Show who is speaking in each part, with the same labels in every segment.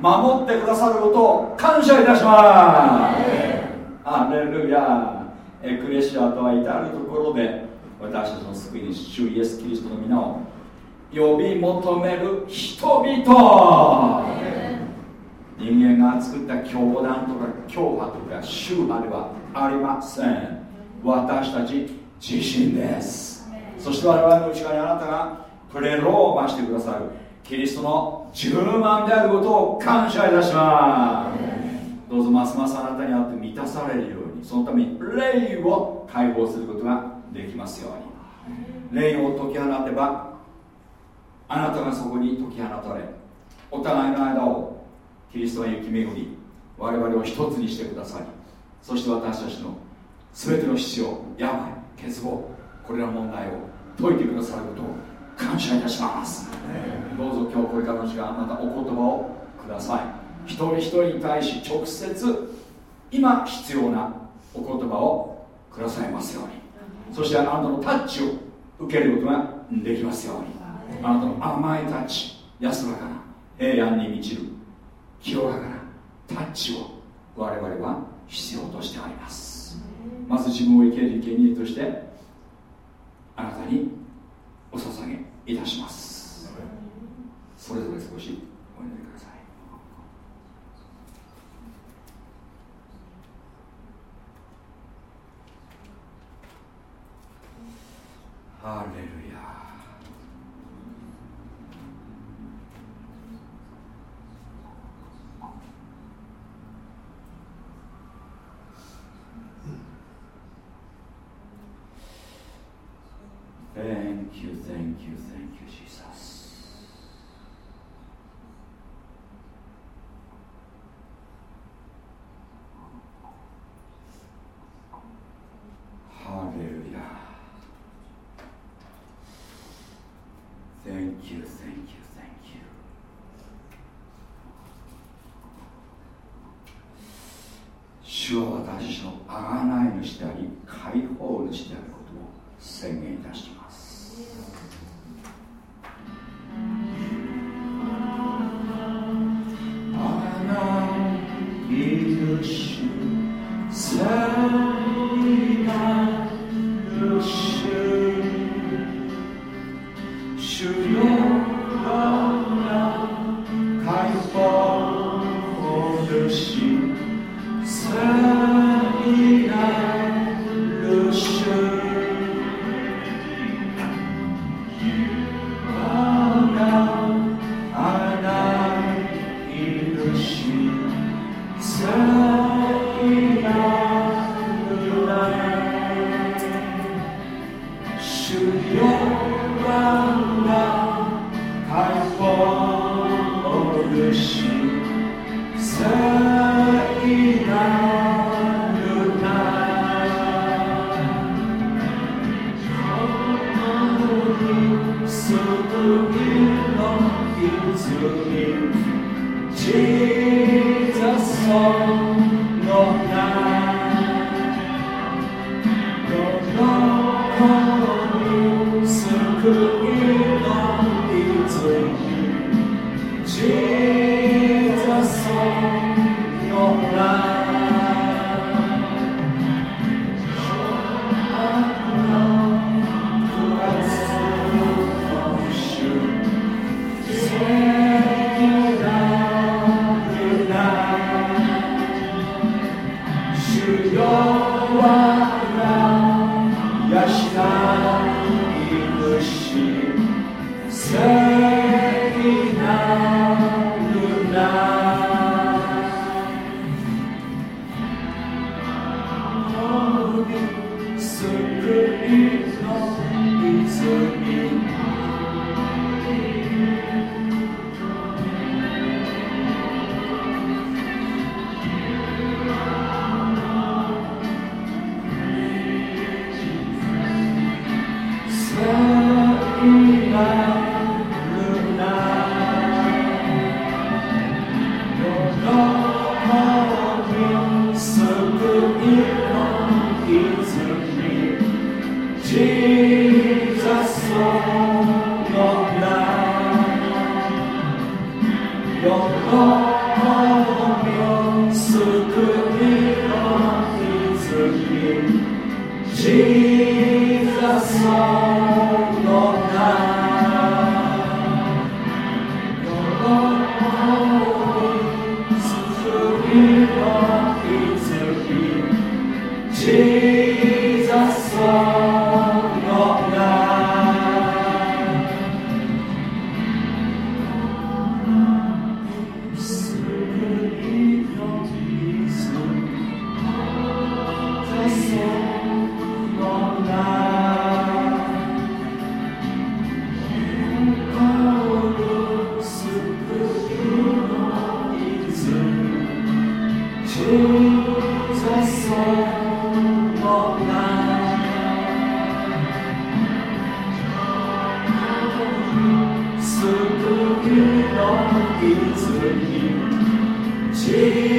Speaker 1: 守ってくださることを感謝いたします。アレルヤ。エクレシアとは至るところで私たちの救い主主イエス・キリストの皆を呼び求める人々。人間が作った教団とか教派とか宗派ではありません。私たち自身です。そして我々の内側にあなたがプレローマしてくださる。キリストの10万であることを感謝いたします。どうぞますますあなたにあって満たされるようにそのために霊を解放することができますように。霊を解き放てばあなたがそこに解き放たれお互いの間をキリストが雪巡り我々を一つにしてくださりそして私たちの全ての必要病欠乏これら問題を解いてくださることを感謝いたします。どうぞ今日これからの時間またお言葉をください。一人一人に対し直接今必要なお言葉をくださいますように。そしてあなたのタッチを受けることができますように。あなたの甘いタッチ安らかな平安に満ちる清らかなタッチを我々は必要としてあります。まず自分を生ける生贄としてあなたにお捧げいたします。それぞれ少しお祈りください。ハレルヤ「Thank you, thank you, thank you, Jesus」ハレルヤ Thank you, thank you, thank you. 主は私の贖い主であり解放主であることを宣言いたします。Little shoe, Jesus.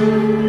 Speaker 1: thank you.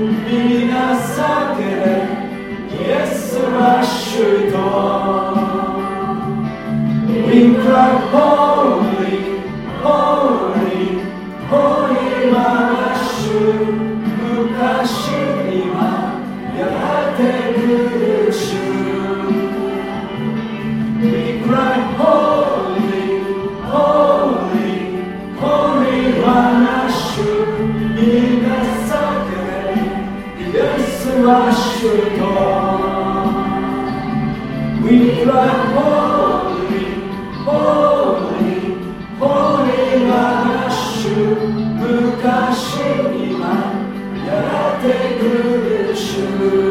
Speaker 1: You.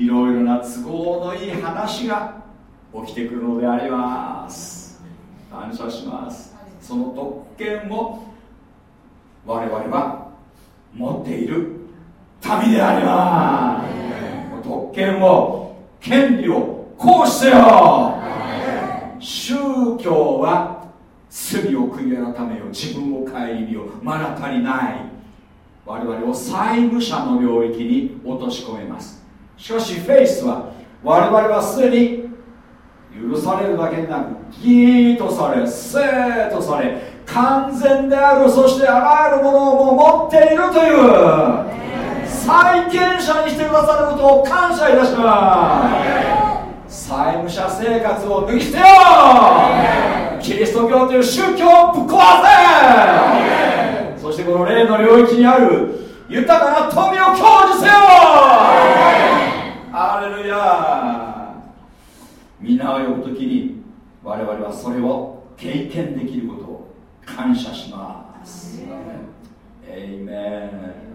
Speaker 1: いろいろな都合のいい話が起きてくるのであります。感謝します。その特権を我々は持っている民であります。特権を権利を行使せよ。宗教は罪を悔い改めよ。自分を顧みよ。まだ足りない。我々を債務者の領域に落とし込めます。しかしフェイスは我々はすでに許されるだけでなく義とされ生とされ完全であるそしてあらゆるものをも持っているという。債権者にしてくださることを感謝いたします。債務者生活を抜き捨てよキリスト教という宗教をぶっ壊せ。そしてこの霊の領域にある豊かな富を享受せよアレルヤ皆を呼ぶときに我々はそれを経験できることを感謝します。エイメン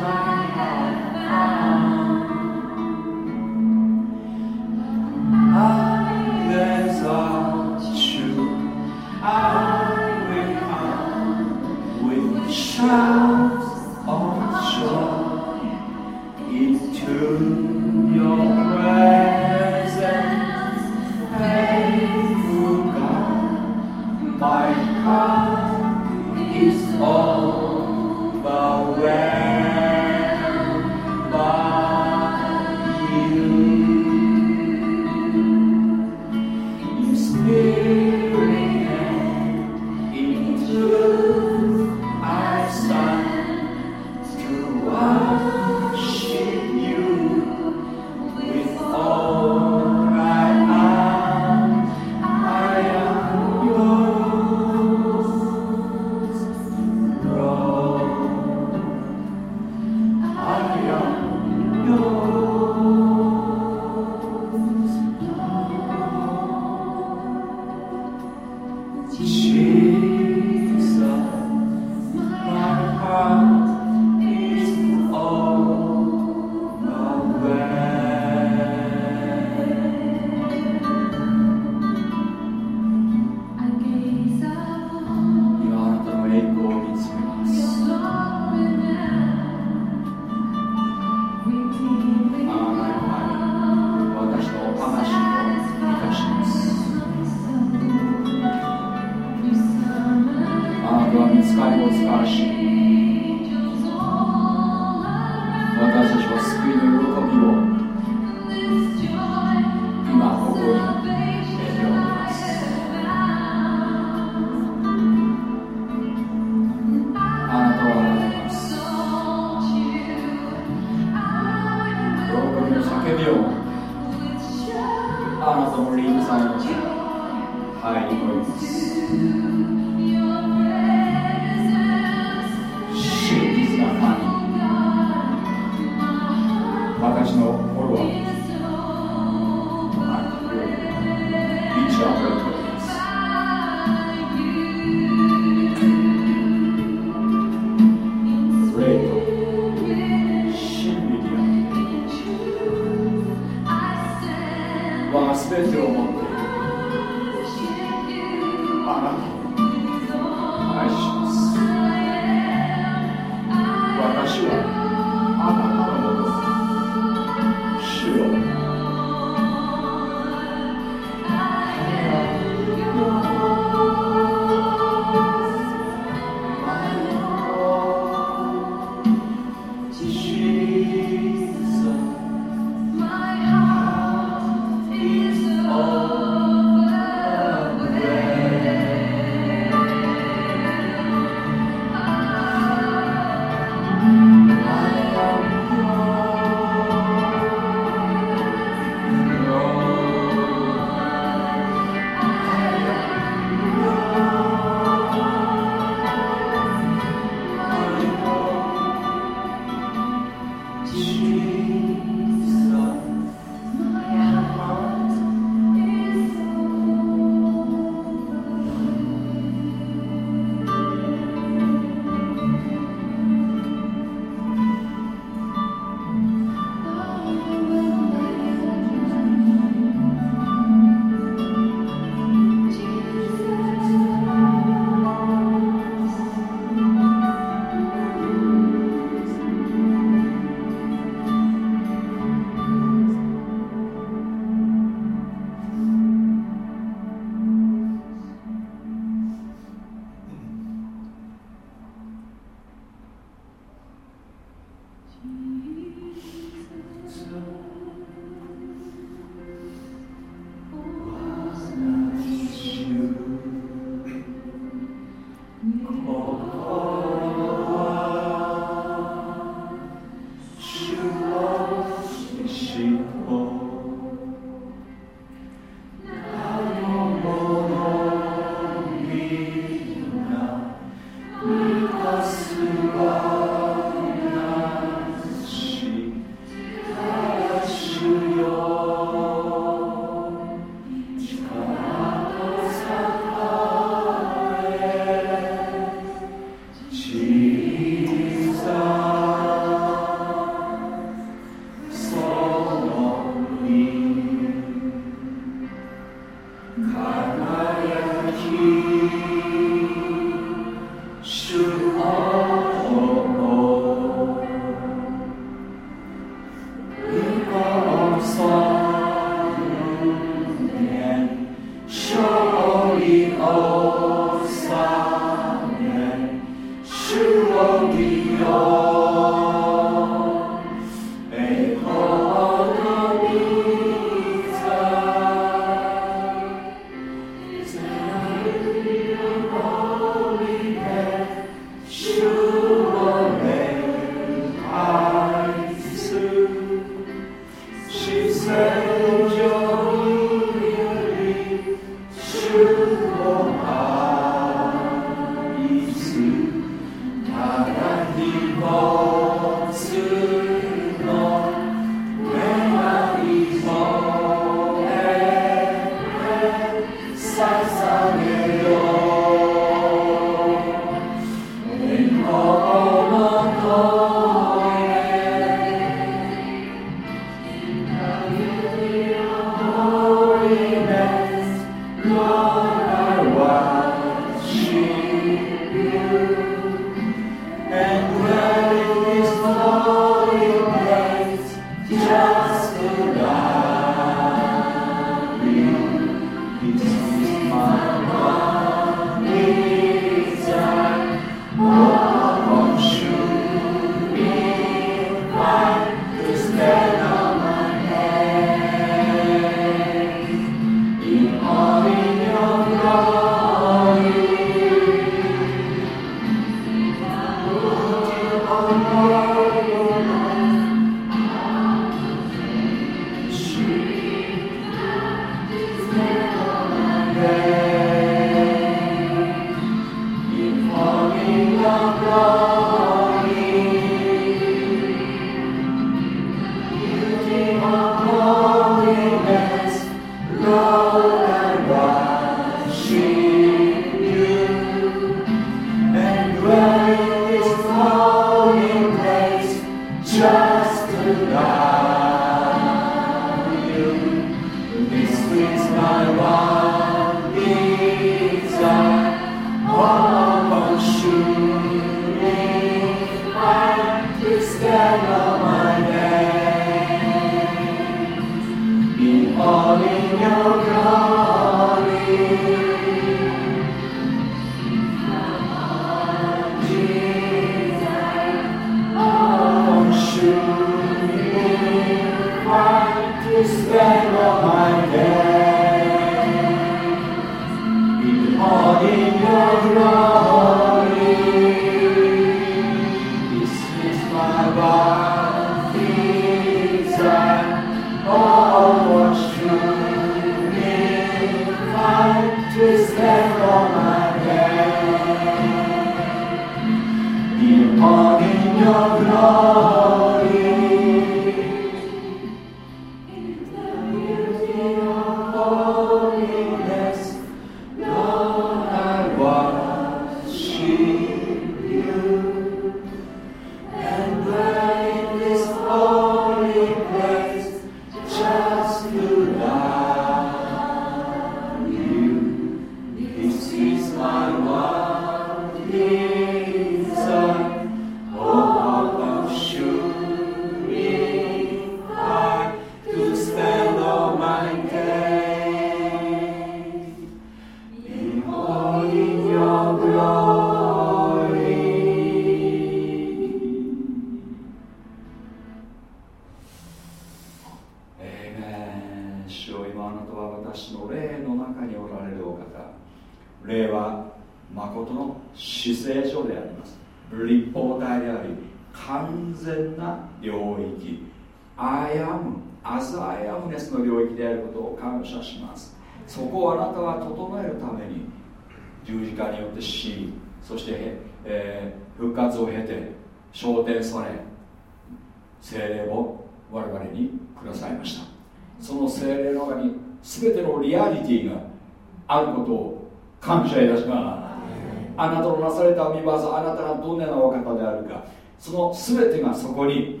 Speaker 1: その全てがそこに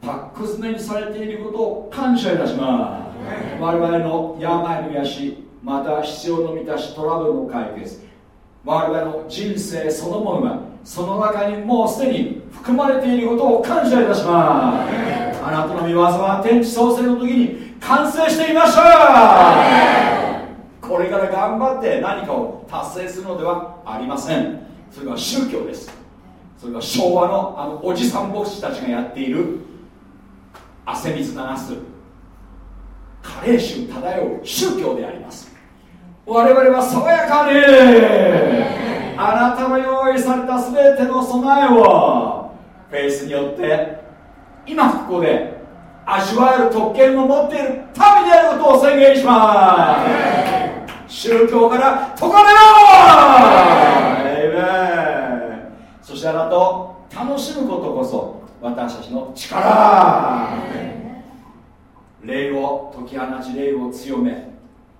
Speaker 1: パック詰めにされていることを感謝いたします。我々の病の癒しまた必要の満たしトラブルの解決。我々の人生そのものがその中にもうすでに含まれていることを感謝いたします。あなたの御業は天地創生の時に完成していました。これから頑張って何かを達成するのではありません。それは宗教です。それは昭和のあのおじさん牧師たちがやっている汗水流す加齢臭漂う宗教であります。我々は爽やかにあなたの用意された全ての備えをフェイスによって今ここで味わえる特権を持っている民であることを宣言します。宗教から解かれろ。そしてあなたを楽しむことこそ私たちの力。霊を解き放ち霊を強め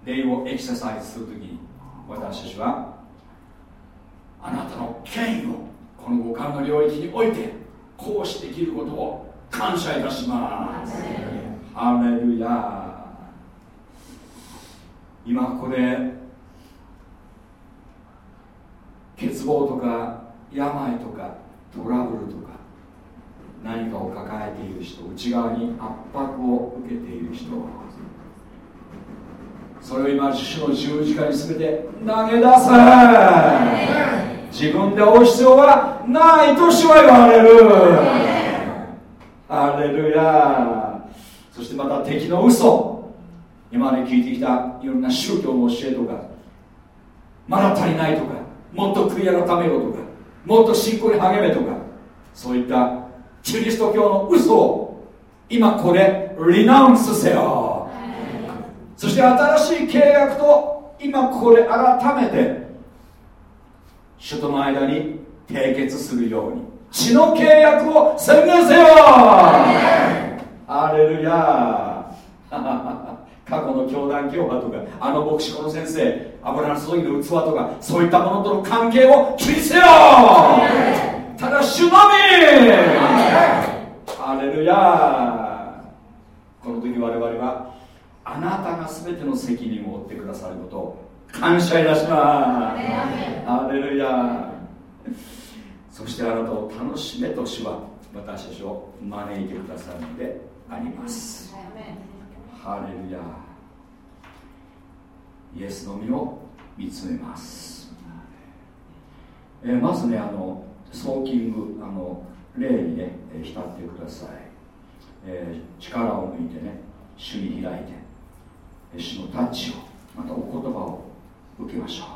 Speaker 1: 霊をエクササイズするときに私たちはあなたの権威をこの五感の領域において行使できることを感謝いたします。ハレルヤ今ここで欠乏とか病とかトラブルとか何かを抱えている人内側に圧迫を受けている人それを今主の十字架に全て投げ出せ。自分で追う必要はないとしは言われる。ハレルヤそしてまた敵の嘘。今まで聞いてきたいろんな宗教の教えとかまだ足りないとかもっと悔い改めろとかもっと信仰に励めとかそういったキリスト教の嘘を今これリナウンスせよ。そして新しい契約と今これ改めて主との間に締結するように。血の契約を宣言せよ。アレルヤ。過去の教団教派とかあの牧師この先生油の注ぎの器とかそういったものとの関係を切りせよ。ただ主のみ。アレルヤ。この時我々はあなたが全ての責任を負ってくださることを感謝いたします。アレルヤそしてあなたを楽しめと主は私たちを招いてくださるのであります。ハレルヤ。イエスの実を見つめます。えー、まずねあのソーキングあの霊にね浸ってください、えー、力を抜いてね主に開いて主のタッチをまたお言葉を受けましょう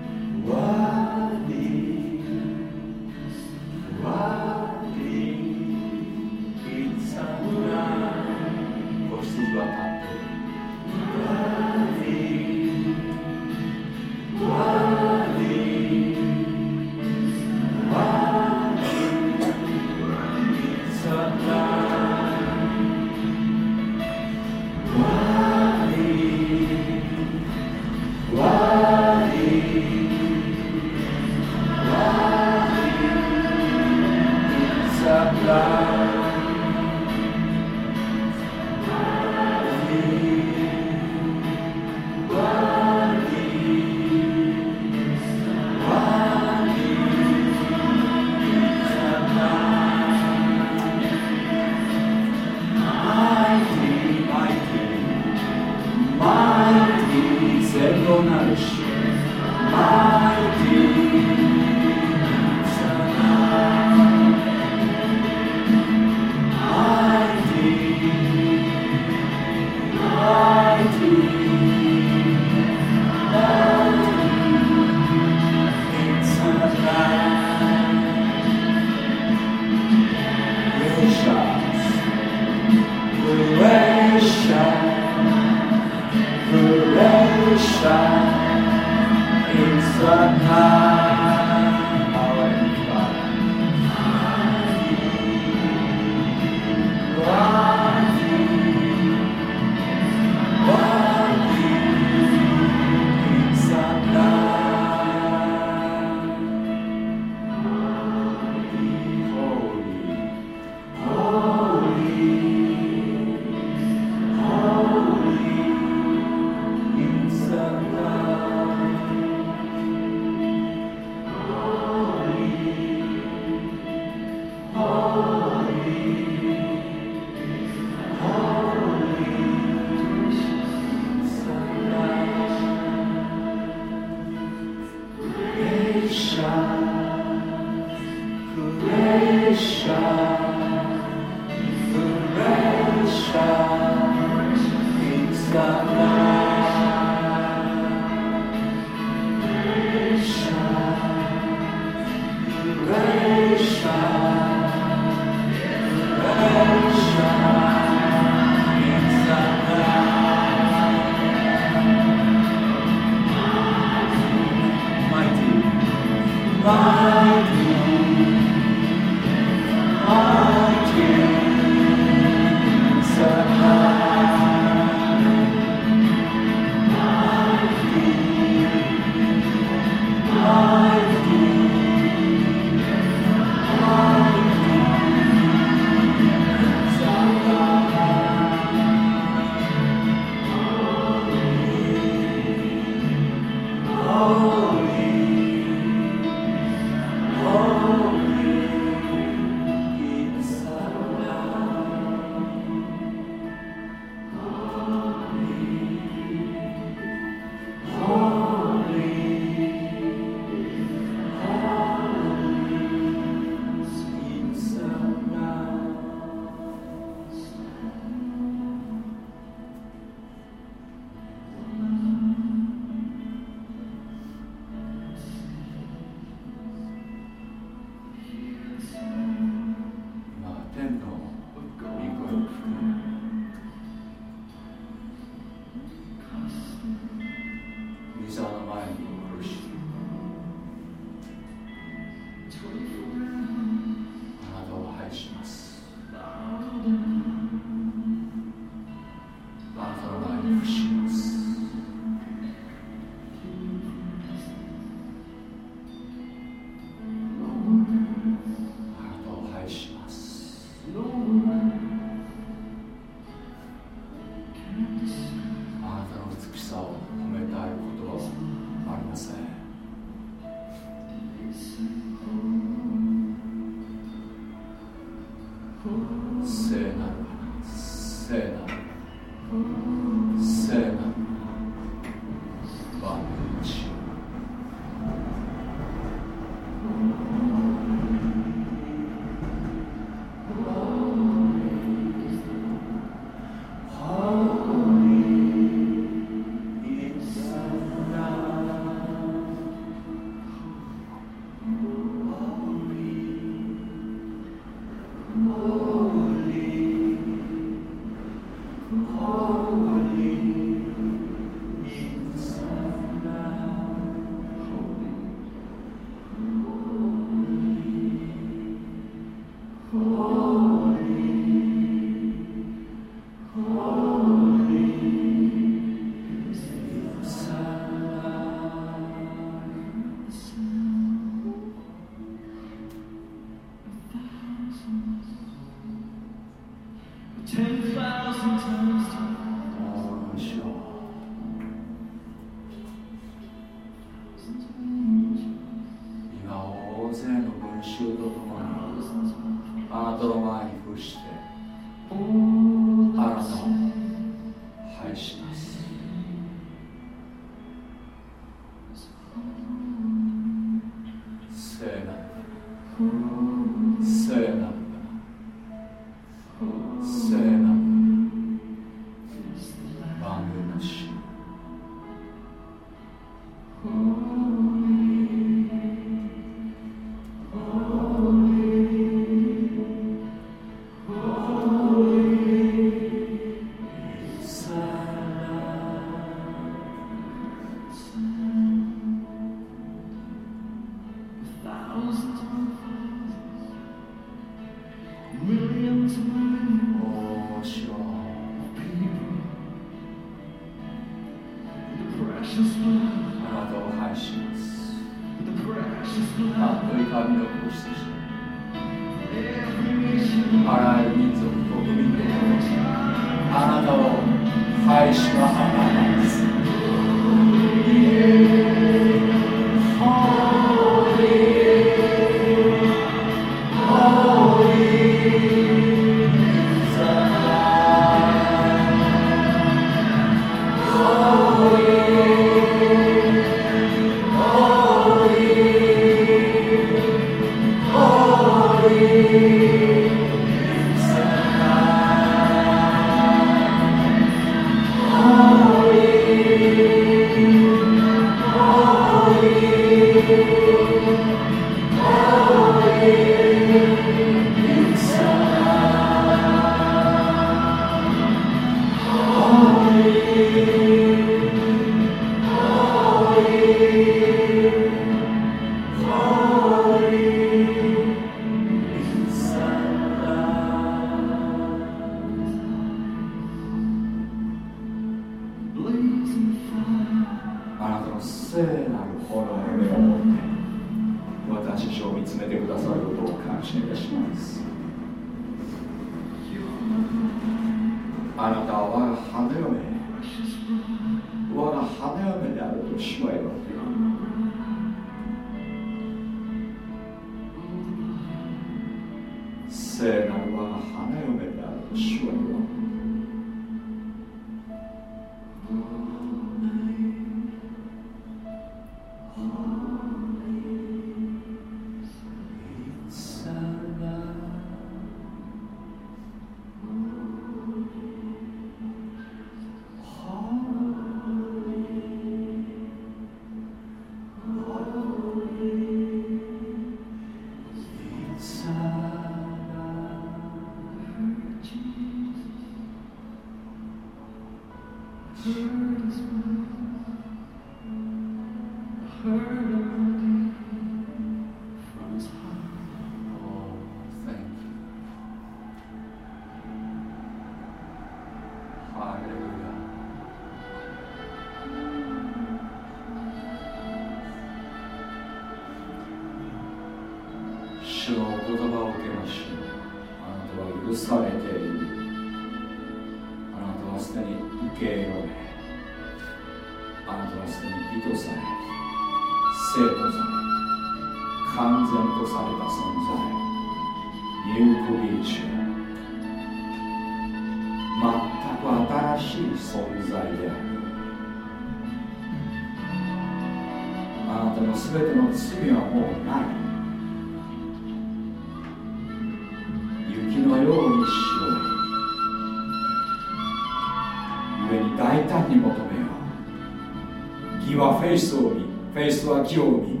Speaker 1: 義はフェイスをみフェイスは義を生み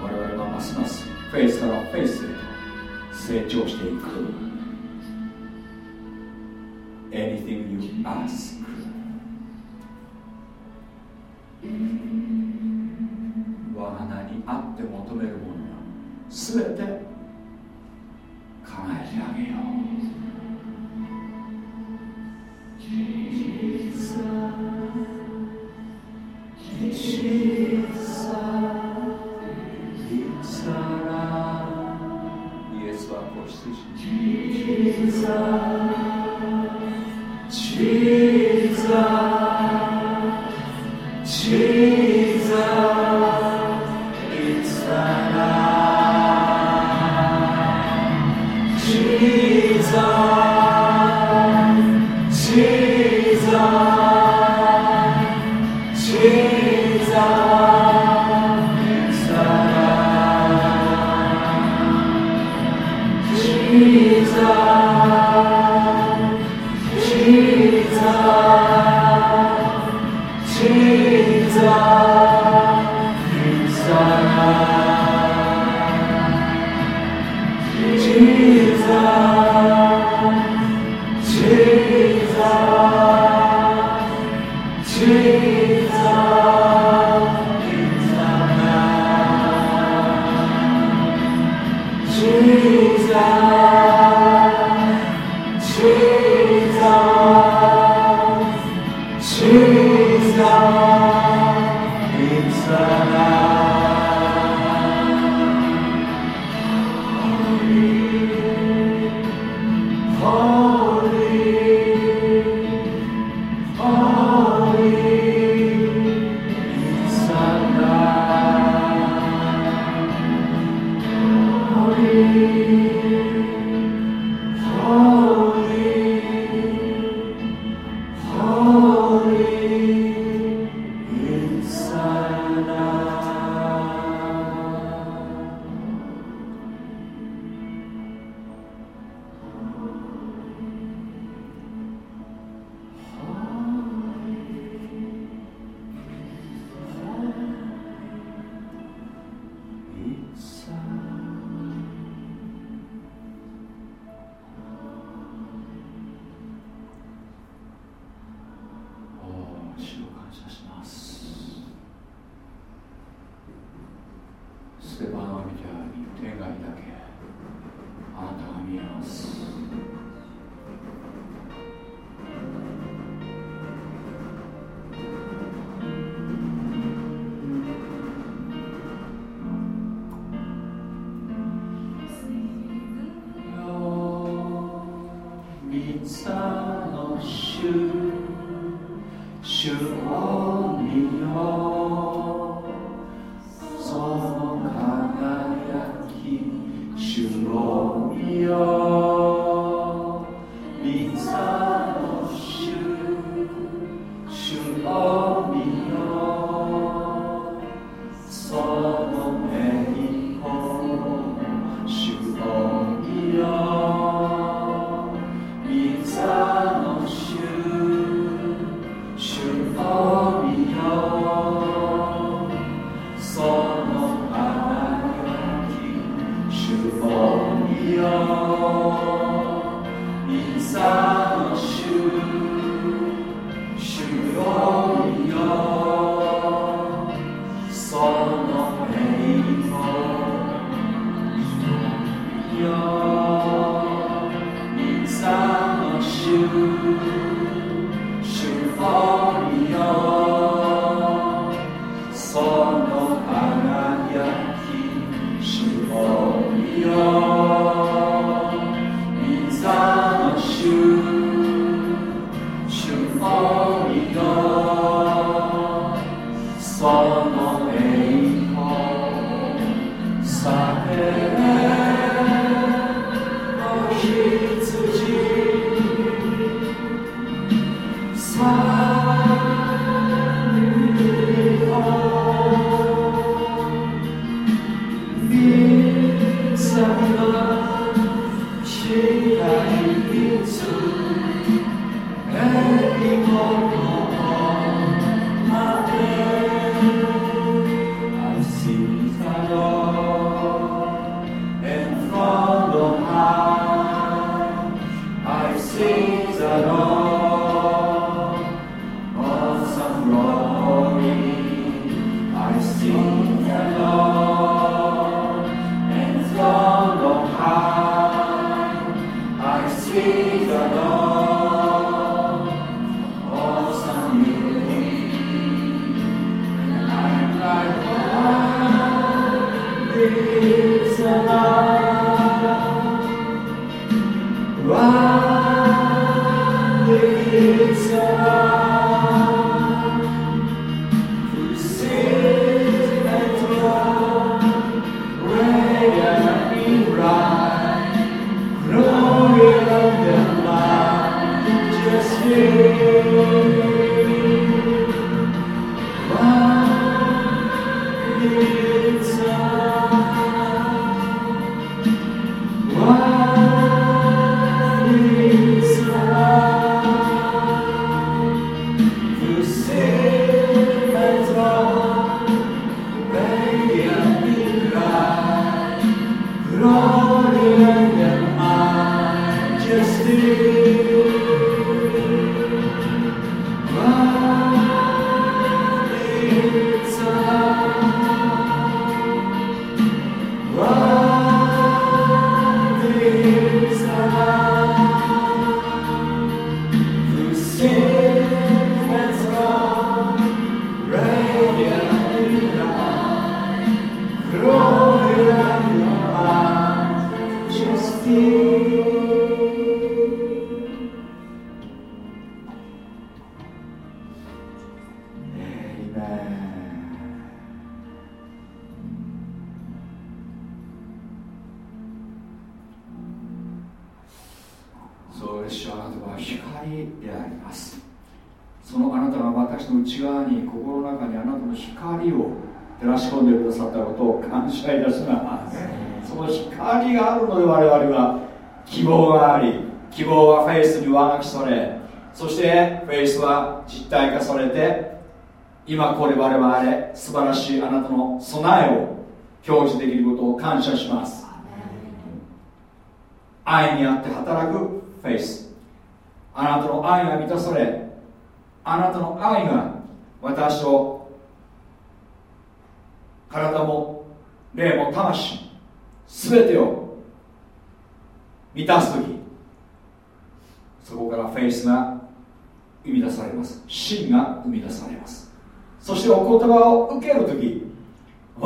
Speaker 1: 我々はますますフェイスからフェイスへと成長していく。Anything you ask. 我が名にあって求めるものは全て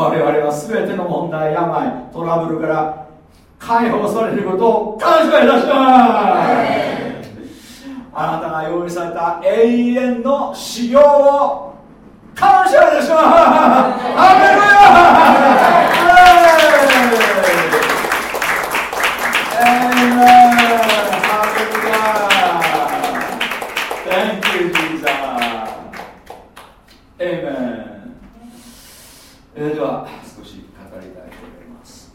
Speaker 1: 我々は全ての問題病トラブルから解放されることを感謝いたします。あなたが用意された永遠の修行を感謝いたします。アメルヤ Amen えー、では少し語りたいと思います。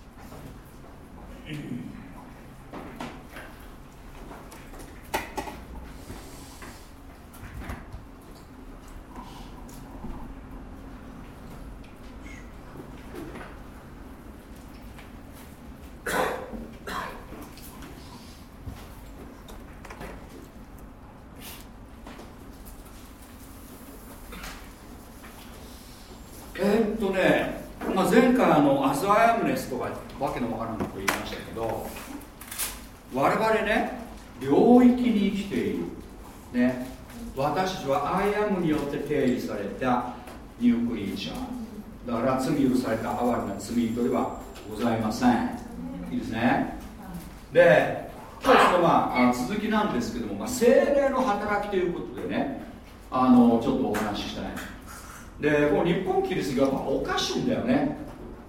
Speaker 1: えー、っとね、まあ、前回あのアズアヤムネスとかわけのわからんこと言いましたけど我々ね領域に生きている、ね、私たちはアイアムによって定義されたニュークリーチャーだから罪許された哀れな罪といはございません。いいですね。で今日そのまあ続きなんですけども、まあ、精霊の働きということでねあのちょっとお話ししたい。でこの日本キリスト教はおかしいんだよね。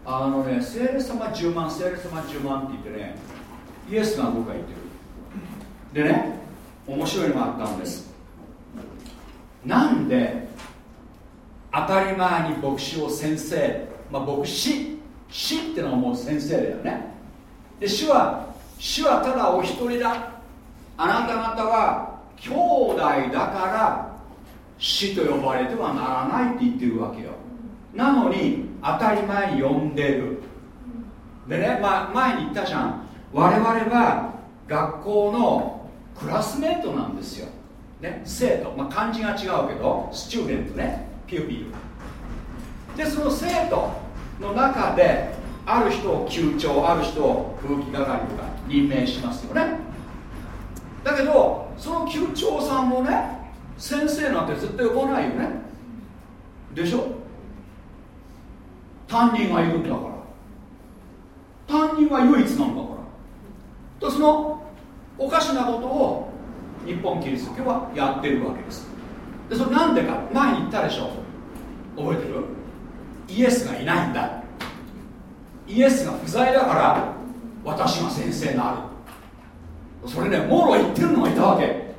Speaker 1: あのね聖霊様10万聖霊様10万って言ってねイエスが僕は言ってる。でね面白いのがあったんです。なんで当たり前に牧師を先生、まあ、牧師師ってのはもう先生だよね。で主は主はただお一人だ。あなた方は兄弟だから死と呼ばれてはならないって言ってるわけよ。なのに当たり前に呼んでる。でね、まあ、前に言ったじゃん。我々は学校のクラスメートなんですよ、ね、生徒、まあ、漢字が違うけどスチューデントね。ピューピューでその生徒の中である人を級長ある人を空気係とか任命しますよね。だけどその級長さんもね先生なんて絶対呼ばないよね。でしょ？担任がいるんだから。担任は唯一なんだから。とそのおかしなことを日本キリスト教はやってるわけです。でそれなんでか？前に言ったでしょ覚えてる？イエスがいないんだ。イエスが不在だから私が先生になる。それねもろ言ってるのがいたわけ。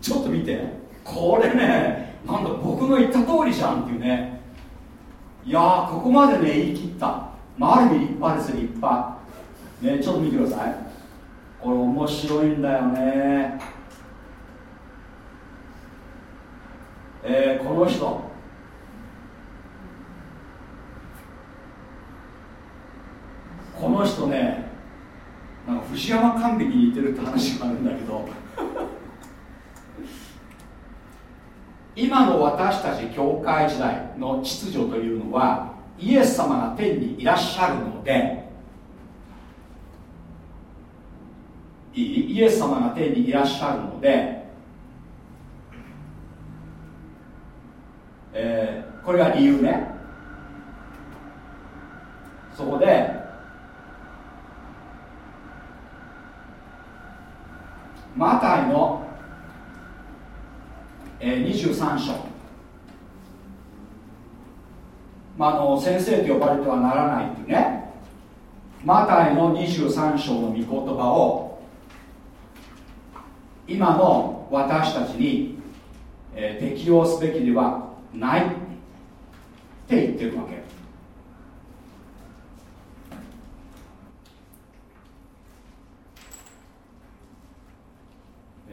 Speaker 1: ちょっと見て。これねなんだ僕の言った通りじゃんっていうね。いやここまでね言い切った。まあある意味立派です立派。ねちょっと見てください。これ面白いんだよね。えー、この人。この人ねなんか藤山管理に似てるって話があるんだけど。今の私たち教会時代の秩序というのはイエス様が天にいらっしゃるのでイエス様が天にいらっしゃるので、えー、これが理由ね。そこでマタイの、えー、23章、まあ、あの先生と呼ばれてはならないっていうね。マタイの23章の御言葉を今の私たちに、えー、適用すべきではないって言ってるわけ。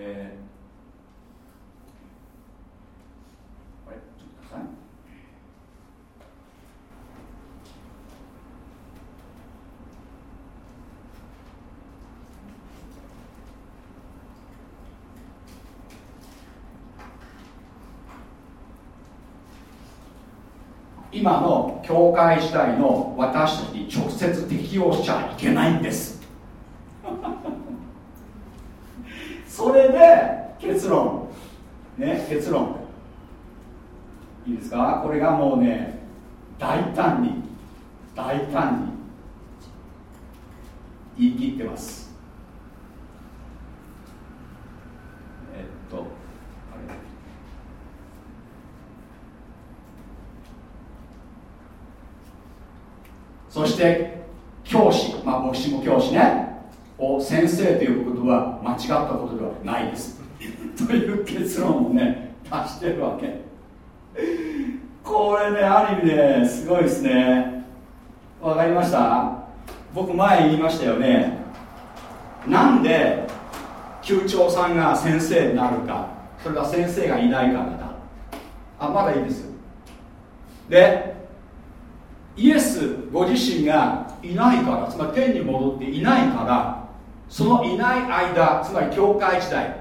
Speaker 1: えー、あれちょっとください。今の教会時代の私たちに直接適用しちゃいけないんです。それで結論。ね結論。いいですか？これがもうね大胆に大胆に言い切ってます。えっとそして教師。まあ牧師も教師ね。先生ということは間違ったことではないです。という結論をね出してるわけ。これねある意味ですごいですね。わかりました？僕前言いましたよね。なんで級長さんが先生になるかそれは先生がいないからだ。あまだいいです。でイエスご自身がいないからつまり天に戻っていないからそのいない間つまり教会時代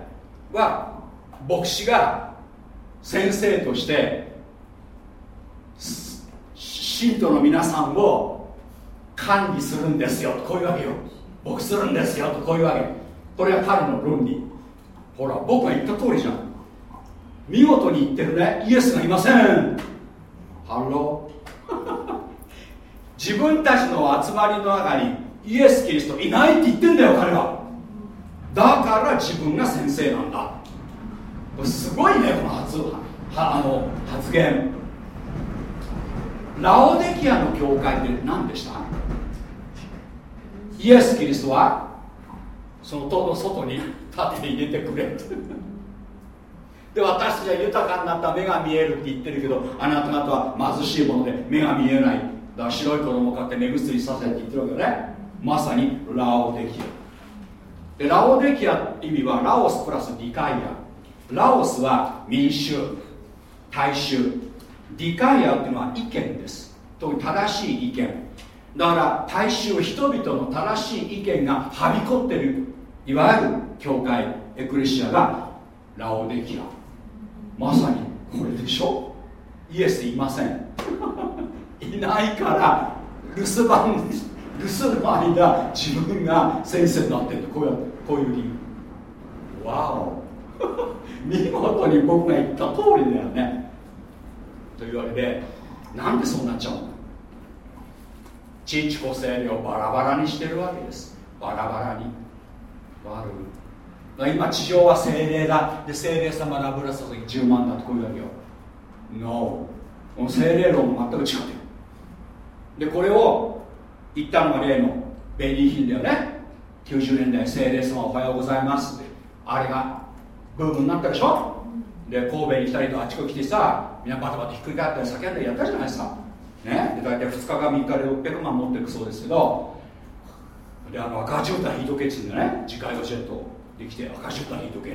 Speaker 1: は牧師が先生として信徒の皆さんを管理するんですよ。とこういうわけよ。牧するんですよ。とこういうわけ。これが彼の論理。ほら僕が言った通りじゃん。見事に言ってるね。イエスがいません。ハロー。自分たちの集まりの中にイエス・キリストいないって言ってんだよ彼は。だから自分が先生なんだ。これすごいねこの発あの発言。ラオデキアの教会って何でした？イエス・キリストはその塔の外に立って入れてくれで私たちは豊かになった目が見えるって言ってるけどあなた方は貧しいもので目が見えない。だから白い子供を買って目薬させって言ってるわけよね。まさにラオデキア。でラオデキアって意味はラオスプラスディカイア。ラオスは民衆大衆ディカイアっていうのは意見です。特に正しい意見。だから大衆人々の正しい意見がはびこってるいわゆる教会エクレシアがラオデキア。まさにこれでしょ？イエスいません。いないから留守番です留守の間自分が先生になってるこういうこういう理由。わお 見事に僕が言った通りだよね。というわけでなんでそうなっちゃうの？地域個性をバラバラにしてるわけです。バラバラに。悪い。今地上は精霊だ。で精霊様ラブラスの時10万だとこういうわけよ。No この精霊論も全く違ってるでこれを言ったのが例のベニーヒンだよね。90年代精霊様おはようございます。ってあれがブームになったでしょ。で神戸に来たりとあっちこち来てさみんなバタバタひっくり返ったり叫んだりやったじゃないですか。ね。で大体2日か3日で600万持っていくそうですけど。であの赤絨毯引いとけっつうんでね。自家用ジェットできて赤絨毯引いとけ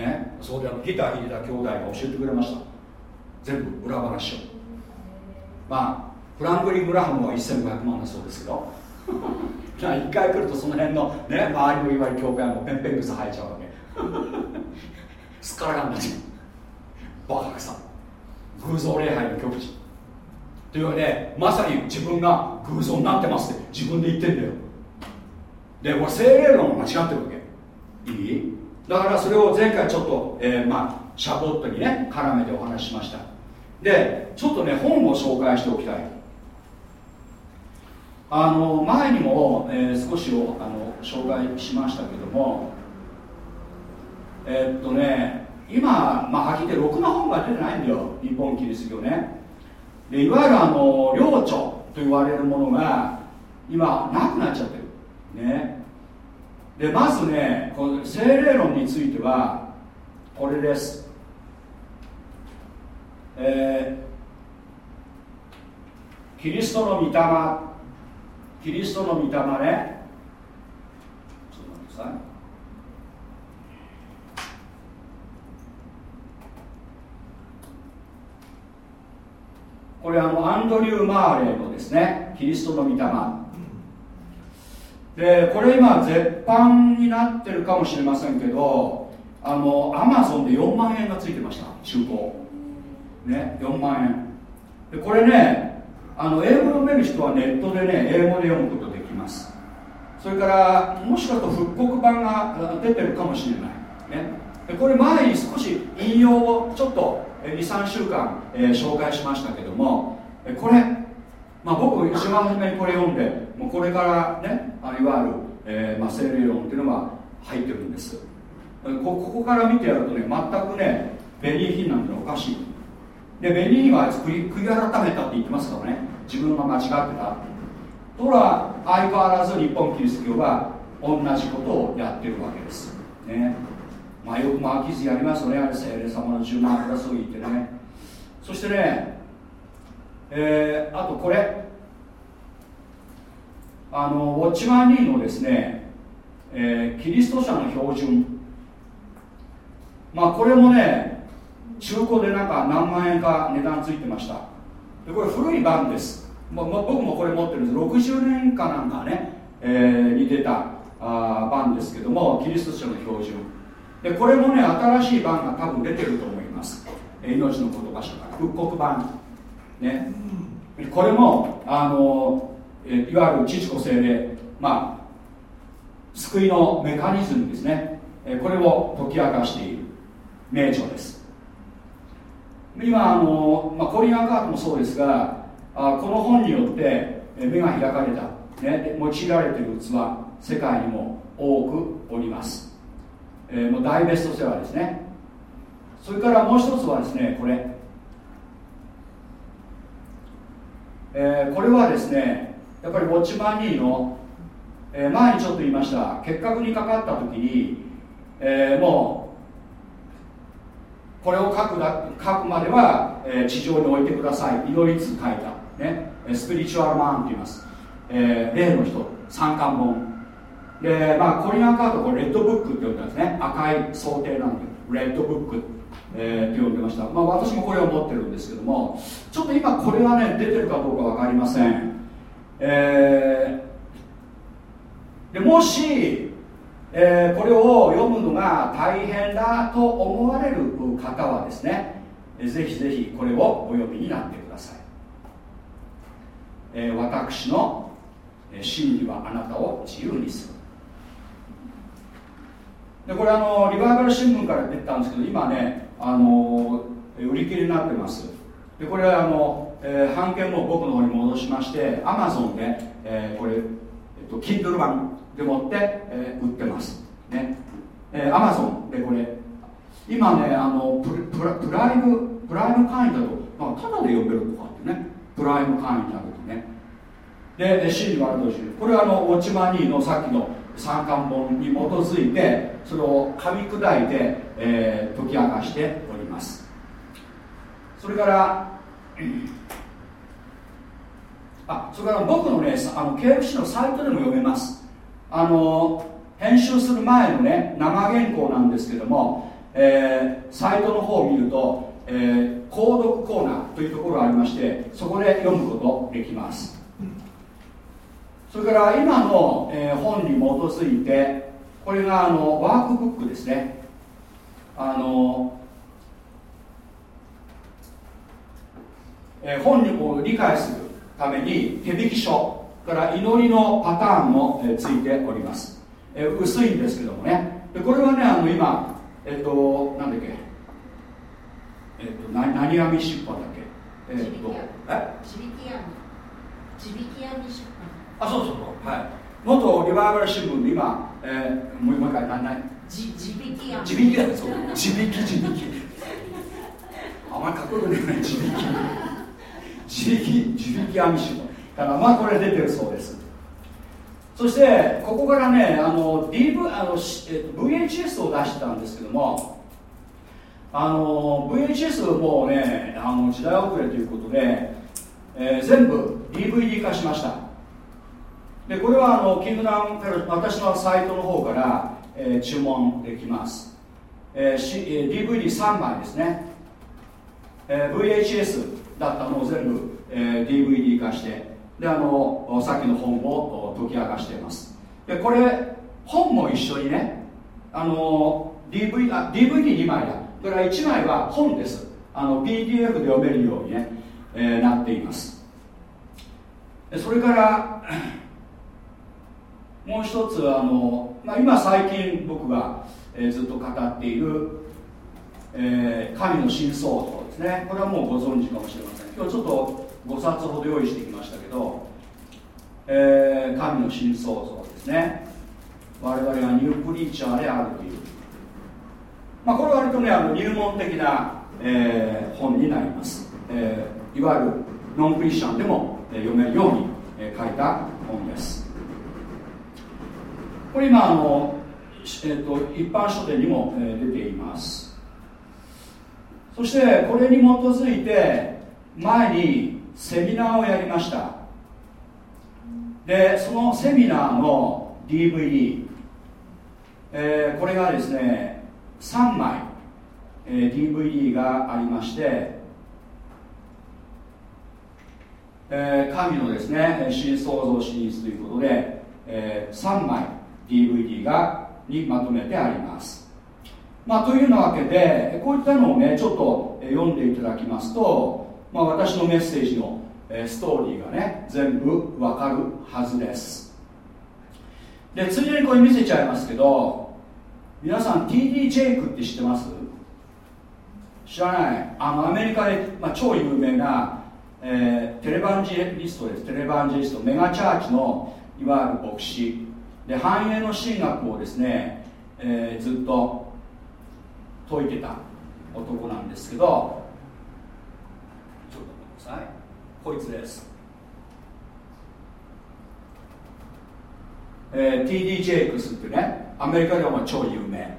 Speaker 1: ね。そうであのギター弾いた兄弟が教えてくれました。全部裏話を。まあフランクリン・グラハムは1500万だそうですけど。じゃあ一回来るとその辺のね周りのいわゆる教会もペンペン草生えちゃうわけ。すっからかんなっちゃうバカくさ偶像礼拝の極地。というわけでまさに自分が偶像になってますって自分で言ってんだよ。でこれ精霊論が間違ってるわけ。いい？だからそれを前回ちょっと、えー、まあシャボットにね絡めてお話ししました。でちょっとね本を紹介しておきたい。あの前にも、えー、少しをあの紹介しましたけどもえー、っとね今、まあ、はっきり言ってろくな本が出てないんだよ日本キリスト教ね。でいわゆるあの領著と言われるものが今なくなっちゃってる。ね。でまずねこの精霊論についてはこれです。えー、キリストの御霊キリストの御霊。ねちょっと待ってください。これあのアンドリュー・マーレーのですねキリストの御霊。でこれ今絶版になってるかもしれませんけどあのアマゾンで4万円がついてました中古。ね4万円。でこれねあの英語読める人はネットでね英語で読むことできます。それからもしかすると復刻版が出てるかもしれない。ね。でこれ前に少し引用をちょっと23週間、えー、紹介しましたけどもこれ、まあ、僕一番初めにこれ読んでもうこれからねあいわゆる、えーまあ、聖霊論っていうのが入ってるんです。ここから見てやるとね全くねベニーヒンなんておかしい。でベニーは悔い改めたって言ってますからね。自分が間違ってた。とは相変わらず日本キリスト教は同じことをやってるわけです。ね。まあよくまあ傷やりますよね。あれ聖霊様の10万プラスを言ってね。そしてねえー、あとこれ。あのウォッチマンリーのですね、えー、キリスト者の標準。まあこれもね中古でなんか何万円か値段ついてました。でこれ古い版です、まあ、僕もこれ持ってるんです。60年かなんかね、えー、に出たあ版ですけどもキリスト書の標準。でこれもね新しい版が多分出てると思います、えー、命の言葉書から。復刻版。ね。これもあの、えー、いわゆる父子精霊まあ救いのメカニズムですね、えー、これを解き明かしている名著です今あの、まあ、コリアンカートもそうですがあこの本によって目が開かれた、ね、用いられている器世界にも多くおります、えー、もう大ベストセラーですね。それからもう一つはですねこれ、えー、これはですねやっぱりウォッチマンニーの、えー、前にちょっと言いました。結核にかかった時に、えー、もうこれを書くだ書くまでは、えー、地上に置いてください。祈りつ書いた、ね、スピリチュアルマンって言います、えー、霊の人。三冠本。で、まあ、コリアンカードこれレッドブックって呼んでたんですね。赤い想定なんでレッドブック、えー、って呼んでました、まあ、私もこれを持ってるんですけどもちょっと今これはね出てるかどうか分かりません、えー、でもしえー、これを読むのが大変だと思われる方はですねぜひぜひこれをお読みになってください、えー、私の真理はあなたを自由にする。でこれあのリバイバル新聞から出てたんですけど今ねあの売り切れになってます。でこれはあの、えー、版権も僕の方に戻しましてアマゾンで、えー、これ、えっと、Kindle 版。でもって、えー、売ってます。ね。えー、アマゾンでこれ。今ねあのププラプライムプライム会員だとなんかタダで読めるとかってね。プライム会員だけどね。で真理はあるとこれはあのウォッチマニーのさっきの三冠本に基づいてそれを噛み砕いて、えー、解き明かしております。それからあそれから僕のねあの KFC のサイトでも読めます。あの編集する前のね生原稿なんですけども、えー、サイトの方を見ると、えー、購読コーナーというところがありましてそこで読むことできます。それから今の、えー、本に基づいてこれがあのワークブックですね。あの、えー、本を理解するために手引き書。から祈りのパターンも、えー、ついております、えー、薄いんですけどもね。でこれはねあの今えっ、ー、となんだっけ？えっ、ー、と何何網出版だっけ？
Speaker 2: えっ、ー、とえ？地引き網地引き網出
Speaker 1: 版。あそうそうそう。はい。元リバイバル新聞で今、えー、もう一回何何
Speaker 2: 地引き網
Speaker 1: 地引きだよそう。地引き地引きあまりかっこよくない地引き地引き地引き網出版。だからまあこれ出てるそうです。そしてここからねあの DV あの、えっと、VHS を出したんですけどもあの VHS もうねあの時代遅れということで、えー、全部 DVD 化しました。でこれはあのキングダム私のサイトの方から、えー、注文できます、えー、DVD3 枚ですね、えー、VHS だったのを全部、えー、DVD 化してであのさっきの本を解き明かしています。でこれ本も一緒にねあの DV d DVD2 枚だ。それから1枚は本です。あの PDF で読めるようにね、えー、なっています。それから もう一つあの、まあ、今最近僕が、えー、ずっと語っている、えー、神の真相像ですね。これはもうご存知かもしれません。今日ちょっと5冊ほど用意してきましたけど、えー、神の真相像ですね。我々がニュープリーチャーであるという、まあ、これは割とねあの入門的な、えー、本になります、えー、いわゆるノンクリスチャンでも、え読めるように、え書いた本です。これ今あの、えーと、一般書店にも、え出ています。そしてこれに基づいて前にセミナーをやりました。でそのセミナーの DVD、えー、これがですね3枚、えー、DVD がありまして、えー、神のですね新創造シリーズということで、えー、3枚 DVD がにまとめてあります。まあというわけでこういったのをねちょっと読んでいただきますとまあ、私のメッセージの、えストーリーがね全部わかるはずです。でついでにこれ見せちゃいますけど皆さん TD ジェイクって知ってます？知らない。あのアメリカで、まあ、超有名な、えー、テレバンジェリストです。テレバンジェリスト。メガチャーチのいわゆる牧師。で繁栄の神学をですね、えー、ずっと説いてた男なんですけどさいこいつです、えー、TD ジェイクスってねアメリカでは超有名。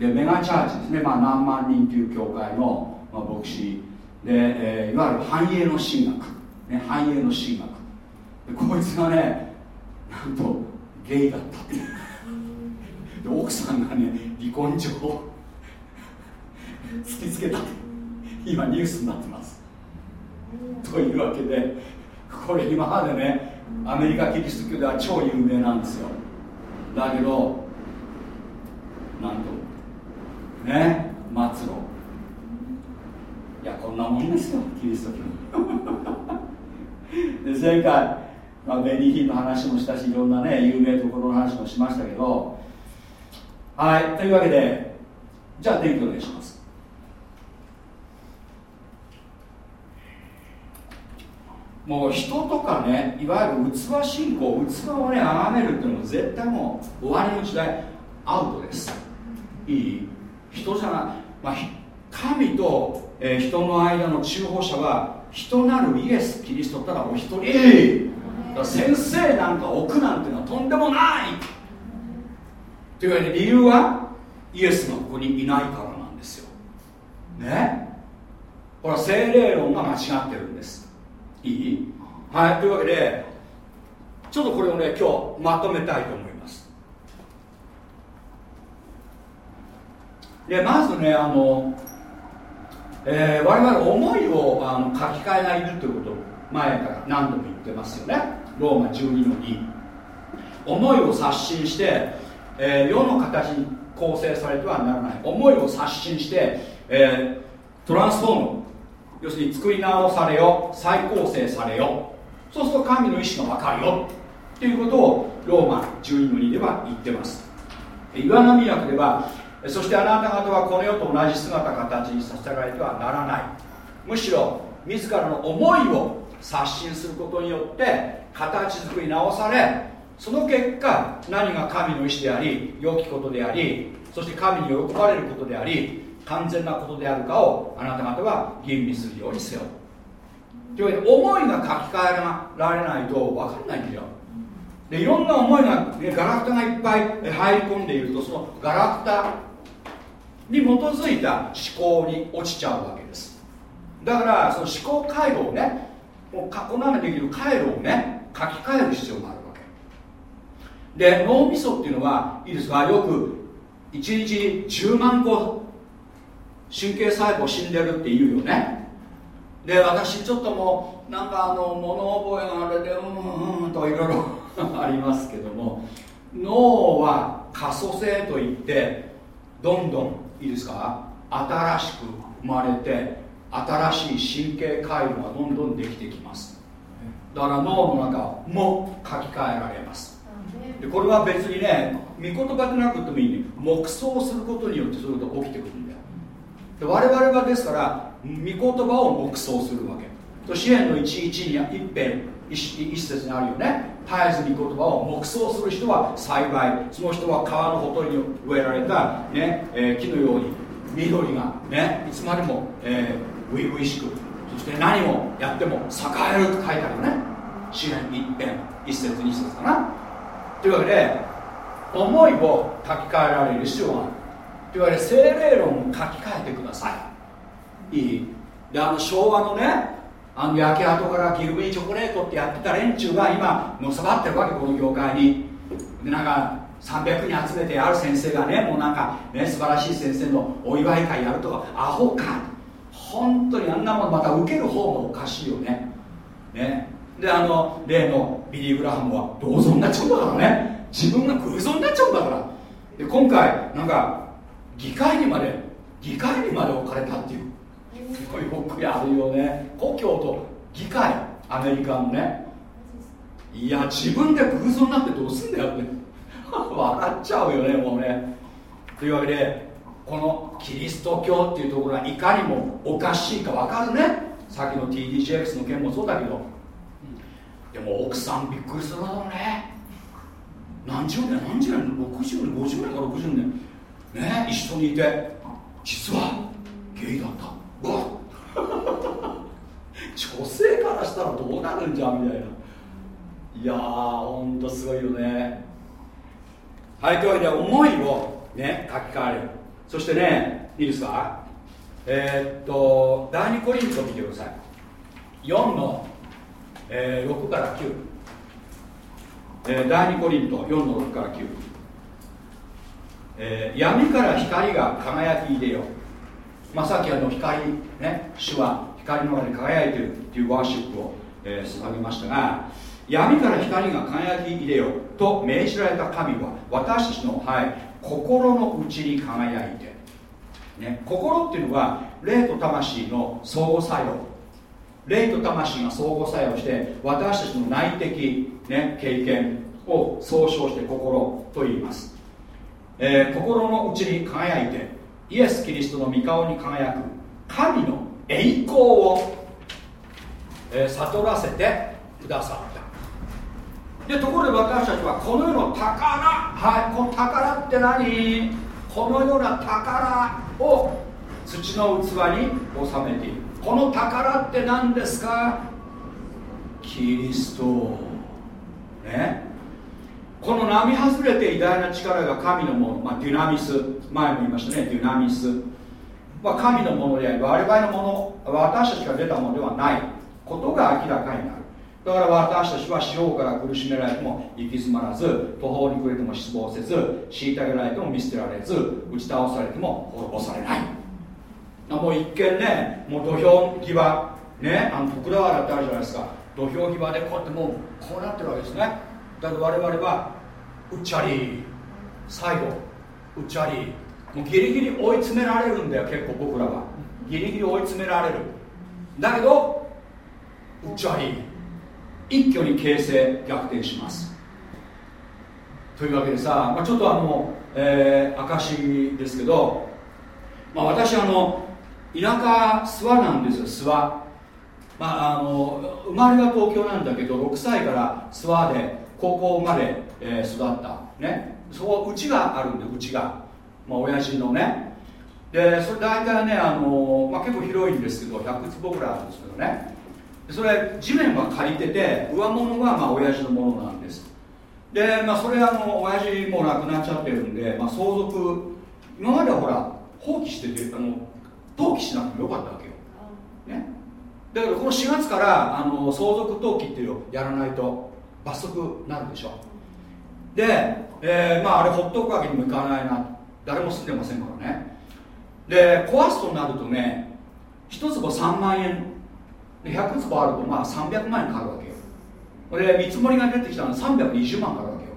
Speaker 1: でメガチャーチですね、まあ、何万人という教会の、まあ、牧師。で、えー、いわゆる繁栄の神学、ね、繁栄の神学。でこいつがねなんとゲイだったっで奥さんがね離婚状を突きつけた今ニュースになってます。というわけでこれ今までねアメリカキリスト教では超有名なんですよ。だけどなんとね末路。いやこんなもんですよキリスト教。で前回、まあ、ベニーヒの話もしたしいろんなね有名ところの話もしましたけど。はいというわけでじゃあ天気お願いします。もう人とかねいわゆる器信仰器をね崇めるっていうのも絶対もう終わりの時代アウトです。いい人じゃない、まあ、神と、えー、人の間の中保者は人なるイエス・キリストただお一人。先生なんか置くなんていうのはとんでもない。というわけで理由はイエスがここにいないからなんですよ。ね？これは精霊論が間違ってるんです。いい？はいというわけでちょっとこれをね今日まとめたいと思います。でまずねあの、えー、我々思いをあの書き換えがいるということを前から何度も言ってますよね。ローマ12の2思いを刷新して、えー、世の形に構成されてはならない。思いを刷新して、えー、トランスフォーム。要するに作り直されよ再構成されよそうすると神の意志が分かるよ。っていうことをローマ12の2では言ってます。岩波訳ではそしてあなた方はこの世と同じ姿形にさせられてはならない。むしろ自らの思いを刷新することによって形作り直されその結果何が神の意志であり良きことでありそして神に喜ばれることであり完全なことであるかをあなた方は吟味するようにせよ。というわけで思いが書き換えられないと分かんないんだよ。でいろんな思いが、ね、ガラクタがいっぱい入り込んでいるとそのガラクタに基づいた思考に落ちちゃうわけです。だからその思考回路をねもうこのできる回路をね書き換える必要があるわけ。で脳みそっていうのはいいですか？よく1日10万個神経細胞死んでるって言うよね。で私ちょっともうなんかあの物覚えがあれでうんうんといろいろ ありますけども脳は可塑性といってどんどんいいですか？新しく生まれて新しい神経回路がどんどんできてきます。だから脳の中も書き換えられます。でこれは別にね見言葉でなくてもいいね黙想することによってそういうことが起きてくる。ん我々はですから見言葉を黙想するわけ。と支援の11には一辺一一節にあるよね。絶えずに言葉を黙想する人は幸い。その人は川のほとりに植えられた、ねえー、木のように緑が、ね、いつまでも、えー、初々しくそして何をやっても栄えると書いてあるよね。支援一辺一節二節かな。というわけで思いを書き換えられる必要があるいうわけで精霊論を書き換えてください。いい。であの昭和のねあの焼け跡からギルビーチョコレートってやってた連中が今のさばってるわけこの業界に。でなんか300人集めてある先生がねもうなんかね素晴らしい先生のお祝い会やるとかアホか。本当にあんなもんまた受ける方もおかしいよね。ね。であの例のビリー・グラハムは銅像になっちゃうんだからね。自分が偶像になっちゃうんだから。で今回なんか議会にまで議会にまで置かれたっていう。よくやるよね。故郷と議会アメリカのね。いや自分で偶像になってどうすんだよって。笑っちゃうよねもうね。というわけでこのキリスト教っていうところがいかにもおかしいか分かるね。さっきの TDJX の件もそうだけど。でも奥さんびっくりするだろうね。何十年何十年60年50年か60年。ね一緒にいて実はゲイだった。女性からしたらどうなるんじゃんみたいな。いやーほんとすごいよね。はいというわけで思いをね書き換える。そしてねいいですか？えー、っと第2コリント見てください。4の、えー、6から9、えー、第2コリント4の6から9、えー、闇から光が輝き出よまあ、さっきあの光、ね、主は光の中に輝いてるっていうワーシップを、えー、捧げましたが闇から光が輝き入れよと命じられた神は私たちの、はい、心の内に輝いて、ね、心っていうのは霊と魂の相互作用。霊と魂が相互作用して私たちの内的、ね、経験を総称して心と言います、えー、心の内に輝いてイエス・キリストの御顔に輝く神の栄光を、えー、悟らせてくださった。でところで私たちはこの世の宝はいこの宝って何？このような宝を土の器に収めている。この宝って何ですか？キリストね。この並外れて偉大な力が神のもの、まあ、デュナミス前も言いましたねデュナミス。は神のものであり我々のもの私たちが出たものではないことが明らかになる。だから私たちは四方から苦しめられても行き詰まらず途方に暮れても失望せず虐げられても見捨てられず打ち倒されても滅ぼされない。もう一見ねもう土俵際ねあの徳田原ってあるじゃないですか。土俵際でこうやってもうこうなってるわけですね。だけど我々はうっちゃり最後うっちゃりもうギリギリ追い詰められるんだよ結構僕らは。ギリギリ追い詰められる。だけどうっちゃり一挙に形勢逆転します。というわけでさ、まあ、ちょっとあの、えー、証ですけど、まあ、私あの田舎諏訪なんですよ諏訪。まあ、あの生まれは東京なんだけど6歳から諏訪で高校まで、えー、育った。ね。そこうちがあるんでうちが。まあ親父のね。でそれ大体ねあの、まあ、結構広いんですけど100坪ぐらいあるんですけどね。それ地面は借りてて上物はまあ親父のものなんです。で、まあ、それあの親父も亡くなっちゃってるんで、まあ、相続今まではほら放棄しててあの登記しなくてもよかったわけよ、ね、だけどこの4月からあの相続登記っていうのをやらないと。罰則なるでしょで、えー、まああれほっとくわけにもいかないな。誰も住んでませんからね。で壊すとなるとね1坪3万円。100坪あるとまあ300万円かかるわけよ。で見積もりが出てきたのは320万かかるわけよ。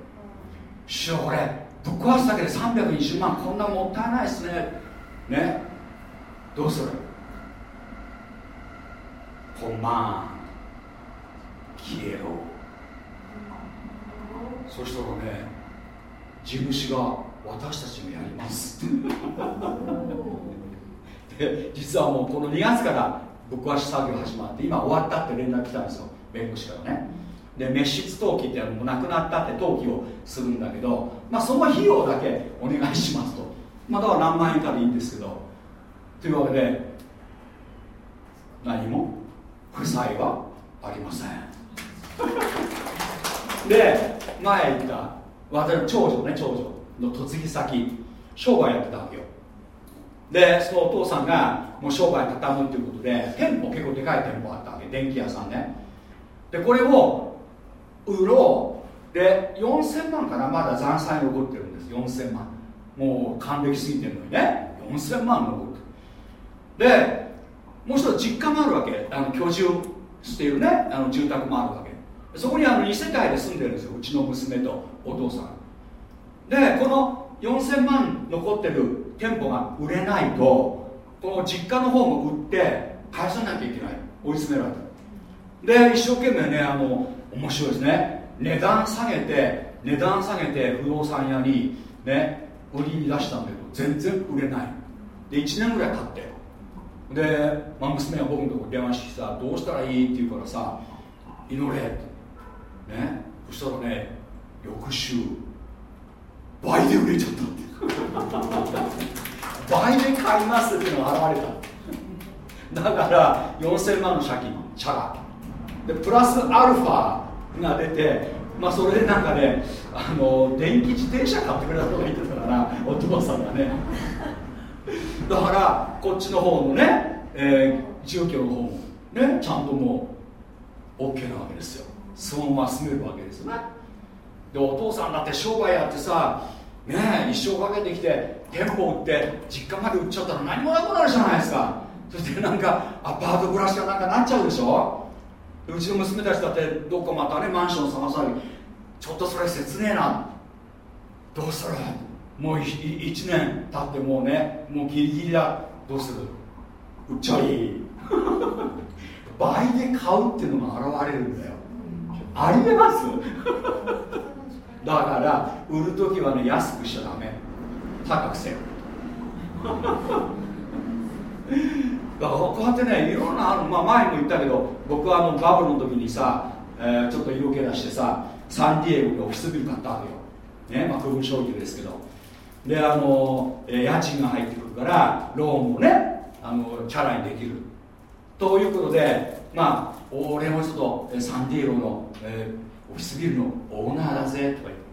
Speaker 1: 師匠これぶっ壊すだけで320万こんなもったいないっすね。ね。どうする？本番消えろそしたらね地主が私たちがやります。で実はもうこの2月からぶっ壊し作業始まって今終わったって連絡来たんですよ弁護士からね。で滅失登記ってもうなくなったって登記をするんだけど、まあ、その費用だけお願いしますと、まあ、だから何万円かでいいんですけど。というわけで何も？負債はありません。で前言った私の長女ね長女の嫁ぎ先商売やってたわけよ。でそのお父さんがもう商売畳むっていうことで店舗結構でかい店舗あったわけ電気屋さんね。でこれを売ろう。で4000万かなまだ残債残ってるんです。4000万。もう還暦すぎてるのにね。4000万残ってる。でもう一つ実家もあるわけ。あの居住しているねあの住宅もあるわけ。そこにあの2世帯で住んでるんですよ。うちの娘とお父さん。でこの4000万残ってる店舗が売れないとこの実家の方も売って返さなきゃいけない。追い詰められた。で一生懸命ねあの面白いですね。値段下げて値段下げて不動産屋にね売りに出したんだけど全然売れない。で1年ぐらい経って。で、まあ、娘が僕のとこ電話してさどうしたらいい？って言うからさ祈れって。ね。そしたらね翌週倍で売れちゃったって 倍で買いますっていうのが現れた。だから4000万の借金チャラでプラスアルファが出てまあそれでなんかねあの電気自転車買ってくれた人が言ってたからお父さんがね。だからこっちの方のね、えー、住居の方もねちゃんともう OK なわけですよ。そのまま住めるわけですよね。でお父さんだって商売やってさね一生かけてきて店舗売って実家まで売っちゃったら何もなくなるじゃないですか。そしてなんかアパート暮らしがなんかなっちゃうでしょ？うちの娘たちだってどっかまたねマンション探されちょっとそれ切ねえな。どうする？もう1年経ってもうねもうギリギリだ。どうする？うっちゃり 倍で買うっていうのが現れるんだよありえます？だから売る時はね安くしちゃダメ。高くせよ。だからこうやってねいろんな、まあ、前も言ったけど僕はあのバブルの時にさ、えー、ちょっと色気出してさサンディエゴでオフィスビル買ったわけよ。ねまあ区分昇級ですけど。であの、えー、家賃が入ってくるからローンもねあのチャラにできる。ということでまあ俺もちょっとサンディエゴの、えー、オフィスビルのオーナーだぜとか言って。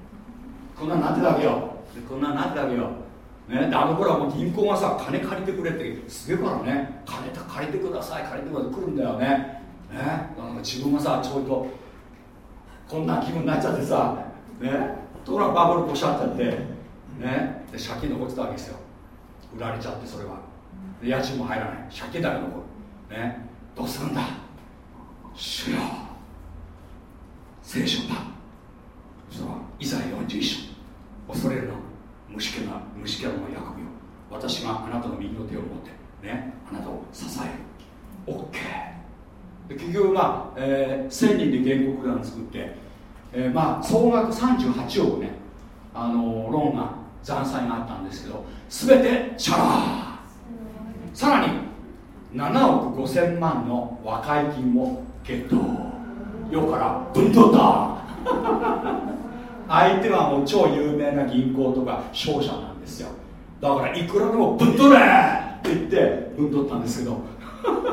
Speaker 1: こんなんなってたわけよ。こんなんなってたわけよ。ね、であの頃はもう銀行がさ金借りてくれってすげえからね。金借りてください。借りてください来るんだよね。ね。なんか自分がさちょいとこんな気分になっちゃってさね。ところがバブルポシャっちゃってね。で借金残ってたわけですよ。売られちゃってそれは。家賃も入らない。借金だけ残る。ね。どうするんだ。主よ聖書だそれはイザヤ41章。恐れるな。虫けな虫けらの役目を。私があなたの右の手を持ってねあなたを支える。OK で結局まあ、えー、1000人で原告団作って、えー、まあ総額38億ね。あのローンが残債があったんですけど全てチャラー。さらに7億5000万の和解金もゲットよからぶん取った。相手はもう超有名な銀行とか商社なんですよ。だからいくらでもぶん取れって言ってぶん取ったんですけど。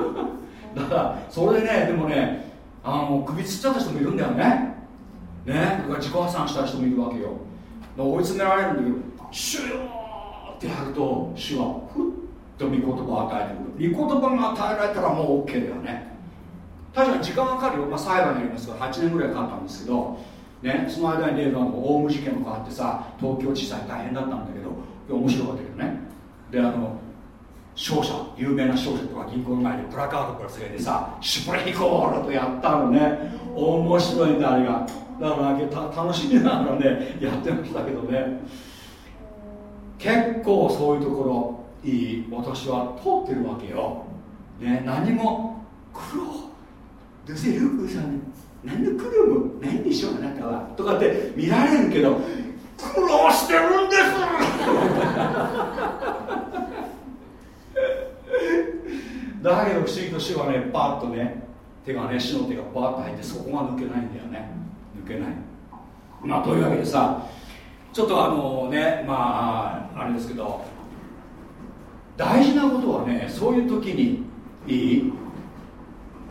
Speaker 1: だからそれでねでもねあの首つっちゃった人もいるんだよね。ねだか自己破産した人もいるわけよ。追い詰められるんだけど「主よ!」ってやると主はふっと御言葉を与えてくる。御言葉が与えられたらもう OK だよね。確かに時間がかかるよ、まあ、裁判になりますから8年ぐらいかかったんですけど、ね、その間に例のオウム事件とかあってさ東京地裁大変だったんだけど面白かったけどね。であの商社有名な商社とか銀行の前でプラカードからつけてさシュプレヒコールとやったのね。面白いんだあれが。だから楽しみながらねやってましたけどね。結構そういうところいい。私は通ってるわけよ、ね、何も苦労どうせルークさん何の苦労もないんでしょうあなたは。とかって見られるけど苦労してるんです。だけど不思議と主はねパッとね手がね主の手がバッと入ってそこが抜けないんだよね。抜けない。まあというわけでさちょっとあのねまああれですけど大事なことはねそういう時にいい？御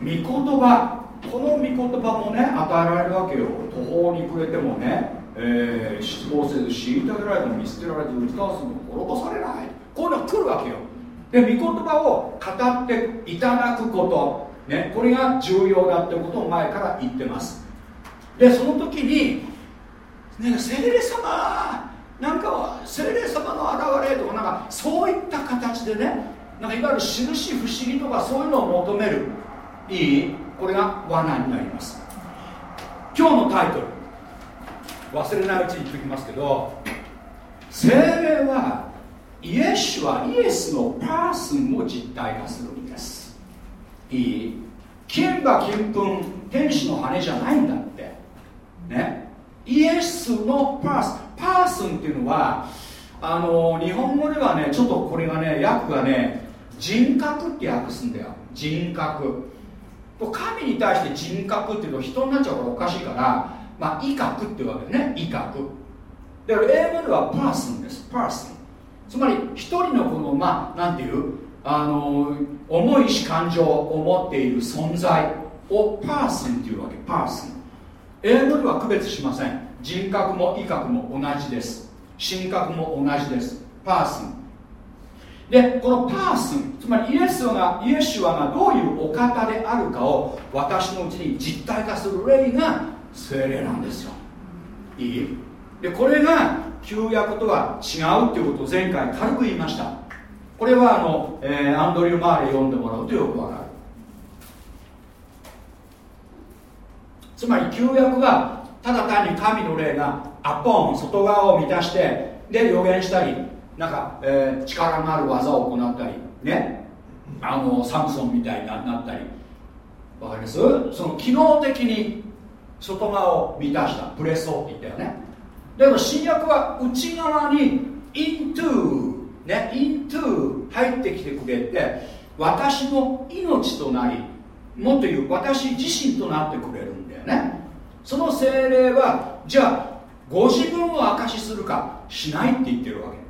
Speaker 1: 言葉。この御言葉もね与えられるわけよ。途方に暮れてもね、えー、失望せず虐げられても見捨てられず打ち倒すも滅ぼされない。こういうのが来るわけよ。で御言葉を語っていただくこと、ね、これが重要だってことを前から言ってます。でその時にね聖霊様なんか精霊様の現れとかなんかそういった形でねなんかいわゆる印不思議とかそういうのを求める。いい？これが罠になります。今日のタイトル。忘れないうちに言っておきますけど聖霊はイエスはイエスの person を実体化するんです。いい。金歯金粉天使の羽じゃないんだって。ね。イエスの person person っていうのはあの日本語ではねちょっとこれがね訳がね人格って訳すんだよ。人格。神に対して人格っていうと人になっちゃうからおかしいからまあ位格っていうわけね。位格。だから英語では person です。 personつまり一人のこのまあなんていう？あの重いし感情を持っている存在をパーソンっていうわけ。パーソン英語では区別しません。人格も威嚇も同じです。神格も同じです。パーソンでこのパーソンつまりイエスがイエシュアがどういうお方であるかを私のうちに実体化する霊が精霊なんですよ。いい。でこれが旧約とは違うっていうことを前回軽く言いました。これはあの、えー、アンドリュー・マーレ読んでもらうとよくわかる。つまり旧約はただ単に神の霊がアポン外側を満たしてで予言したりなんか、えー、力のある技を行ったりね。あのサムソンみたいになったり。わかります？その機能的に外側を満たしたプレスオって言ったよね。だけど新約は内側に into ね into 入ってきてくれて私の命となりもっと言う私自身となってくれるんだよね。その精霊はじゃあご自分を証しするかしないって言ってるわけ。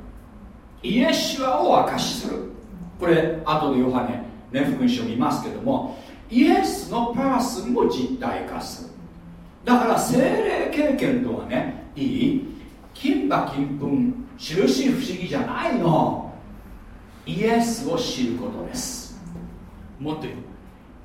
Speaker 1: イエシュアを証しする。これ後でヨハネね福音書見ますけどもイエスのパーソンを実体化する。だから精霊経験とはねいい。金馬金粉印不思議じゃないの。イエスを知ることです。もっと言う。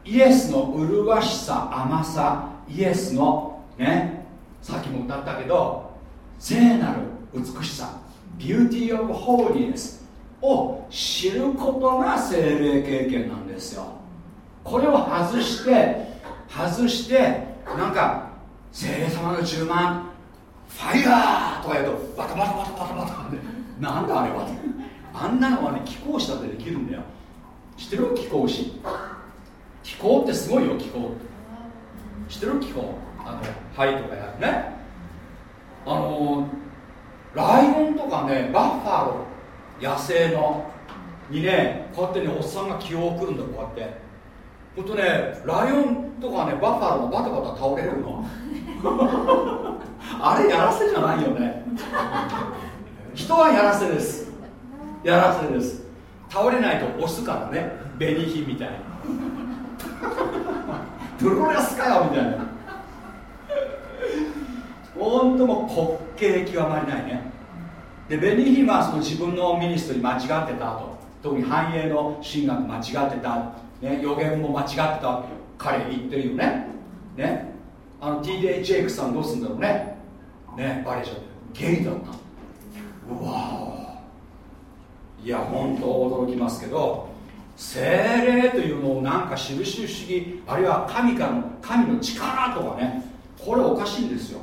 Speaker 1: イエスの麗しさ甘さイエスのねさっきも歌ったけど聖なる美しさ。ビューティー・オブ・ホーリーネスを知ることが精霊経験なんですよ。これを外して外してなんか精霊様の10万ファイヤーとかやるとバタバタバタバタバタってなんだあれはあんなのはね気候士だってできるんだよ。知ってる気候士気候ってすごいよ気候。知ってる気候？あの針とかやるね。あのライオンとかねバッファロー野生の。にねこうやってねおっさんが気を送るんだこうやって。ほんとねライオンとかねバッファローがバタバタ倒れるの。あれやらせじゃないよね。人はやらせです。やらせです。倒れないと押すからね。紅火みたいにプロレスかよみたいな。本当もう滑稽極まりないね。でベニヒマはその自分のミニストリー間違ってたと特に繁栄の神学間違ってた、ね、予言も間違ってた彼言ってるよね。ね。あの TD ジェイクさんどうすんだろうね。ねバレちゃってゲイだった。うわいや本当驚きますけど精霊というのをなんか印不思議あるいは神からの神の力とかねこれおかしいんですよ。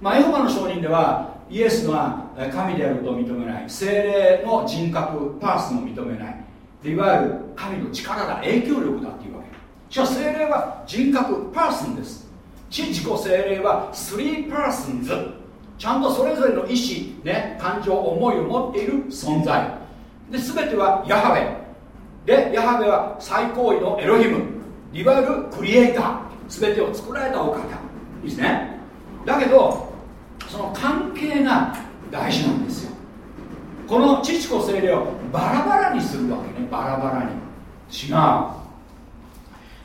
Speaker 1: まあエホバの証人ではイエスが神であると認めない。精霊の人格パーソンを認めない。いわゆる神の力だ影響力だっていうわけ。しかし精霊は人格パーソンです。地自己精霊はスリーパーソンズ。ちゃんとそれぞれの意志、ね、感情思いを持っている存在。で全てはヤハベ。でヤハベは最高位のエロヒム。いわゆるクリエイター。全てを作られたお方。いいですね。だけどその関係が大事なんですよ。この父子精霊をバラバラにするわけね。バラバラに。違う。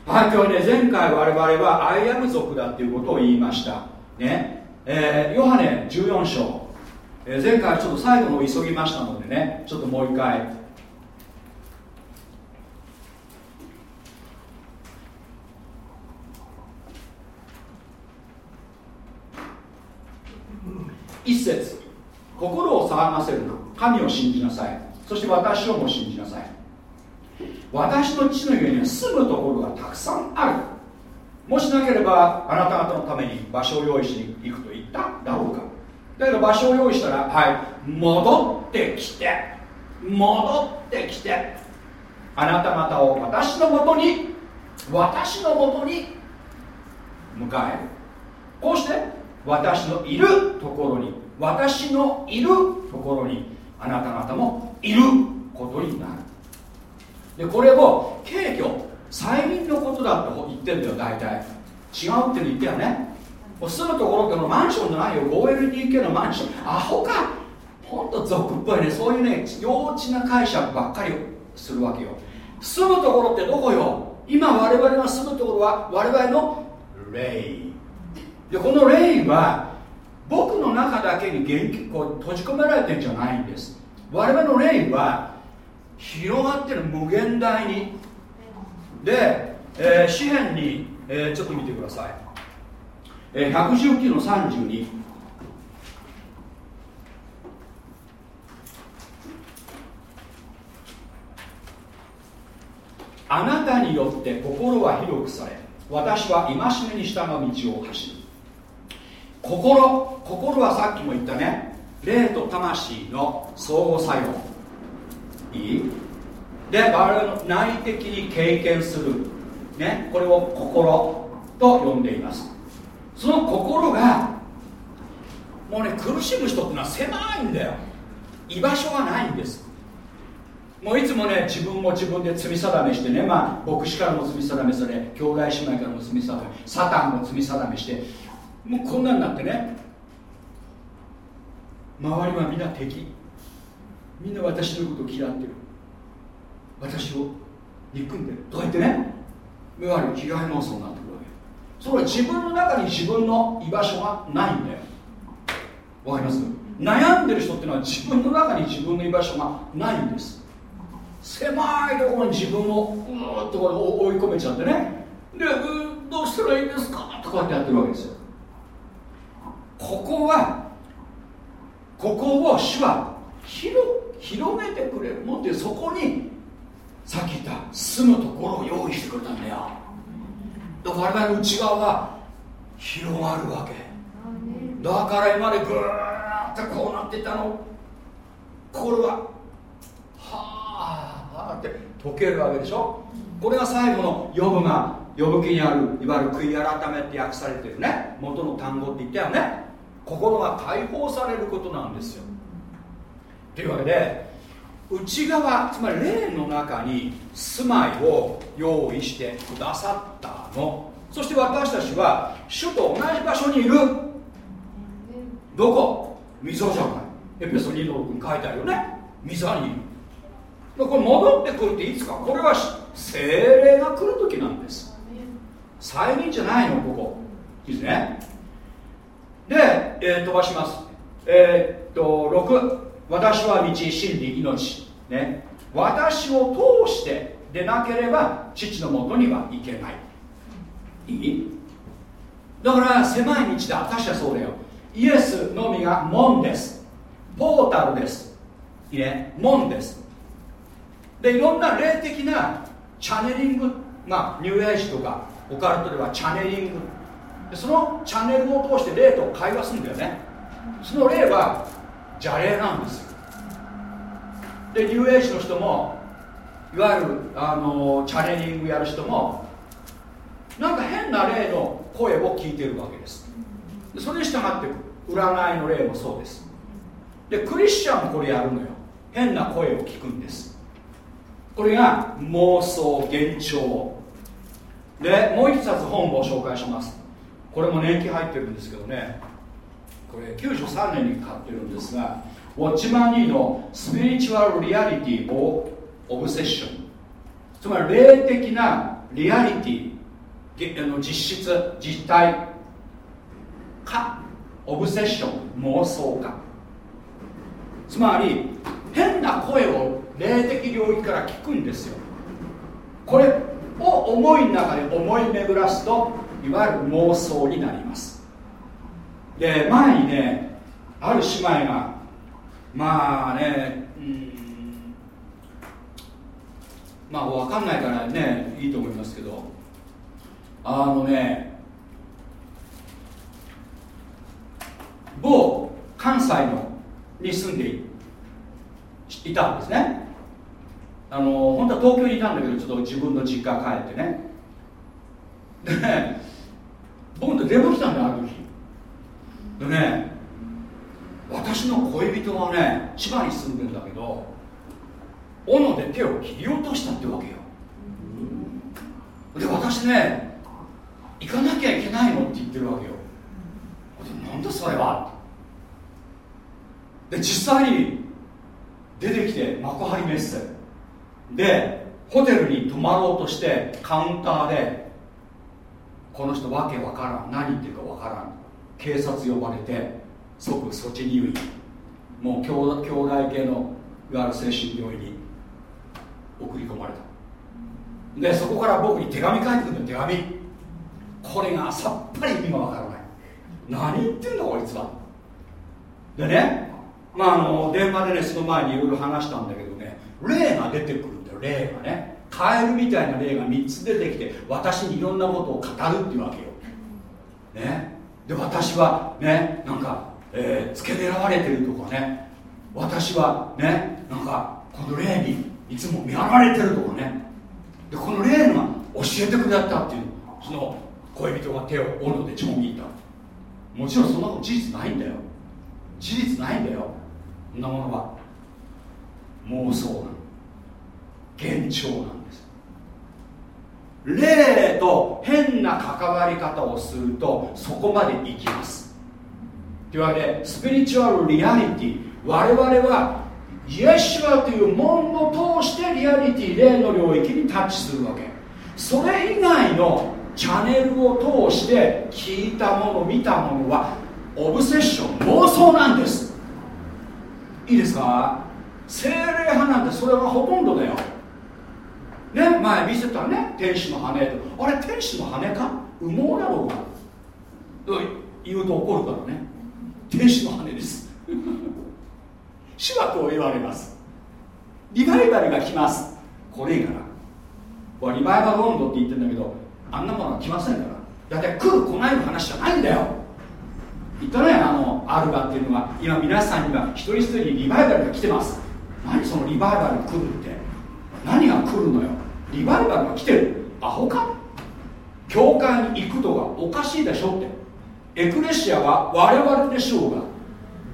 Speaker 1: はい今日ね前回我々はアイアム族だっていうことを言いました。ね。えー、ヨハネ14章、えー、前回ちょっと最後の急ぎましたのでねちょっともう一回。一節心を騒がせるな。神を信じなさい。そして私をも信じなさい。私の父の家には住むところがたくさんある。もしなければあなた方のために場所を用意しに行くと言っただろうか。だけど場所を用意したらはい戻ってきて。戻ってきて。あなた方を私のもとに私のもとに迎える。こうして私のいるところに私のいるところにあなた方もいることになる。でこれを軽挙催眠のことだと言ってんだよ大体。違うって言ってよね。住むところってのマンションじゃないよ 5LDK のマンション。アホか。ほんと俗っぽいね。そういうね幼稚な解釈ばっかりするわけよ。住むところってどこよ。今我々が住むところは我々の霊。でこの霊は僕の中だけに元気こう閉じ込められてんじゃないんです。我々の霊は広がってる無限大に。で、えー、詩篇に、えー、ちょっと見てください、えー、119の32あなたによって心は広くされ私は戒めに従う道を走る。心心はさっきも言ったね。霊と魂の相互作用。いい？で我々の内的に経験する、ね、これを心と呼んでいます。その心がもうね苦しむ人っていうのは狭いんだよ。居場所がないんです。もういつもね自分も自分で罪定めしてね。まあ牧師からも罪定めされ兄弟姉妹からも罪定めサタンも罪定めしてもうこんなんなってね。周りはみんな敵。みんな私のことを嫌ってる。私を憎んでる。とか言ってね。いわゆる被害妄想になってくるわけ。それは自分の中に自分の居場所がないんだよ。わかります？悩んでる人っていうのは自分の中に自分の居場所がないんです。狭いところに自分をうーっと追い込めちゃってね。でどうしたらいいんですか？とかってやってるわけですよ。ここはここを主は広広げてくれる。もってそこにさっき言った住むところを用意してくれたんだよ。だから我々の内側が広がるわけ。だから今までぐーっとこうなってたの。心がはあって溶けるわけでしょ。これが最後の呼ぶが呼ぶ気にあるいわゆる悔い改めって訳されてるね。元の単語って言ったよね心が解放されることなんですよ。というわけで内側つまり霊の中に住まいを用意してくださったの。そして私たちは主と同じ場所にいる。どこ？溝じゃない。エペソ2の6に書いてあるよね。溝にいる。これ戻ってくるっていつか。これは精霊が来る時なんです。再臨じゃないのここ。いいですね。で、えー、飛ばします。えー、っと6私は道真理命。ね。私を通してでなければ父のもとには行けない。いい？だから狭い道だ私はそうだよ。イエスのみが門です。ポータルです。いいね。門です。でいろんな霊的なチャネリング。まあニューエイジとかオカルトではチャネリング。そのチャンネルを通して霊と会話するんだよね。その霊は邪霊なんですよ。でニューエイジの人もいわゆるあのチャネリングやる人もなんか変な霊の声を聞いてるわけです。でそれに従って占いの霊もそうです。でクリスチャンもこれやるのよ。変な声を聞くんです。これが妄想幻聴でもう一冊本を紹介します。これも年季入ってるんですけどね。これ93年に買ってるんですがウォッチマン・ニーのスピリチュアル・リアリティを・オブセッション。つまり霊的なリアリティあの実質実体かオブセッション。妄想か。つまり変な声を霊的領域から聞くんですよ。これを思いの中で思い巡らすといわゆる妄想になります。で前にねある姉妹がまあねうんまあ分かんないからねいいと思いますけどあのね某関西のに住んでいたんですね。あの本当は東京にいたんだけどちょっと自分の実家帰ってね。でね僕と電話来たんだある日。でね私の恋人はね千葉に住んでんだけど斧で手を切り落としたってわけよ。で私ね行かなきゃいけないのって言ってるわけよ。なんだそれは？で実際に出てきて幕張メッセ。でホテルに泊まろうとしてカウンターでこの人わけわからん。何言ってるかわからん。警察呼ばれて即措置入院もう兄兄弟系のいわゆる精神病院に送り込まれた。でそこから僕に手紙書いてくるんだよ手紙。これがさっぱり意味がわからない。何言ってんだこいつは。でねまああの電話でねその前にいろいろ話したんだけどね霊が出てくるんだよ霊がね。カエルみたいな霊が3つ出てきて私にいろんなことを語るっていうわけよ。ね。で私はねなんかえー、付け狙われてるとかね。私はねなんかこの霊にいつも見張られてるとかね。でこの霊が教えてくれたっていうその恋人が手を斧でちょん切ったもちろんそんなこと事実ないんだよ。事実ないんだよ。そんなものは妄想な幻聴な霊と変な関わり方をするとそこまで行きます。というわけでスピリチュアルリアリティ我々はイエシュアという門を通してリアリティ霊の領域にタッチするわけ。それ以外のチャンネルを通して聞いたもの見たものはオブセッション妄想なんです。いいですか？精霊派なんてそれはほとんどだよ。ね前見せたね天使の羽と。あれ天使の羽か？羽毛だろうか？言うと怒るからね。天使の羽です。主はこう言われます。リバイバルが来ます。これいいかなリバイバル温度って言ってるんだけどあんなものは来ませんから。だって来る来ないの話じゃないんだよ。言ったねあのアルバっていうのは。今皆さんには一人一人リバイバルが来てます。何そのリバイバル来るって？何が来るのよ？リバイバルが来てる。アホか？教会に行くとかおかしいでしょって。エクレシアは我々でしょうが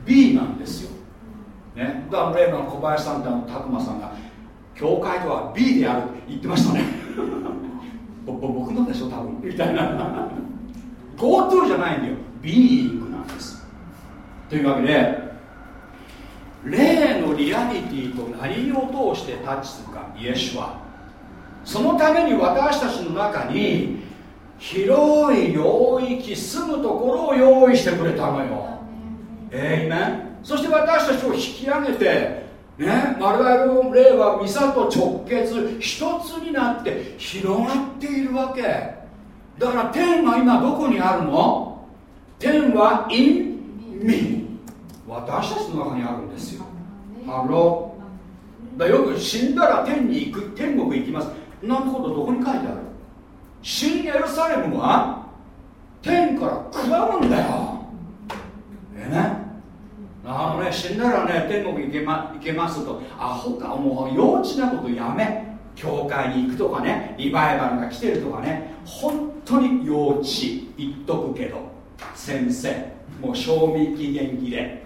Speaker 1: B なんですよ、ね、だから例の小林さんと拓磨さんが教会とは B であるって言ってましたね。僕のでしょ多分。みたいな。GoTo じゃないんだよ。ビーイングなんです。というわけで霊のリアリティと何を通してタッチするかイエシュは。そのために私たちの中に広い領域住むところを用意してくれたのよ。えいめそして私たちを引き上げてね我々の霊はミサと直結一つになって広がっているわけ。だから天は今どこにあるの？天は in me 私たちの中にあるんですよ。ハローだよく死んだら天に行く。天国行きます。なんことどこに書いてある？新エルサレムは？天から下るんだよ。えね？あのね。死んだらね天国行け,、ま、行けますと。アホかもう幼稚なことやめ。教会に行くとかね。リバイバルが来てるとかね。本当に幼稚言っとくけど。先生もう賞味期限切れ。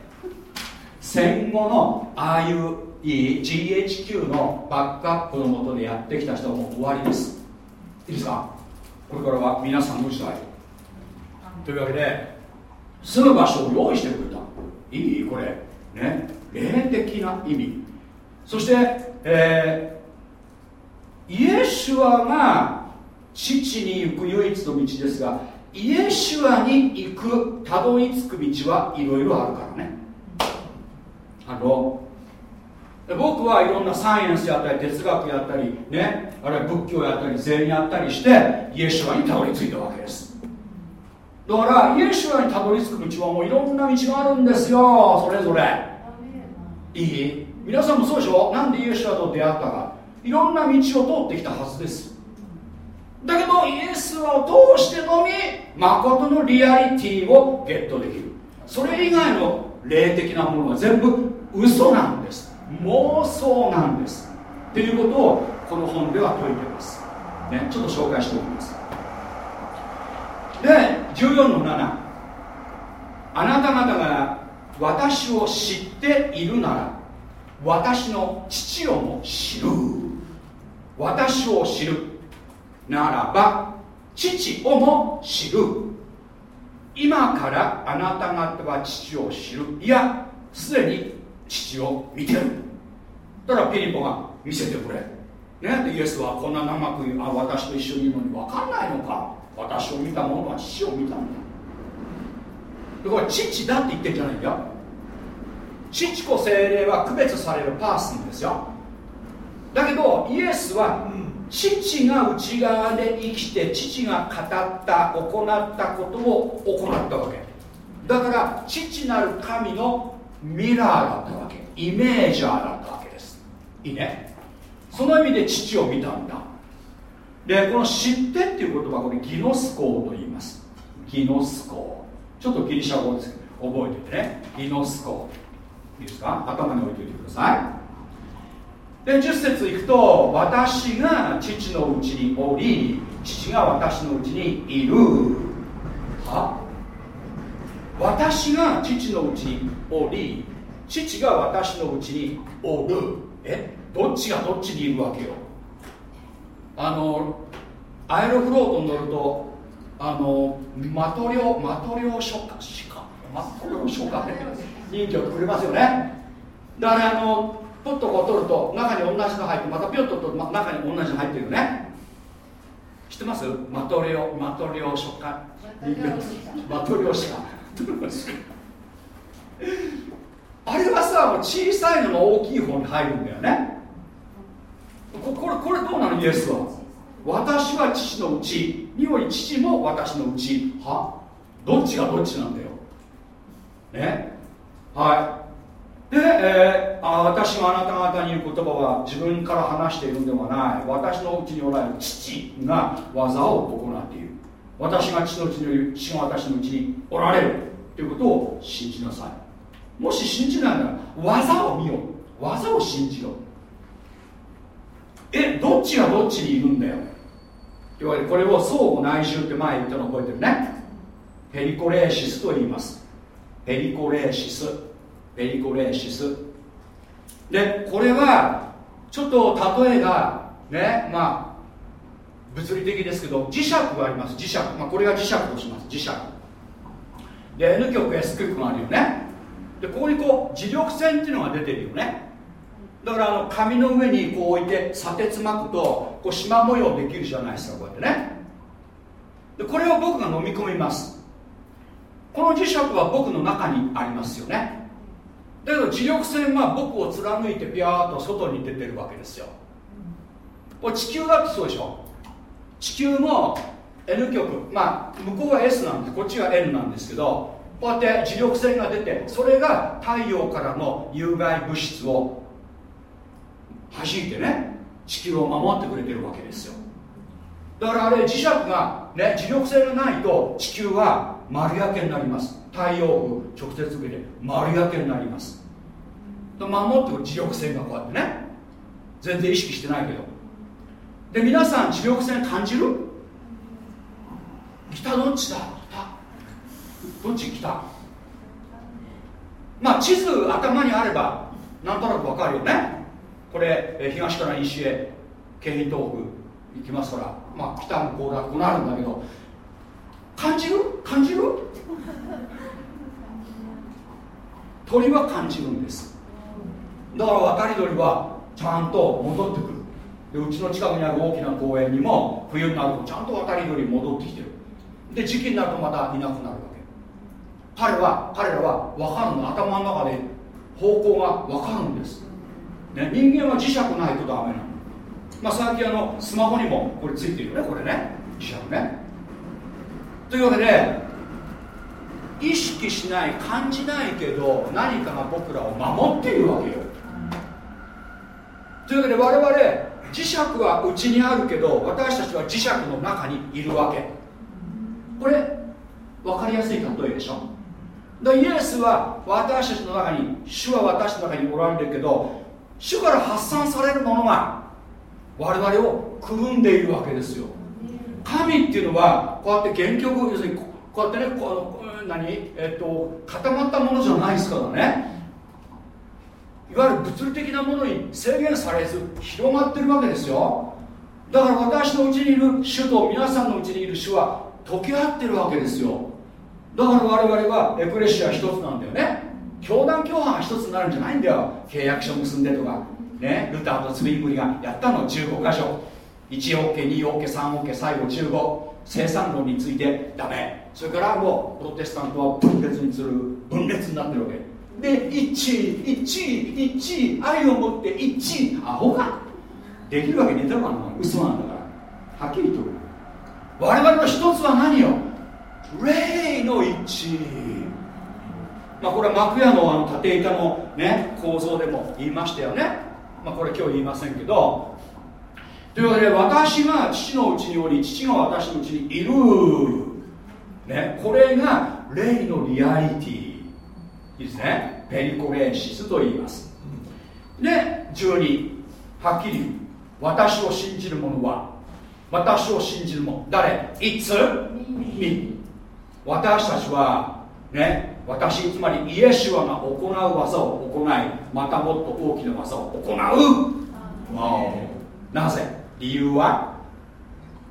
Speaker 1: 戦後のああいういい？GHQ のバックアップのもとでやってきた人はもう終わりです。いいですか？これからは皆さんの時代。というわけで住む場所を用意してくれた。いい？これ。ね？霊的な意味。そして、えー、イエシュアが父に行く唯一の道ですがイエシュアに行くたどり着く道はいろいろあるからね。あの僕はいろんなサイエンスやったり哲学やったりねあるいは仏教やったり禅やったりしてイエシュアにたどり着いたわけです。だからイエシュアにたどり着く道はもういろんな道があるんですよそれぞれ。いい？皆さんもそうでしょ？なんでイエシュアと出会ったかいろんな道を通ってきたはずです。だけどイエスを通してのみ誠のリアリティをゲットできる。それ以外の霊的なものは全部嘘なんです妄想なんです。っていうことをこの本では説いてます、ね、ちょっと紹介しておきます。で14の7あなた方が私を知っているなら私の父をも知る。私を知る。ならば父をも知る。今からあなた方は父を知る。いやすでに父を見てる。だからピリポが見せてくれ。ね、でイエスはこんな長くあ私と一緒にいるのに分かんないのか。私を見た者は父を見たんだ。でこれ父だって言ってんじゃないんだよ。父子精霊は区別されるパーソンですよ。だけどイエスは父が内側で生きて父が語った行ったことを行ったわけ。だから父なる神のミラーだったわけ。イメージャーだったわけです。いいね。その意味で父を見たんだ。でこの知ってっていう言葉これギノスコーと言います。ギノスコー。ちょっとギリシャ語ですけど覚えててね。ギノスコー。いいですか？頭に置いておいてください。で10節いくと私が父のうちにおり父が私のうちにいる。は？私が父のうちにおり父が私のうちにおる。え？どっちがどっちにいるわけよ？あのアイロフロートに乗るとあのマトリョマトリョ書家しかマトリョ書家で人気をくれますよね。だからあのポッとこう取ると中に同じの入ってまたピョッとと中に同じの入ってるよね。知ってます？マトリョマトリョ書家マトリョ書家あれはさもう小さいのが大きい方に入るんだよね。ここれこれどうなの？イエスは。私は父のうちにより父も私のうちはどっちがどっちなんだよ。ね？はい。で、えー、あ私があなた方に言う言葉は自分から話しているんではない。私のうちにおられる父が技を行っている私が父のうちにいる父が私のうちにおられるということを信じなさい。もし信じないなら技を見よ技を信じろえどっちがどっちにいるんだよ。というわけでこれを相互内住って前言ったの覚えてるね。ペリコレーシスと言います。ペリコレーシス。ペリコレーシス。でこれはちょっと例えがねまあ物理的ですけど磁石があります。磁石、まあ、これが磁石とします。磁石。で N 極 S 極があるよね。でここにこう磁力線っていうのが出てるよね。だからあの紙の上にこう置いて砂鉄巻くとこう縞模様できるじゃないですかこうやってね。でこれを僕が飲み込みます。この磁石は僕の中にありますよね。だけど磁力線は僕を貫いてビャーっと外に出てるわけですよ。これ地球だってそうでしょ。地球も N 極まあ向こうは S なんでこっちは N なんですけどこうやって磁力線が出てそれが太陽からの有害物質を弾いてね地球を守ってくれてるわけですよ。だからあれ磁石が、ね、磁力線がないと地球は丸焼けになります。太陽風直接受けて丸焼けになります。守ってくる磁力線がこうやってね全然意識してないけどで皆さん磁力線感じる？北どっちだ？北。どっち北まあ地図頭にあればなんとなく分かるよね。これ東から西へ京浜東北行きますからまあ北もこうだこうなるんだけど。感じる？感じる？鳥は感じるんです。だから渡り鳥はちゃんと戻ってくる。でうちの近くにある大きな公園にも冬になるとちゃんと渡り鳥戻ってきてる。で時期になるとまたいなくなるわけ。彼は彼らは分かるの。頭の中で方向が分かるんです。ね、人間は磁石ないとダメなの、まあ、最近あのスマホにもこれついてるよねこれね。磁石ね。というわけで意識しない感じないけど何かが僕らを守っているわけよ。というわけで我々磁石はうちにあるけど私たちは磁石の中にいるわけ。これ分かりやすい例えでしょ？でイエスは私たちの中に主は私の中におられるけど主から発散されるものが我々をくるんでいるわけですよ。神っていうのはこうやって原曲要するにこうやってねこう何、えっと、固まったものじゃないですからね。いわゆる物理的なものに制限されず広がってるわけですよ。だから私のうちにいる主と皆さんのうちにいる主は溶け合ってるわけですよ。だから我々はエクレシア一つなんだよね。教団共犯が一つになるんじゃないんだよ。契約書結んでとか。ね。ルターとツリングリがやったの。15箇所。1OK2OK3OK 最後15生産論についてダメ。それからもうプロテスタントは分裂にする分裂になってるわけ。で一致一一愛を持って一致アホか。できるわけねえだろあの嘘なんだから。はっきりと我々の一つは何よ？霊の一。致まあ、これは幕屋のあの縦板の、ね、構造でも言いましたよね、まあ、これ今日言いませんけど。というわけで私が父のうちにおり父が私のうちにいる、ね、これが霊のリアリティ。いいですね。ペリコレーシスと言います。で12はっきり私を信じる者は私を信じる者誰？いつ？み。私たちはね私つまりイエシュアが行う技を行いまたもっと大きな技を行う。なぜ？理由は？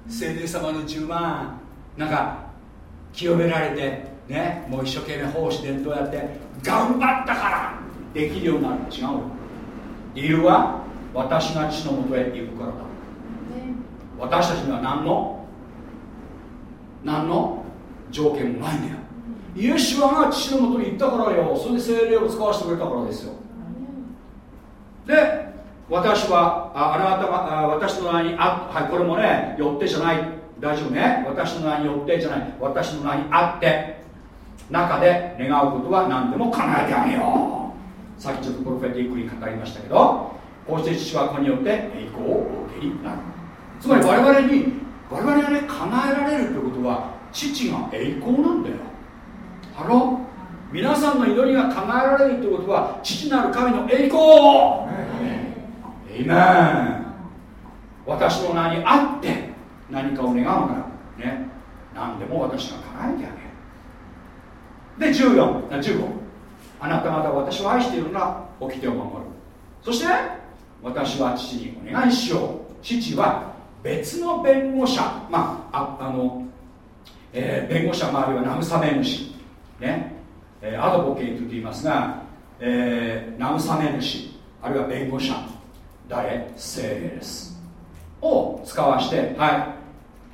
Speaker 1: 聖霊様の10万なんか清められてねもう一生懸命奉仕伝統やって頑張ったからできるようになる違う理由は私が父のもとへ行くからだ。私たちには何の？何の？条件もないんだよイエシュアが父のもとに行ったからよ。それで精霊を使わせてくれたからですよ。で私はああなたがあ私の名にあはいこれもねよってじゃない。大丈夫ね。私の名によってじゃない。私の名にあって中で願うことは何でも叶えてあげよう。さっきちょっとプロフェティックに語りましたけどこうして父は子によって栄光をお受けになる。つまり我々に我々がね叶えられるということは父が栄光なんだよ。ハロ皆さんの祈りが叶えられるということは父なる神の栄光エイメン私の名にあって何かを願うからね。何でも私が叶えてあげる。で14 15あなた方は私を愛しているなら掟を守る。そして私は父にお願いしよう。父は別の弁護者。まああの、えー、弁護者もあるいは慰め主。ね、えー、アドボケイトと言いますが、えー、慰め主。あるいは弁護者。誰？精霊です。を使わしては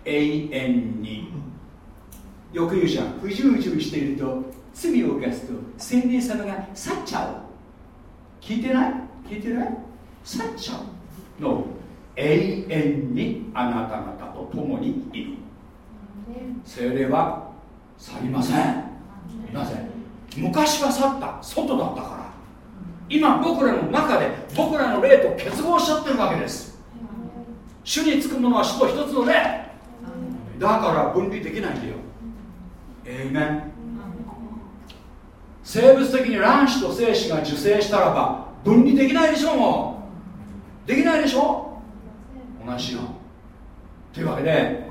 Speaker 1: い。永遠に。よく言うじゃん不従順していると罪を犯すと精霊様が去っちゃう。聞いてない？聞いてない？去っちゃう。の永遠にあなた方と共にいる。精霊は去りません。なぜ？昔は去った外だったから。今僕らの中で僕らの霊と結合しちゃってるわけです。主につくものは主と一つの霊。だから分離できないんだよ。えいめん生物的に卵子と精子が受精したらば分離できないでしょもう。できないでしょ？同じよ。というわけで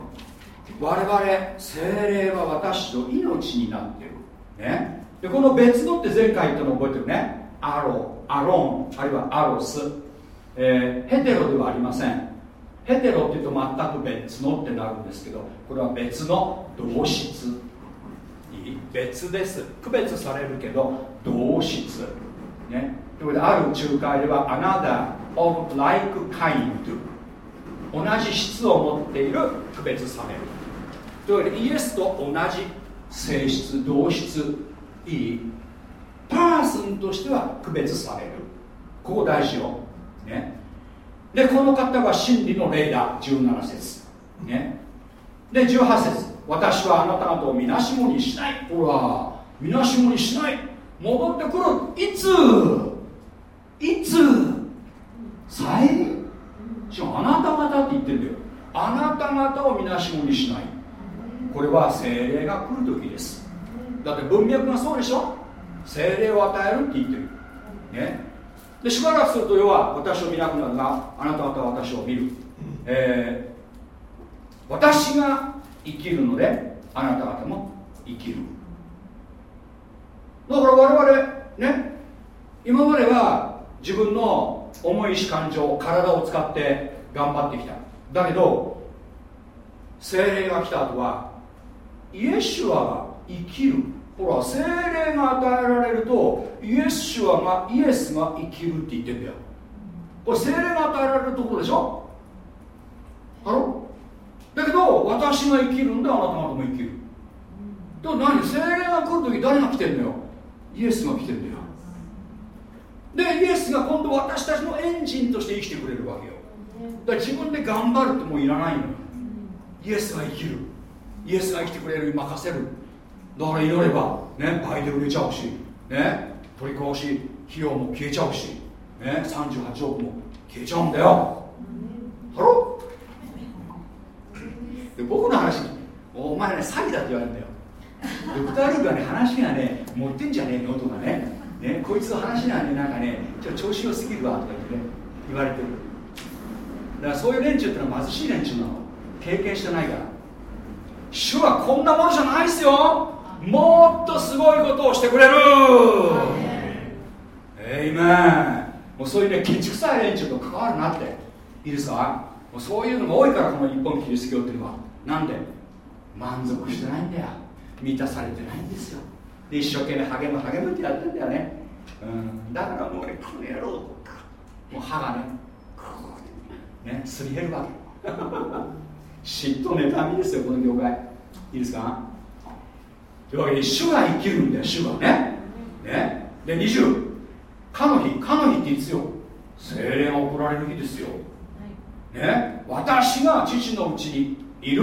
Speaker 1: 我々精霊は私と命になっている。ね。でこの別のって前回言ったの覚えてるね。アロアロンあるいはアロス、えー、ヘテロではありません。ヘテロっていうと全く別のってなるんですけどこれは別の同質。別です。区別されるけど同質。ね。ということである仲介では another of like kind 同じ質を持っている区別される。というわけでイエスと同じ性質同質いいパーソンとしては区別される。ここ大事よ、ね、でこの方は真理の霊だ17節。ね。で18節。私はあなた方をみなしもにしない。ほらみなしもにしない。戻ってくる。いつ？いつ？再しかもあなた方って言ってるんだよ。あなた方をみなしもにしない。これは精霊が来る時です。だって文脈がそうでしょ？精霊を与えるって言ってる。ね。でしばらくすると要は私を見なくなるがあなた方は私を見る、えー、私が生きるのであなた方も生きる。だから我々ね今までは自分の重い意志感情体を使って頑張ってきた。だけど精霊が来た後はイエシュアが生きる。ほら精霊が与えられるとイエスシュアがイエスが生きるって言ってんだよ。これ精霊が与えられるところでしょ？ハロだけど私が生きるんであなた方も生きる。でも何？精霊が来る時誰が来てんのよ？イエスが来てんだよ。でイエスが今度私たちのエンジンとして生きてくれるわけよ。だから自分で頑張るってもういらないの。よイエスが生きる。イエスが生きてくれる。任せる。だから祈ればね倍で売れちゃうしね取り壊し費用も消えちゃうしね38億も消えちゃうんだよ。ハロで僕の話お前ね詐欺だって言われるんだよ。で2人がね話がね持ってんじゃねえのとかね。ねこいつの話がねなんかねちょっと調子良すぎるわとか言ってね言われてる。だからそういう連中ってのは貧しい連中なの。経験してないから。主はこんなものじゃないですよ。もっとすごいことをしてくれる。えいめもうそういうね建築さい連中と関わるなって。いいですか？もうそういうのが多いからこの日本キリスト教っていうのは。なんで？満足してないんだよ。満たされてないんですよ。で一生懸命励む励むってやってんだよね、うん、だからもうねこの野郎もう歯がねねすり減るわけ。嫉妬妬みですよこの業界。いいですか？というわけで主が生きるんだよ主がね。ね。で20かの日かの日っていつよ？精霊が送られる日ですよ、ね。私が父のうちにいる。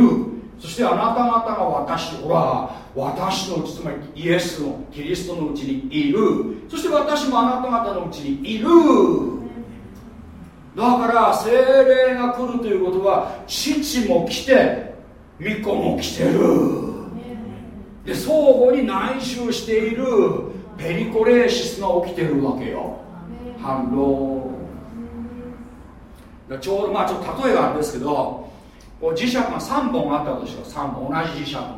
Speaker 1: そしてあなた方が私ほら私のうちつまりイエスのキリストのうちにいる。そして私もあなた方のうちにいる。だから精霊が来るということは父も来て御子も来てる。で相互に内住しているペリコレーシスが起きてるわけよ。ハローちょうどまあちょっと例えがあるんですけどこう磁石が3本あったとしよう3本。同じ磁石が。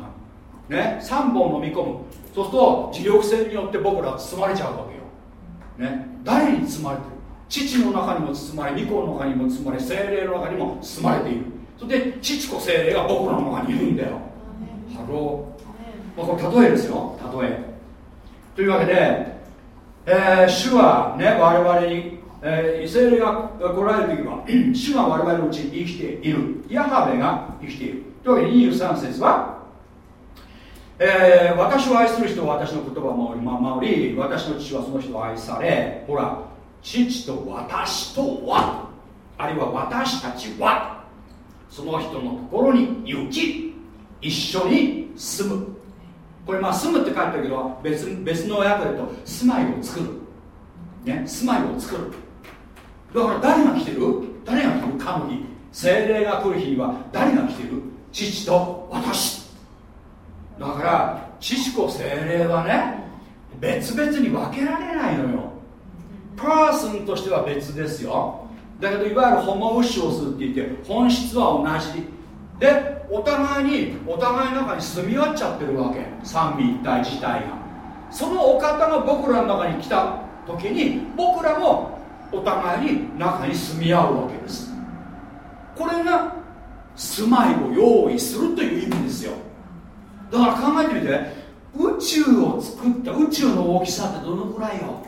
Speaker 1: ね。3本飲み込む。そうすると磁力線によって僕らは包まれちゃうわけよ、ね、誰に包まれてる。父の中にも包まれ御子の中にも包まれ聖霊の中にも包まれている。それで父子聖霊が僕らの中にいるんだよ。ハロー、まあ、これ例えですよ。例え。というわけで、えー、主はね我々に、えー、精霊が来られる時は 主が我々のうちに生きている。ヤハベが生きている。というわけで23節はえー、私を愛する人は私の言葉を守り私の父はその人を愛されほら父と私とはあるいは私たちはその人のところに行き一緒に住む。これまあ住むって書いてあるけど別別の訳だと住まいを作る。ね住まいを作る。だから誰が来てる？誰が来る？かの日精霊が来る日には誰が来てる？父と私。だから父子精霊はね別々に分けられないのよ。パーソンとしては別ですよ。だけどいわゆるホモウシオスって言って本質は同じ。でお互いにお互いの中に住み合っちゃってるわけ。三位一体自体が。そのお方が僕らの中に来た時に僕らもお互いに中に住み合うわけです。これが住まいを用意するという意味ですよ。だから考えてみて宇宙を作った宇宙の大きさってどのくらいよ？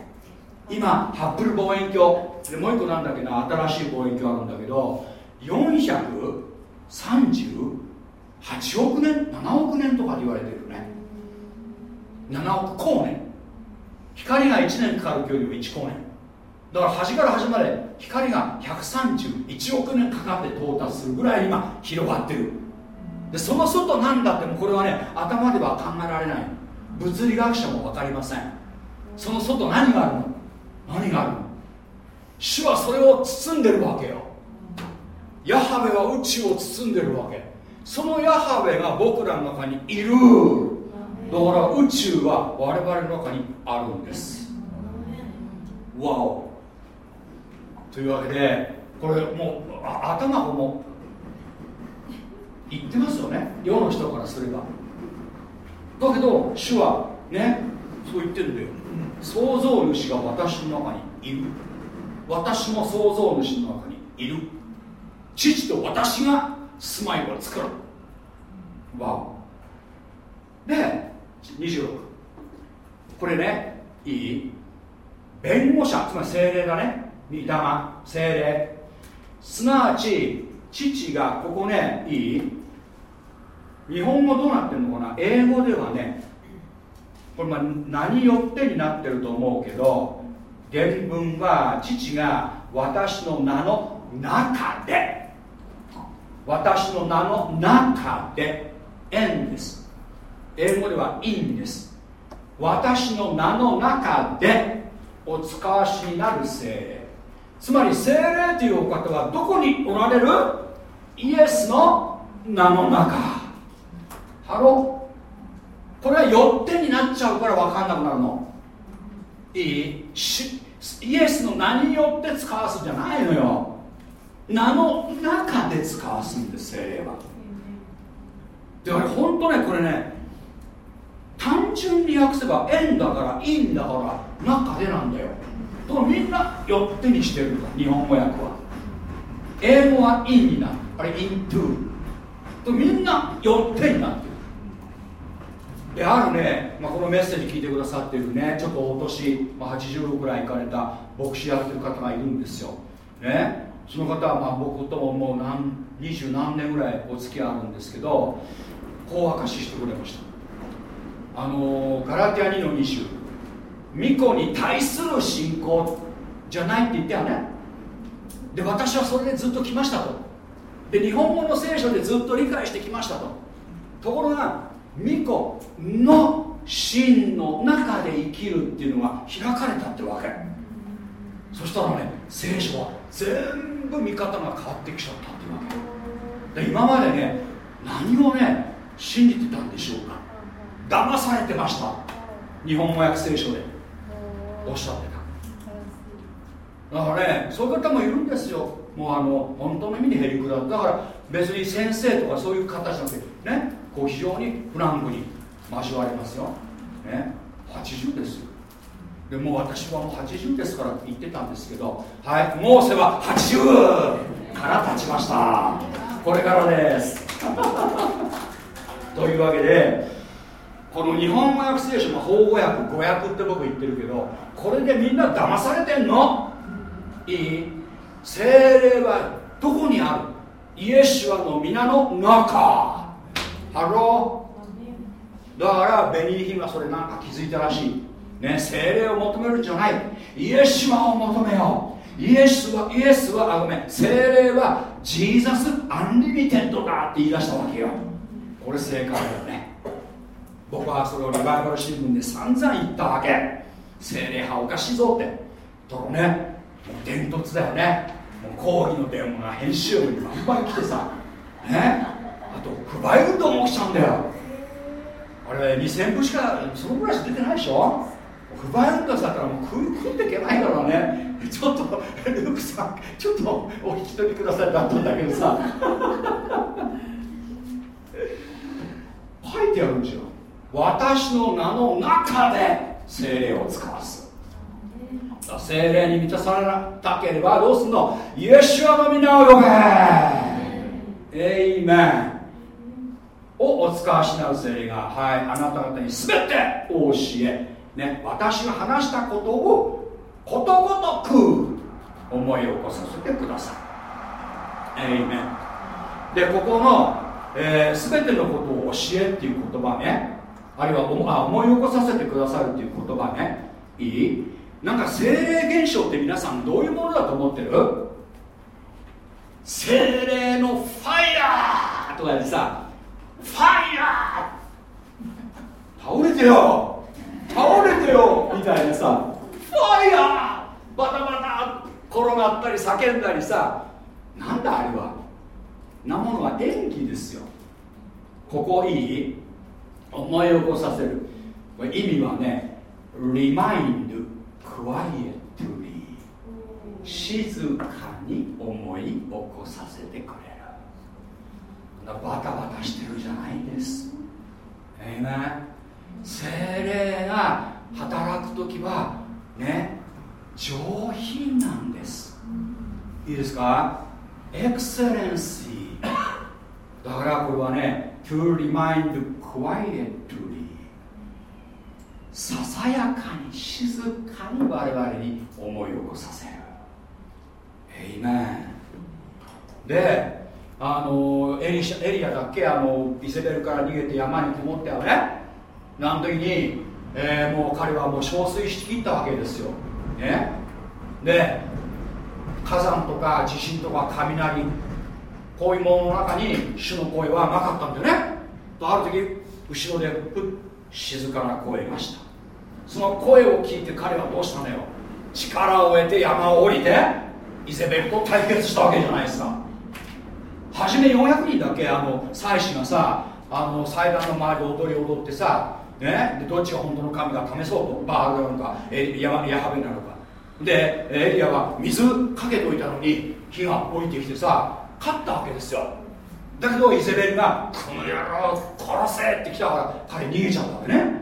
Speaker 1: 今ハッブル望遠鏡でもう一個なんだけな新しい望遠鏡あるんだけど438億年7億年とかで言われてるね。7億光年。光が1年かかる距離を1光年。だから端から端まで光が131億年かかって到達するぐらい今広がってる。でその外なんだってもこれはね頭では考えられない。物理学者も分かりません。その外何があるの？何があるの？主はそれを包んでるわけよ。ヤハベは宇宙を包んでるわけ。そのヤハベが僕らの中にいる。だから宇宙は我々の中にあるんです。わおというわけでこれもう頭がも言ってますよね。世の人からすれば。だけど主はねそう言ってるんだよ。創造主が私の中にいる。私も創造主の中にいる。父と私が住まいを作る。わお。で26これねいい？弁護者つまり精霊だね御霊精霊。すなわち父がここねいい。日本語どうなってるのかな？英語ではねこれまあ何よってになってると思うけど原文は父が私の名の中で。私の名の中で。縁です。英語では in です。私の名の中で。お使わしになる精霊。つまり精霊というお方はどこにおられる？イエスの名の中。ハロこれはよってになっちゃうから分かんなくなるの。いい？イエスの名によって使わすんじゃないのよ。名の中で使わすんです精霊は。だから本当ねこれね単純に訳せば縁だからいいんだから中でなんだよだからみんなよってにしてる日本語訳は。英語は in になる。あれ into みんなよってになってる。であるね、まあ、このメッセージ聞いてくださってるねちょっとお年、まあ、80ぐらい行かれた牧師やってる方がいるんですよ、ね、その方はまあ僕とももう何二十何年ぐらいお付き合いあるんですけどこう明かししてくれました。あのガラティア2の20巫女に対する信仰じゃないって言ったよねで私はそれでずっと来ましたと。で日本語の聖書でずっと理解してきましたと。ところが巫女の真の中で生きるっていうのが開かれたってわけ。そしたらね聖書は全部見方が変わってきちゃったっていうわけ。で今までね何をね信じてたんでしょうか。騙されてました。日本語訳聖書で。おっしゃってた。だからねそういう方もいるんですよ。もうあの本当の意味でへりくだだから別に先生とかそういう方じゃなくてねこう非常にフランクに交わりますよ、ね、80ですよ。でもう私はもう80ですからって言ってたんですけどはいモーセは80から立ちました。これからです。というわけでこの日本語訳聖書の誤訳誤訳って僕言ってるけどこれでみんな騙されてんの？いい？聖霊はどこにある？イエシュアの御名の？中。ハローだからベニーヒンはそれなんか気づいたらしい。ね聖霊を求めるんじゃない。イエシュアを求めよう。イエスはイエスはあごめん。聖霊は Jesus Unlimited だって言い出したわけよ。これ正解だよね。僕はそれをリバイバル新聞で散々言ったわけ。精霊派おかしいぞって。とこねもう伝突だよね。もう抗議の電話が編集部にバンバン来てさ。ね。あと不買運動も起きちゃうんだよ。あれ2000部しかそのぐらいしか出てないでしょ。不買運動だったらもう食い食っていけないからね。ちょっとルークさんちょっとお引き取りくださいだったんだけどさ。書いてあるんですよ。私の名の中で精霊を使わす。精霊に満たされたければどうすんの？イエシュアの皆を呼べ。エイメン。をお使わしなる精霊がはいあなた方に全てお教えね私が話したことをことごとく思い起こさせてください。エイメン。でここの、えー、全てのことを教えっていう言葉ね。あるいは思い起こさせてくださるっていう言葉ね。いい？なんか精霊現象って皆さんどういうものだと思ってる？精霊のファイヤーとかでさファイヤー！倒れてよ！倒れてよ！みたいなさファイヤー！バタバタ転がったり叫んだりさなんだあれは？なものは演技ですよ。ここいい？思い起こさせる。これ意味はね remind quietly 静かに思い起こさせてくれる。バタバタしてるじゃないんです。えいめ精霊が働く時はね上品なんです。いいですか？エクセレンシーだからこれはね to remind quietly ささやかに静かに我々に思い起こさせる。エイメンであのエリシャエリアだっけ？あのイセベルから逃げて山にこもってはねなん時に、えー、もう彼はもう憔悴しきったわけですよ、ね、で火山とか地震とか雷こういうものの中に主の声はなかったんでね。とある時後ろでふっ静かな声がした。その声を聞いて彼はどうしたのよ。力を得て山を降りてイゼベルと対決したわけじゃないですか。初め400人だけ？あの祭司がさあの祭壇の周りで踊り踊ってさ、ね、でどっちが本当の神か試そうと。バールなのかえヤヤハベなのか。でエリアは水かけといたのに火が降りてきてさ勝ったわけですよ。だけどイゼベルが「この野郎殺せ!」って来たから彼逃げちゃったわけね。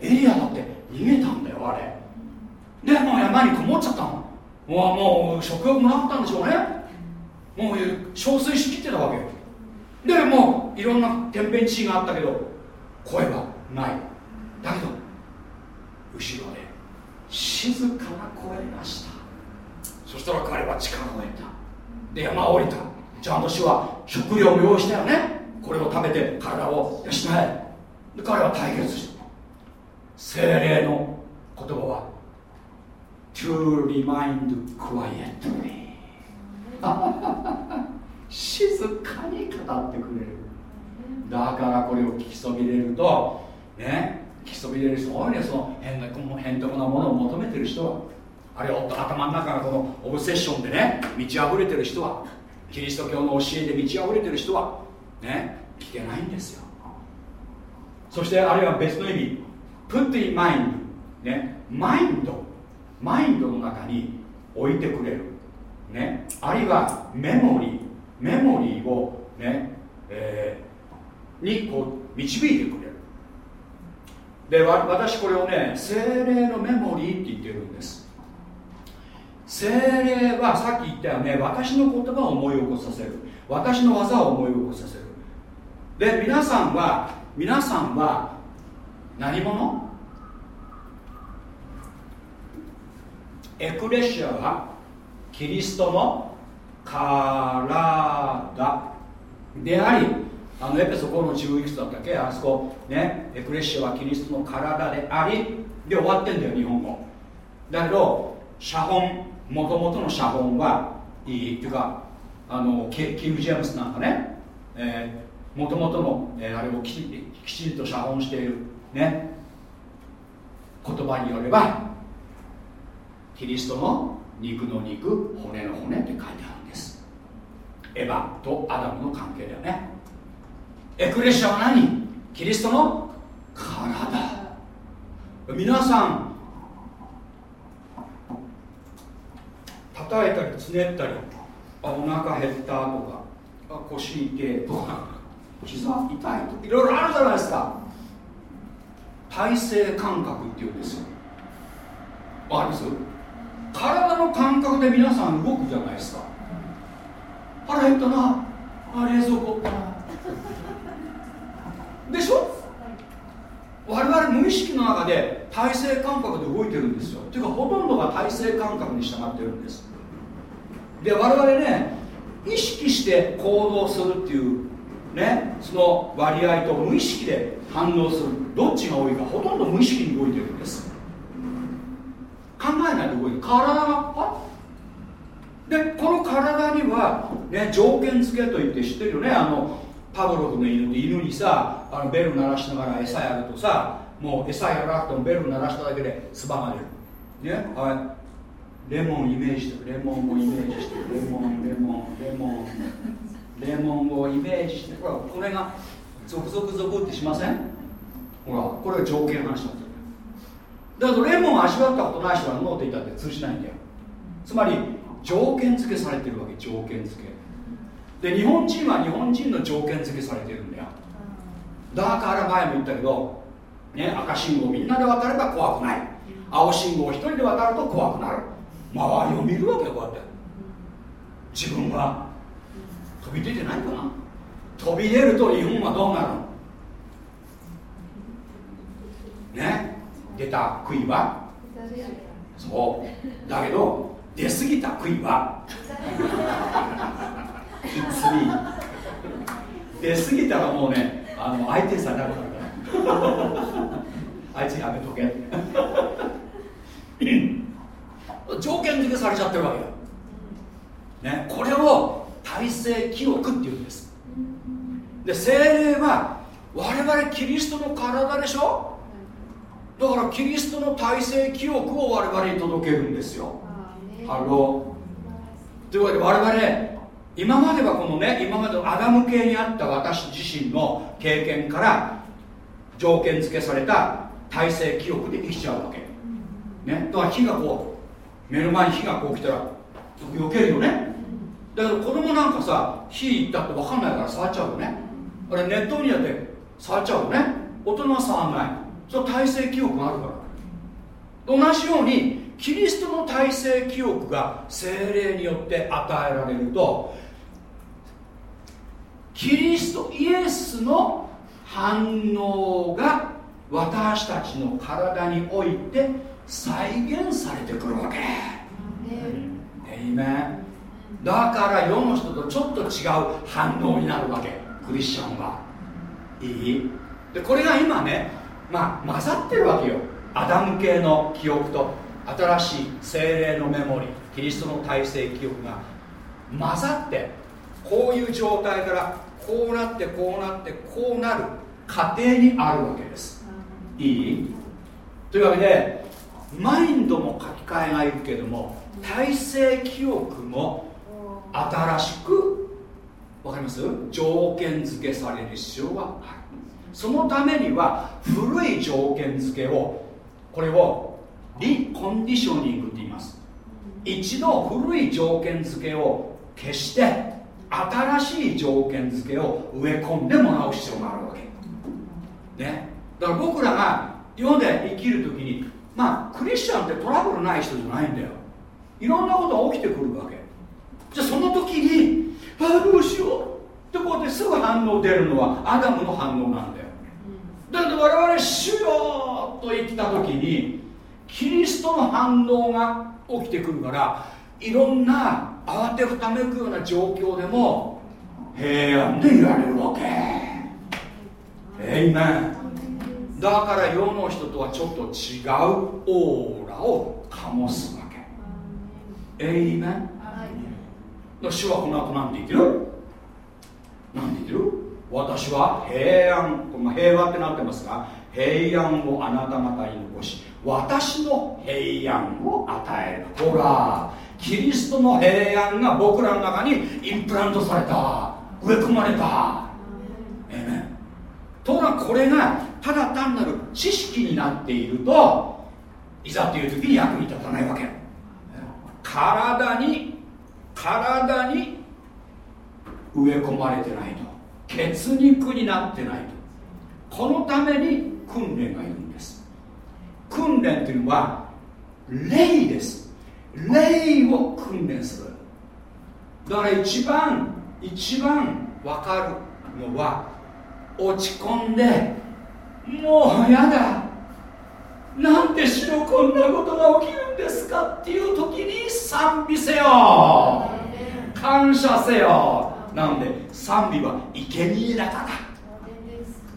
Speaker 1: エリアだって逃げたんだよあれ。でもう山にこもっちゃったの。もうもう食欲もなかったんでしょうね。もう憔悴しきってたわけ。でもういろんな天変地異があったけど声はない。だけど後ろで静かな声がした。そしたら彼は力を得た。で山を降りた。ちゃんと主は食料を用意したよね。これを食べて体を養え。で彼は対決した。精霊の言葉は to remind quietly 静かに語ってくれる。だからこれを聞きそびれるとね聞きそびれる人多いね。その変な変徳なものを求めてる人は。あるいは頭の中がこのオブセッションでね満ち溢れてる人は。キリスト教の教えで満ち溢れてる人はね聞けないんですよ。そしてあるいは別の意味 put in mind ねマインドマインドの中に置いてくれる、ね、あるいはメモリーメモリーをね、えー、にこう導いてくれる。で私これをね精霊のメモリーって言ってるんです。精霊はさっき言ったよね私の言葉を思い起こさせる。私の技を思い起こさせる。で皆さんは皆さんは何者？エクレシアはキリストの体。でありあのエペソ5の10いくつだったっけ？あそこねエクレシアはキリストの体であり。で終わってんだよ日本語。だけど写本もともとの写本はいいっていうかあのキング・ジェームスなんかねもともとの、えー、あれをきちんと写本しているね言葉によればキリストの肉の肉骨の骨って書いてあるんです。エヴァとアダムの関係だよね。エクレッシアは何？キリストの体。皆さん叩いたりつねったりあお腹減ったとかあ腰痛いとか 膝痛いとかいろいろあるじゃないですか。体勢感覚っていうんですよ。わかります？体の感覚で皆さん動くじゃないですか。腹減ったな。あ冷蔵庫。ったなでしょ？我々無意識の中で体勢感覚で動いてるんですよ。っていうかほとんどが体勢感覚に従ってるんです。で我々ね意識して行動するっていうねその割合と無意識で反応する。どっちが多いかほとんど無意識に動いてるんです。考えないで動いて体がでこの体には、ね、条件付けといって知ってるよね。あのパブロフの犬って犬にさあのベル鳴らしながら餌やるとさもう餌やらなくてもベル鳴らしただけで唾が出る。ねはい。レモンイメージしてレモンをイメージしてレモンレモンレモンレモンをイメージしてほらこれがゾクゾクゾクってしません？ほらこれが条件反射だけどレモンを味わったことない人はノーって言ったって通じないんだよ。つまり条件付けされてるわけ条件付け。で日本人は日本人の条件付けされてるんだよ。だから前も言ったけど、ね、赤信号みんなで渡れば怖くない。青信号一人で渡ると怖くなる。周りを見るわけよこうやって。自分は。飛び出てないかな？飛び出ると日本はどうなる？のね？出た杭は？そう。だけど出過ぎた杭は？出過ぎたらもうねあの相手さなくなるからあいつやめとけ。条件付けされちゃってるわけよ、ね、これを体制記憶っていうんです。で精霊は我々キリストの体でしょ？だからキリストの体制記憶を我々に届けるんですよ。ハローというわけで我々今まではこのね今までのアダム系にあった私自身の経験から条件付けされた体制記憶で生きちゃうわけ。ねだから火がこう目の前に火がこう来たら避けるよね。だけど子供なんかさ火だって分かんないから触っちゃうよね。あれ熱湯にやって触っちゃうよね。大人は触んない。その体制記憶があるから。同じようにキリストの体制記憶が精霊によって与えられるとキリストイエスの反応が私たちの体において再現されてくるわけ。エイメンだから世の人とちょっと違う反応になるわけ。クリスチャンは。いい？でこれが今ねまあ混ざってるわけよ。アダム系の記憶と新しい精霊のメモリキリストの体制記憶が混ざってこういう状態からこうなってこうなってこうなる過程にあるわけです。いい？というわけでマインドも書き換えがいるけども体制記憶も新しくわかります？条件付けされる必要はある。そのためには古い条件付けをこれをリコンディショニングって言います。一度古い条件付けを消して新しい条件付けを植え込んでもらう必要があるわけ。ね。だから僕らが世で生きる時にまあクリスチャンってトラブルない人じゃないんだよ。いろんなことが起きてくるわけ。じゃあその時にああどうしようってこうやってすぐ反応出るのはアダムの反応なんだよ。だけど我々主よと言った時にキリストの反応が起きてくるからいろんな慌てふためくような状況でも平安でいられるわけ。えいめんだから世の人とはちょっと違うオーラを醸すわけ。えいめん主はこの後何て言ってる？何て言ってる？私は平安。この平和ってなってますが平安をあなた方に残し私の平安を与える。ほらキリストの平安が僕らの中にインプラントされた。植え込まれた。えめところがこれがただ単なる知識になっているといざという時に役に立たないわけ。体に体に植え込まれてないと。血肉になってないと。このために訓練がいるんです。訓練っていうのは霊です。霊を訓練する。だから一番一番分かるのは落ち込んでもうやだ。なんでしろこんなことが起きるんですかっていう時に賛美せよ。感謝せよ。なんで賛美は生贄だから。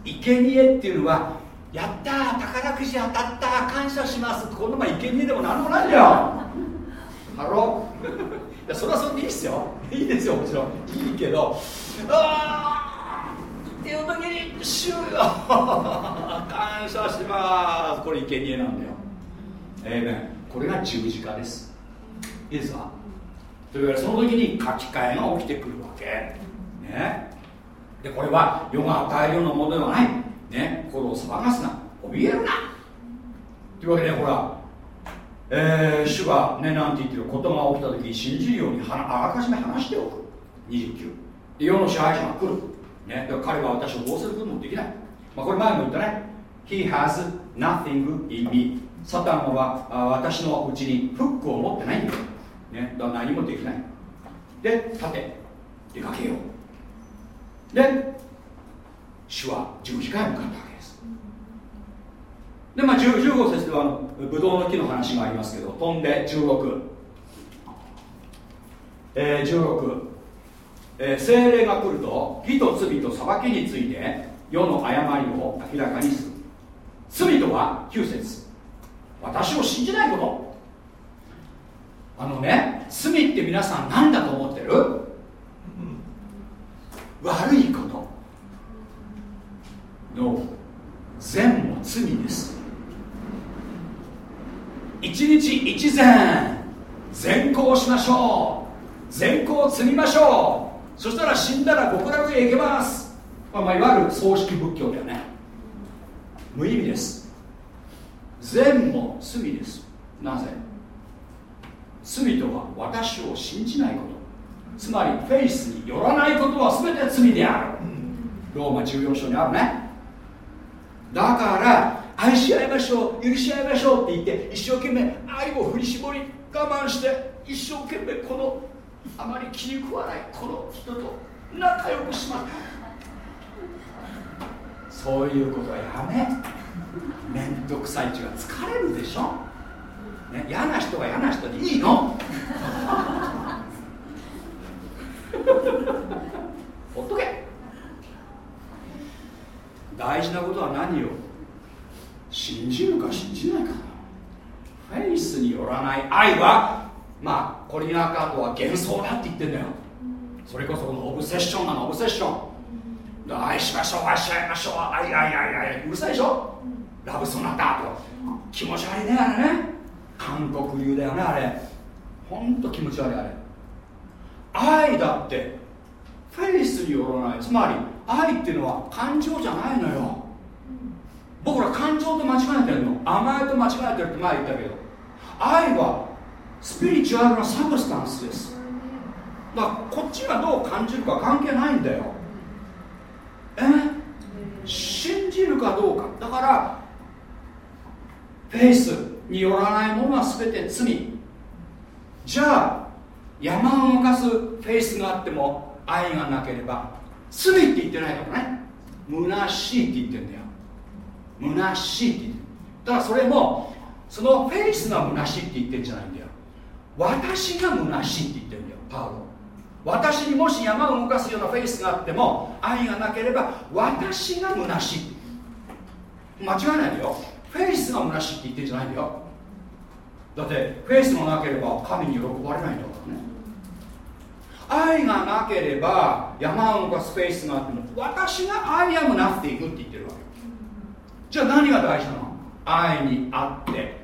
Speaker 1: 生贄っていうのはやったー宝くじ当たった感謝します。この前生贄でも何もないんだよ。ハロー。いやそれはそれでいいっすよ。いいですよもちろん。いいけど。ああっていう時に主よ 感謝します。これ生贄なんだよ。ええねこれが十字架です。いいですか？というわけでその時に書き換えが起きてくるわけ。ね。でこれは世が与えるようなものではない。ね。心を騒がすな。怯えるな。というわけでほらえー、主がねなんて言ってることが起きた時に信じるようにあらかじめ話しておく。29で世の支配者が来る、ね、だから彼は私をどうすることもできない、まあ、これ前も言ったね。He has nothing in me. サタンは私のうちにフックを持ってないんだね、だ何もできない。で立て。出かけよう。で主は十字架へ向かったわけです。でまあ15節ではあのブドウの木の話がありますけど飛んで16えー、16、えー、精霊が来ると義と罪と裁きについて世の誤りを明らかにする。罪とは9節私を信じないこと。あのね罪って皆さん何だと思ってる、悪いこと。の善も罪です。一日一善。善行しましょう。善行を積みましょうそしたら死んだら極楽へ行けます、まあ、まあいわゆる葬式仏教だよね。無意味です。善も罪です。なぜ？罪とは私を信じないこと。つまりフェイスによらないことは全て罪である。ローマ14章にあるね。だから愛し合いましょう許し合いましょうって言って一生懸命愛を振り絞り我慢して一生懸命このあまり気に食わないこの人と仲良くしますそういうことはやめ。面倒くさいっていうか疲れるでしょ。ね、嫌な人が嫌な人でいいの。ほっとけ。大事なことは何よ。信じるか信じないか。フェイスによらない愛はまあコリナーカートは幻想だって言ってんだよ。それこそこのオブセッションなのオブセッション。愛しましょう愛し合いましょう。愛愛愛愛。うるさいでしょ？ラブソナタと。気持ち悪いねあれね。韓国流だよねあれ。ほんと気持ち悪いあれ。愛だってフェイスによらない。つまり愛っていうのは感情じゃないのよ。僕ら感情と間違えてるの。甘えと間違えてるって前言ったけど。愛はスピリチュアルなサブスタンスです。だからこっちがどう感じるか関係ないんだよ。え？信じるかどうか。だからフェイスによらないものは全て罪。じゃあ山を動かすフェイスがあっても愛がなければ罪って言ってないからね。虚しいって言ってんだよ。虚しいって言ってだからそれもそのフェイスが虚しいって言ってんじゃないんだよ。私が虚しいって言ってるんだよパウロ。私にもし山を動かすようなフェイスがあっても愛がなければ私が虚しい。間違いないでよ。フェイスが虚しいって言ってるんじゃないんだよ。だってフェイスがなければ神に喜ばれないんだからね。愛がなければ山を動かすフェイスがあっても私が I am nothing って言ってるわけ。じゃあ何が大事なの？愛にあって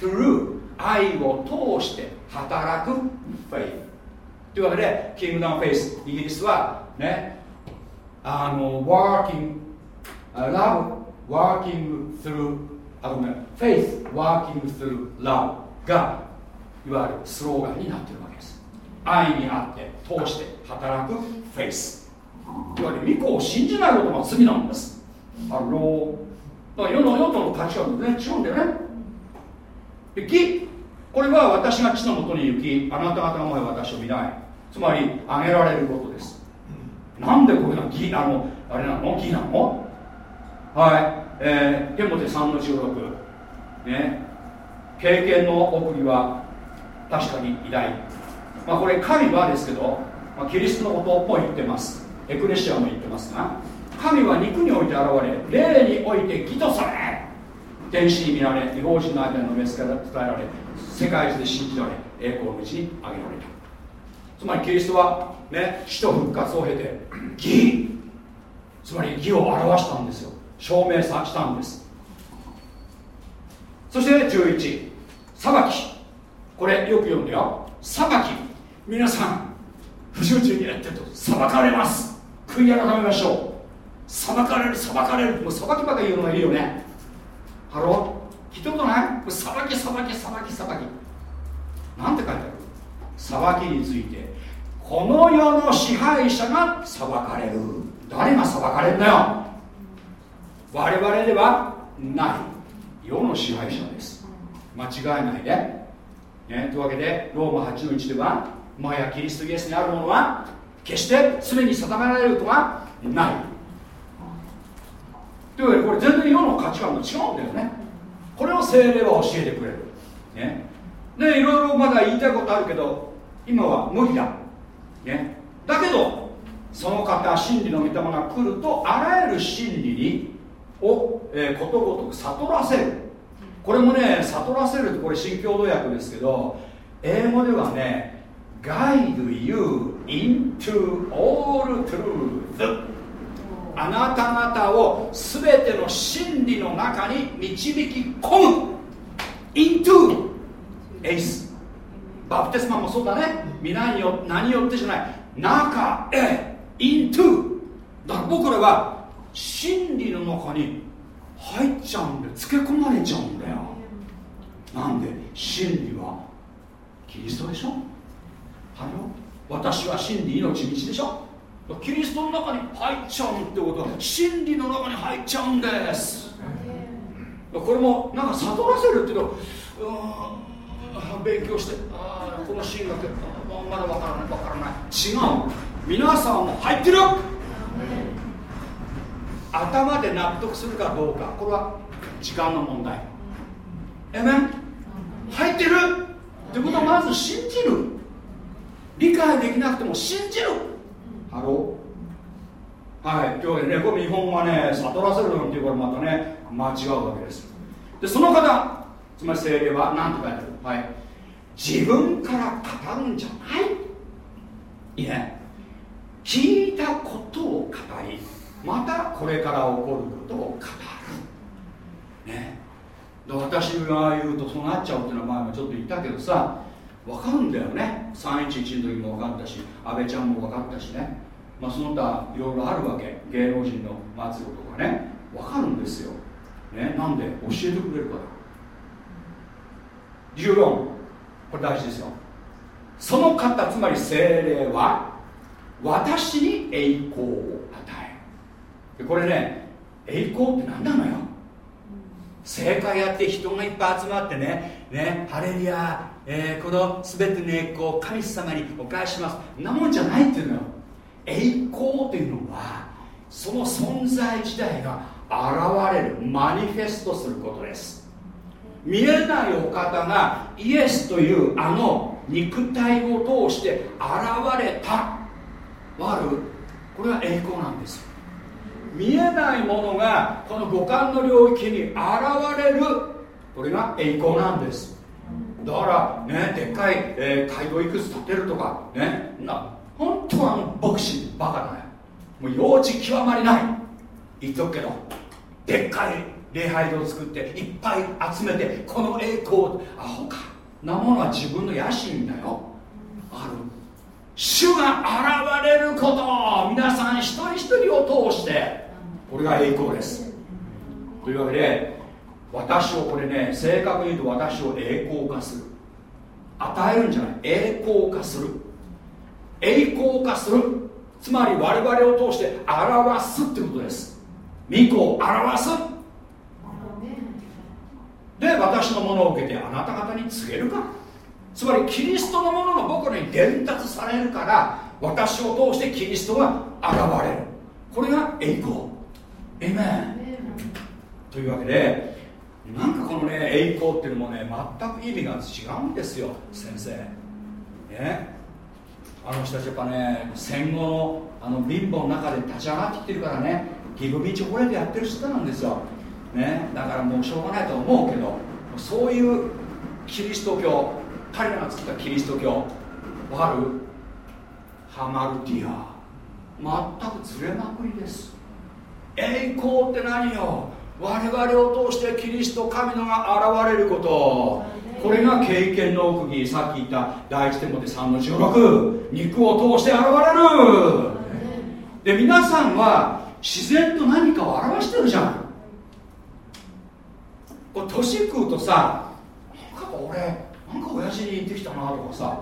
Speaker 1: through 愛を通して。働く。 faith というわけで Kingdom Faith イギリスはねあの working love working through あごめん faith working through love がいわゆるスローガンになってるわけです。愛にあって通して働くフェイスいわゆる御子を信じないことが罪なんです。あのだから世の世との価値観とね違うんだよね。で義これは私が地のもとに行きあなた方の前私を見ない。つまりあげられることです。なんでこれが義あのあれなの？義なの？はい。えー、テモテ3の16ね。経験の送りは確かに偉大。まあこれ神はですけど、まあ、キリストのことも言ってます。エクレシアも言ってますが神は肉において現れ霊において義とされ天使に見られ違法人の間に述べ伝えられ世界中で信じられ栄光の道に挙げられた。つまりキリストはね死と復活を経て義。つまり義を表したんですよ。証明さしたんです。そして11裁き。これよく読んでよ。裁き。皆さん不集中にやってると裁かれます。悔い改めましょう。裁かれる裁かれる。もう裁きばかり言うのがいいよね。ハロー。聞いたことない裁き裁き裁き裁き。なんて書いてある？裁きについて。この世の支配者が裁かれる。誰が裁かれるんだよ？我々ではない。世の支配者です。間違えないで、ね、というわけでローマ8の1では今やキリストイエスにあるものは決して罪に定められることはない。というわけでこれ全然世の価値観と違うんだよね。これを精霊は教えてくれる。ね。でいろいろまだ言いたいことあるけど今は無理だ。ね。だけどその方真理の御霊が来るとあらゆる真理にを、えー、ことごとく悟らせる。これもね悟らせるってこれ新共同訳ですけど英語ではね guide you into all truth あなた方を全ての真理の中に導き込む。Into エイスバプテスマもそうだね。皆によ何よってじゃない。中へ。Into だから僕らは真理の中に入っちゃうんでつけ込まれちゃうんだよ。なんで？真理はキリストでしょ。は私は真理命道でしょ。キリストの中に入っちゃうってことは真理の中に入っちゃうんです。これもなんか悟らせるっていうと勉強してこのシーンがまだわからないわからない。違う。皆さんも入ってる。頭で納得するかどうかこれは時間の問題。えめ入ってる。ってことはまず信じる。理解できなくても信じる。ハローはいというわけでねこれ日本はね悟らせるなんていうからまたね間違うわけですでその方つまり精霊は何て書いてあるはい自分から語るんじゃないいいね聞いたことを語りまたこれから起こることを語るね私が言うとそうなっちゃうっていうのは前もちょっと言ったけどさ分かるんだよね。311の時も分かったし安倍ちゃんも分かったしね。まあその他いろいろあるわけ。芸能人の末路とかね。分かるんですよ、ね、なんで？教えてくれるから。14これ大事ですよ。その方つまり精霊は私に栄光を与えこれね栄光って何なのよ？正解やって人がいっぱい集まってねねハレリア、えー、この全ての栄光を神様にお返しします。なもんじゃないっていうのよ。栄光というのはその存在自体が現れるマニフェストすることです。見えないお方がイエスというあの肉体を通して現れた。わる？これが栄光なんです見えないものがこの五感の領域に現れる。これが栄光なんです。だからねでっかい、えー、街道いくつ建てるとかね。な本当はあの牧師バカだねもう幼稚極まりない。言っとくけどでっかい礼拝堂を作っていっぱい集めてこの栄光アホか。なものは自分の野心だよ。ある。主が現れること皆さん一人一人を通してこれが栄光です。というわけで私をこれね正確に言うと私を栄光化する。与えるんじゃない。栄光化する。栄光化する。つまり我々を通して表すってことです。御子を表す。で私のものを受けてあなた方に告げるか。つまりキリストのものが僕らに伝達されるから私を通してキリストが現れる。これが栄光。エメンというわけでなんかこのね栄光っていうのもね全く意味が違うんですよ先生。ね。あの人たちやっぱね戦後のあの貧乏の中で立ち上がってきてるからねギブミーチョコレートやってる人なんですよ、ね、だからもうしょうがないと思うけどそういうキリスト教彼らが作ったキリスト教わかるハマルティア全くずれまくりです。栄光って何よ？我々を通してキリスト神のが現れること。これが経験の奥義。さっき言った第一手モテ3の16肉を通して現れる。で皆さんは自然と何かを表してるじゃん。これ年食うとさなんか俺なんか親父に似てきたなとかさ。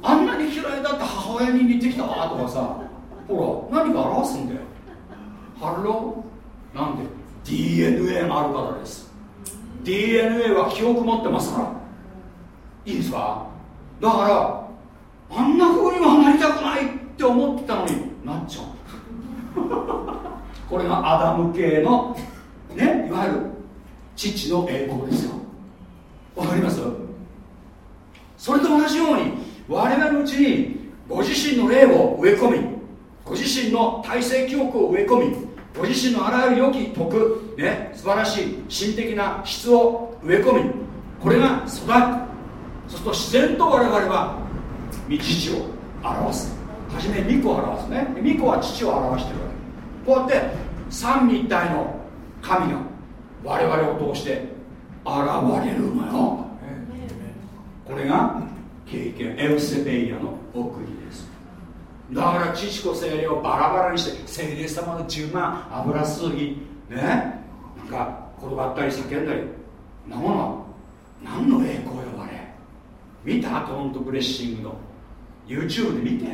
Speaker 1: あんなに嫌いだった母親に似てきたわとかさ。ほら何か表すんだよ。ハローなんで DNA があるからです。DNA は記憶持ってますから。いいですか？だからあんな風にはなりたくないって思ってたのになっちゃう。これがアダム系のねいわゆる父の栄光ですよ。わかります？それと同じように我々のうちにご自身の霊を植え込みご自身の体制記憶を植え込みご自身のあらゆる良き徳、ね、素晴らしい心的な質を植え込みこれが育つそうすると自然と我々は父を表す。初め巫女を表すね。巫女は父を表してるわけ。こうやって三位一体の神が我々を通して現れるのよ。これが経験エウセペイヤの奥義だから父子精霊をバラバラにして精霊様の10万油すぎ。ね？なんか転がったり叫んだり。なもの。は何の栄光よあれ。見た？トントブレッシングの。YouTube で見て。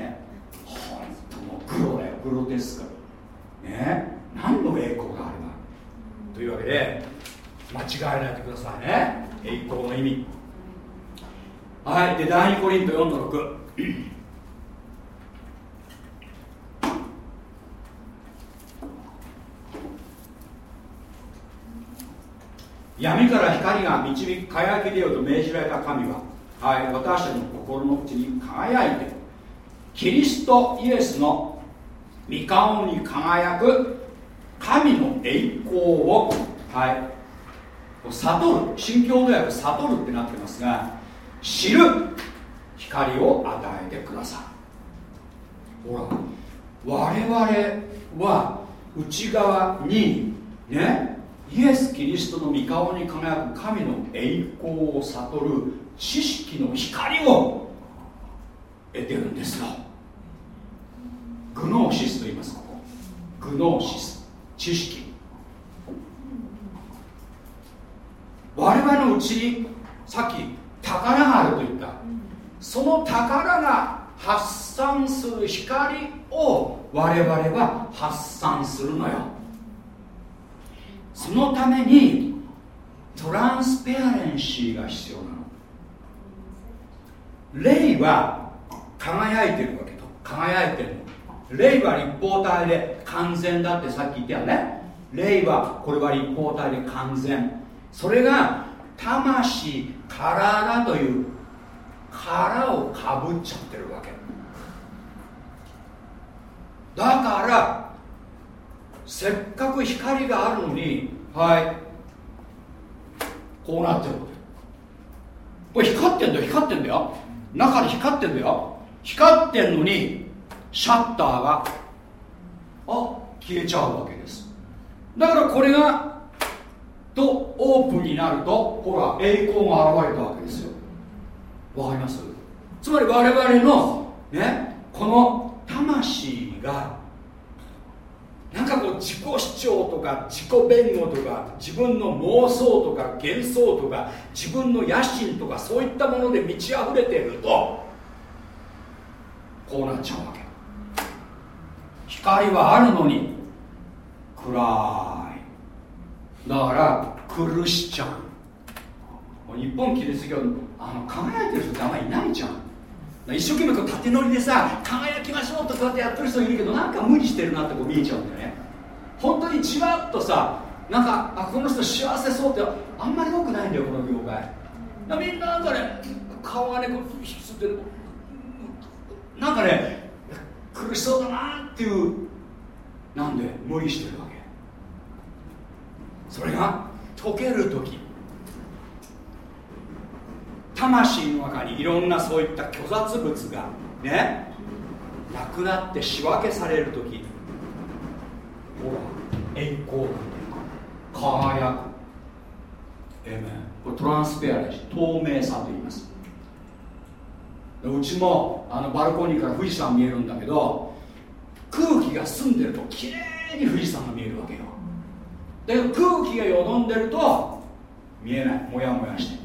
Speaker 1: 本当もうグロだよ。グロテスク。ね？何の栄光があれば。というわけで間違えないでくださいね。栄光の意味。はい。で第2コリント4の6闇から光が導き輝き出ようと命じられた神は、はい、私たちの心の内に輝いてキリストイエスの御顔に輝く神の栄光を、はい、悟る新共同訳悟るってなってますが知る光を与えてくださいほら我々は内側にねイエス・キリストの御顔に輝く神の栄光を悟る知識の光を得てるんですよ。グノーシスと言いますここ。グノーシス。知識。我々のうちにさっき宝があると言った。その宝が発散する光を我々は発散するのよ。そのためにトランスペアレンシーが必要なの。霊は輝いてるわけと。輝いてるの。霊は立方体で完全だってさっき言ったよね。霊はこれは立方体で完全。それが魂体という殻をかぶっちゃってるわけ。だからせっかく光があるのにはい。こうなってる。これ光ってんだよ光ってんだよ。中で光ってんだよ。光ってんのにシャッターがあ消えちゃうわけです。だからこれがとオープンになるとほら栄光が現れたわけですよ。わかります？つまり我々のねこの魂がなんかこう自己主張とか自己弁護とか自分の妄想とか幻想とか自分の野心とかそういったもので満ち溢れているとこうなっちゃうわけ。光はあるのに暗い。だから苦しちゃう。日本キリスト教あの輝いてる人ってあんまりいないじゃん。一生懸命こう縦乗りでさ輝きましょうとこうやってやってる人いるけどなんか無理してるなってこう見えちゃうんだよね。本当にじわっとさなんかあこの人幸せそうってあんまり多くないんだよこの業界。みんななんかね顔がねこう引きつってる。なんかね苦しそうだなっていうなんで無理してるわけ。それが溶ける時魂の中にいろんなそういった虚雑物がねなくなって仕分けされる時ほら栄光なんていうか輝く。えめこれトランスペアレンシ透明さと言います。うちもあのバルコニーから富士山見えるんだけど空気が澄んでるときれいに富士山が見えるわけよ。だけど空気がよどんでると見えない。もやもやして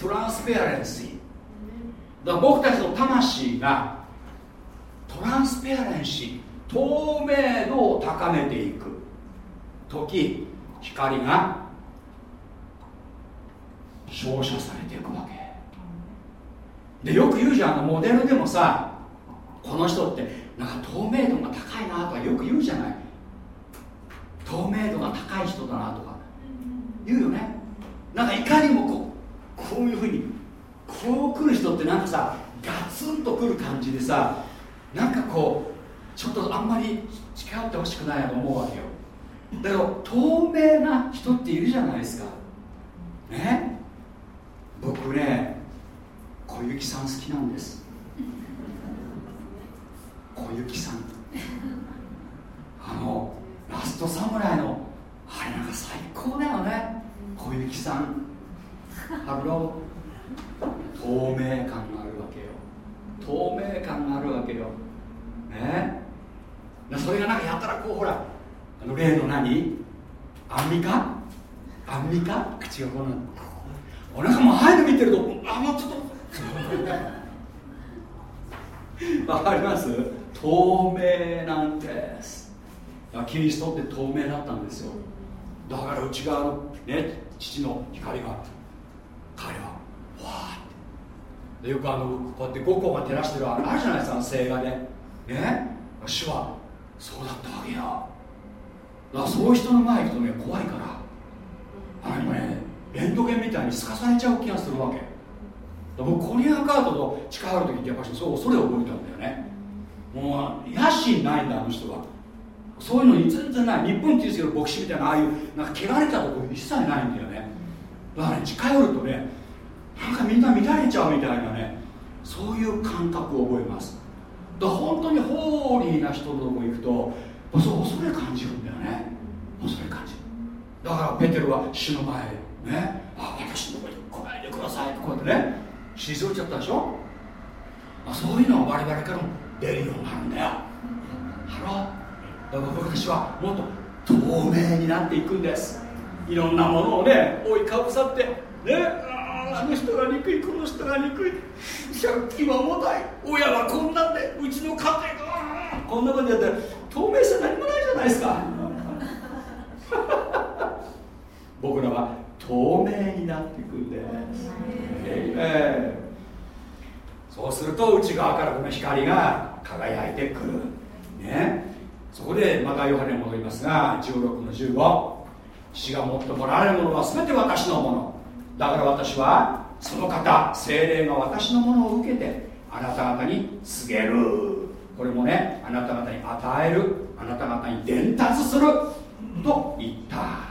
Speaker 1: トランスペアレンシーだから僕たちの魂がトランスペアレンシー透明度を高めていく。時光が照射されていくわけ。でよく言うじゃん。モデルでもさこの人ってなんか透明度が高いなとかよく言うじゃない。透明度が高い人だなとか。言うよね。なんかいかにもこうこういうふうにこう来る人ってなんかさガツンと来る感じでさなんかこうちょっとあんまり近寄ってほしくないと思うわけよ。だけど透明な人っているじゃないですか。ね？僕ね小雪さん好きなんです。小雪さん。あのラストサムライのあれなんか最高だよね。小雪さん。ハロー透明感があるわけよ透明感があるわけよねそれがなんかやったらこうほらあの例の何アンミカアンミカ口がこうなお腹もああいうの見てるとあもうちょっとわかります透明なんですキリストって透明だったんですよだから内側のね父の光が彼は。わーって。でよくあのこうやって五個が照らしてるあるじゃないですか聖画で。ね？主はそうだったわけよ。だからそういう人の前行くとね怖いからあのねレントゲンみたいに透かされちゃう気がするわけ。僕コリアンカードと近寄る時ってやっぱりそう恐れを覚えたんだよね。もう野心ないんだあの人は。そういうのに全然ない。日本っていうんですけど牧師みたいなああいうなんか汚れたとこ一切ないんだよね。だからね近寄るとねなんかみんな乱れちゃうみたいなねそういう感覚を覚えます。だから本当にホーリーな人のとこ行くとそう恐れ感じるんだよね。恐れ感じる。だからペテルは死の前ねあ私のとこに来ないでくださいってこうやってね退いちゃったでしょ。あそういうのは我々からも出るようになるんだよ。ハロだから私はもっと透明になっていくんです。いろんなものをね追いかぶさってねあの人が憎いこの人が憎い借金は重たい親はこんなんでうちの家庭がこんなことやったら透明さ何もないじゃないですか。僕らは透明になっていくんで。す、えー、そうすると内側からこの光が輝いてくる。ね。そこでまたヨハネに戻りますが16の15父が持ってもられるものは全て私のもの。だから私はその方精霊が私のものを受けてあなた方に告げる。これもねあなた方に与えるあなた方に伝達すると言った。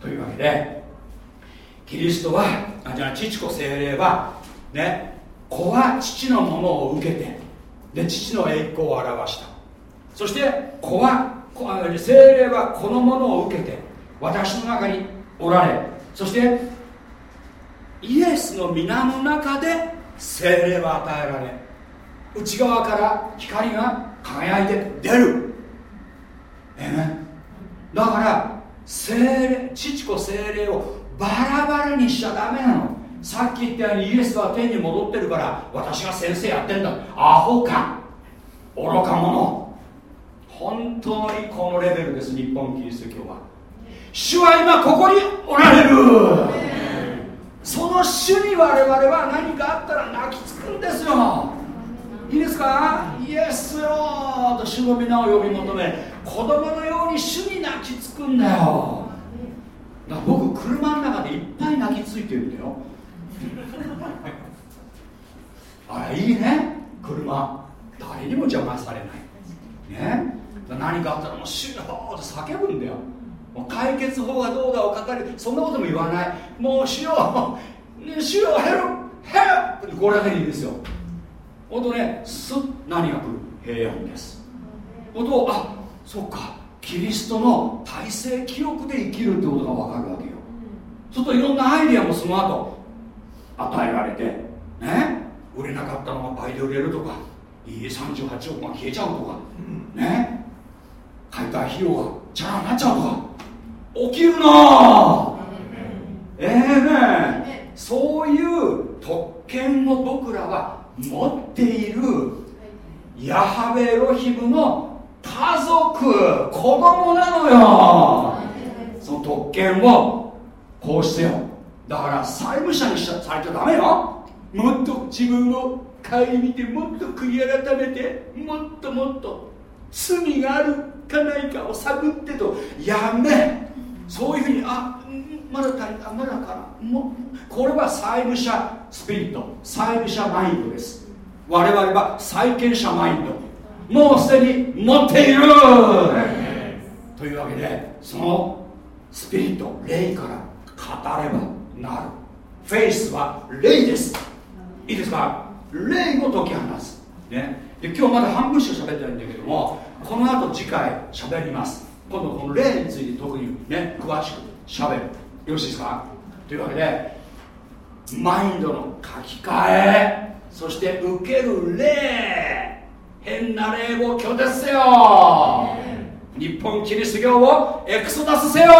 Speaker 1: というわけでキリストはあじゃあ父子精霊はね子は父のものを受けてで父の栄光を表した。そして子は精霊は子のものを受けて私の中におられそしてイエスの皆の中で精霊は与えられ内側から光が輝いて出る。えねだから精霊父子精霊をバラバラにしちゃダメなの。さっき言ったようにイエスは天に戻ってるから私が先生やってんだ。アホか。愚か者。本当にこのレベルです日本キリスト教は。主は今ここにおられる。その主に我々は何かあったら泣きつくんですよ。いいですか？イエスよと主の皆を呼び求め子供のように主に泣きつくんだよ。だから僕車の中でいっぱい泣きついてるんだよ。あれいいね。車。誰にも邪魔されない。ね。何かあったらもう主よって叫ぶんだよ。解決法がどうだを語る。そんなことも言わない。もうしよう。しようヘルヘルってこれだけでいいですよ。ほんとねすっ何が来る？平安です。ほんとあそっか。キリストの体制記憶で生きるってことが分かるわけよ。そうするといろんなアイディアもその後与えられてね。売れなかったのが倍で売れるとかいい38億が消えちゃうとかね。解体費用がチャラになっちゃうとか起きるのええ。ねそういう特権を僕らは持っているヤハベエロヒムの家族。子供なのよ。その特権をこうしてよ。だから債務者にしされちゃダメよ。もっと自分を顧みてもっと悔い改めてもっともっと罪があるかないかを探ってと。やめそういうふうにあまだ足りあまだかな。もこれは債務者スピリット債務者マインドです。我々は債権者マインド。もうすでに持っている。というわけでそのスピリット霊から語ればなる。フェイスは霊です。いいですか？霊を解き放つ、ね、で今日まだ半分しか喋ってないんだけどもこの後次回喋ります。今度この霊について特にね詳しくしゃべる。よろしいですか？というわけでマインドの書き換えそして受ける霊変な霊を拒絶せよ。日本キリスト教をエクソダスせよ。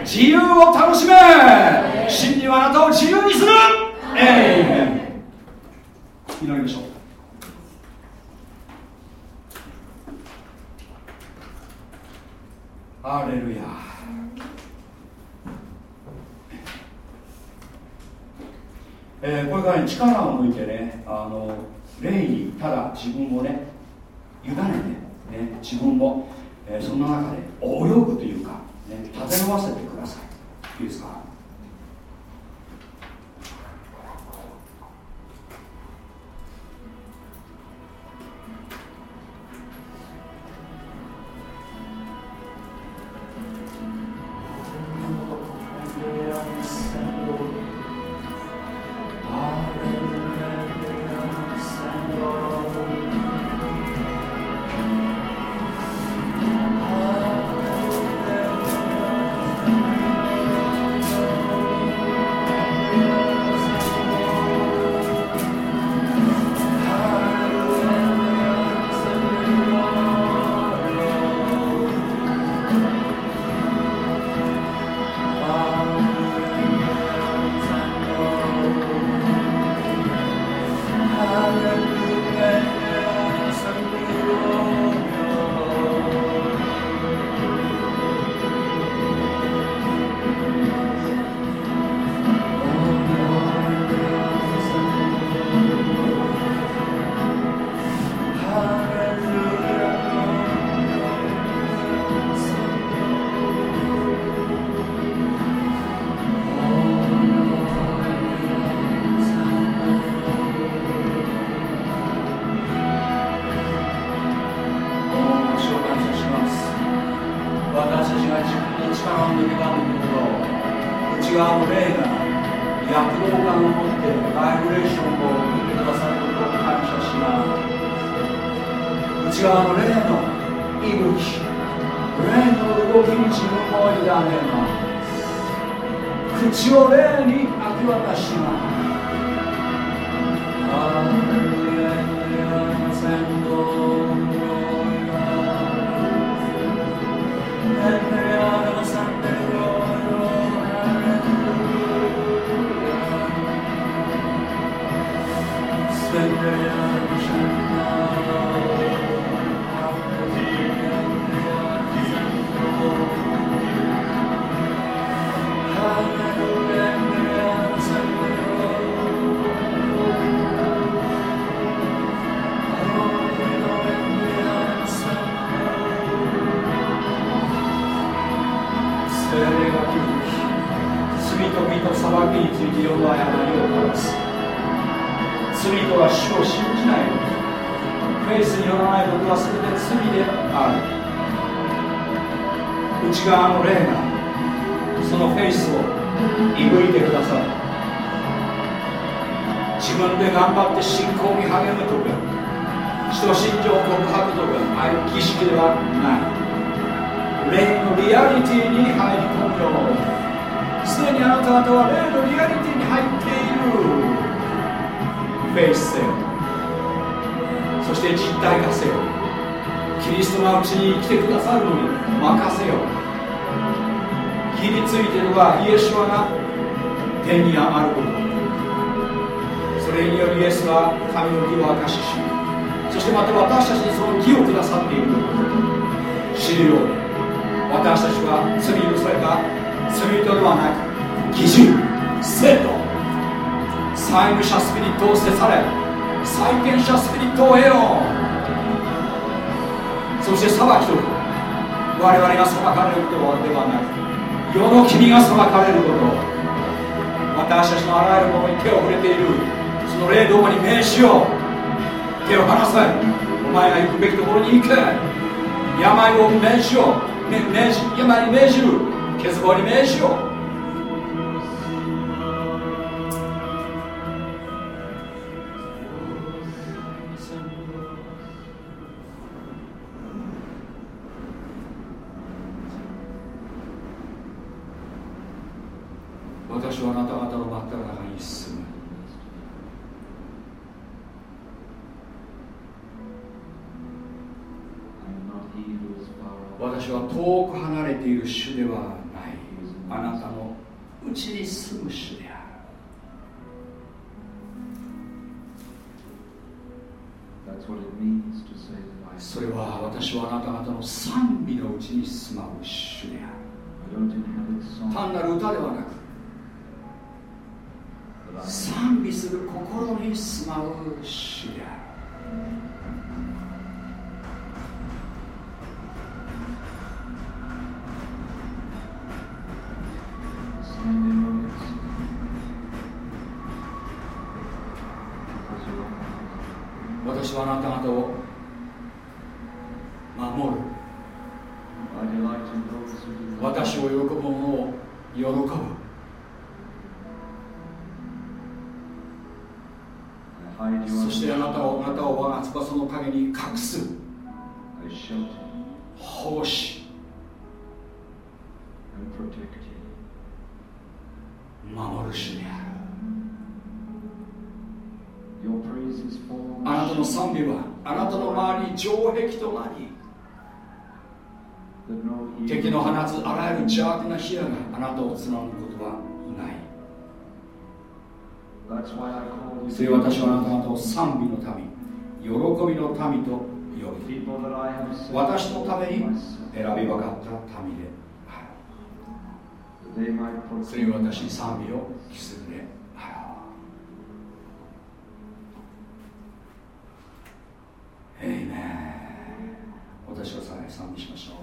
Speaker 1: 自由を楽しめ。真理はあなたを自由にする。えい祈りましょう。ハレルヤえー、これから、ね、力を抜いてねあの霊にただ自分をね委ねて、ね、自分も、えー、その中で泳ぐというか、ね、立て直せてください。いいですか？信仰に励むとか人信条告白とかああいう儀式ではない。霊のリアリティに入り込むようすでにあなた方は霊のリアリティに入っているフェイスせよそして実体化せよ。キリストがうちに来てくださるのに任せよ。義についてるはイエスはが天に上がること。れによりイエスは神の義を明かししそしてまた私たちにその義をくださっていると。いうこと知るように私たちは罪をされた罪人ではなく義人生徒債務者スピリットを捨てれ債権者スピリットを得よ。そして裁きとる我々が裁かれることではなく世の君が裁かれること。私たちのあらゆるものに手を触れている。その霊どこに命しよう。手を離せお前が行くべきところに行け。病を命しよう、ね、病に命じる。欠乏に命しよう
Speaker 3: それは私
Speaker 1: はあなた方の賛美のうちに住まう主である。
Speaker 3: 単な
Speaker 1: る歌ではな
Speaker 3: く賛
Speaker 1: 美する心に住まう主である。はあなた方を守る。私を喜ぶ者を喜ぶ。そして
Speaker 3: あなたをあな
Speaker 1: たを我が翼の陰に隠す。奉仕。守る主である。
Speaker 3: あなたの賛
Speaker 1: 美はあなたの周りに城壁となり
Speaker 3: 敵の放つあらゆ
Speaker 1: る邪悪な火矢があなたをつなぐことはない。それ私はあなた方を賛美の民喜びの民と呼び私のために選び分かった民である。それに私に賛美を期する。エイ私はさえ賛美しましょう。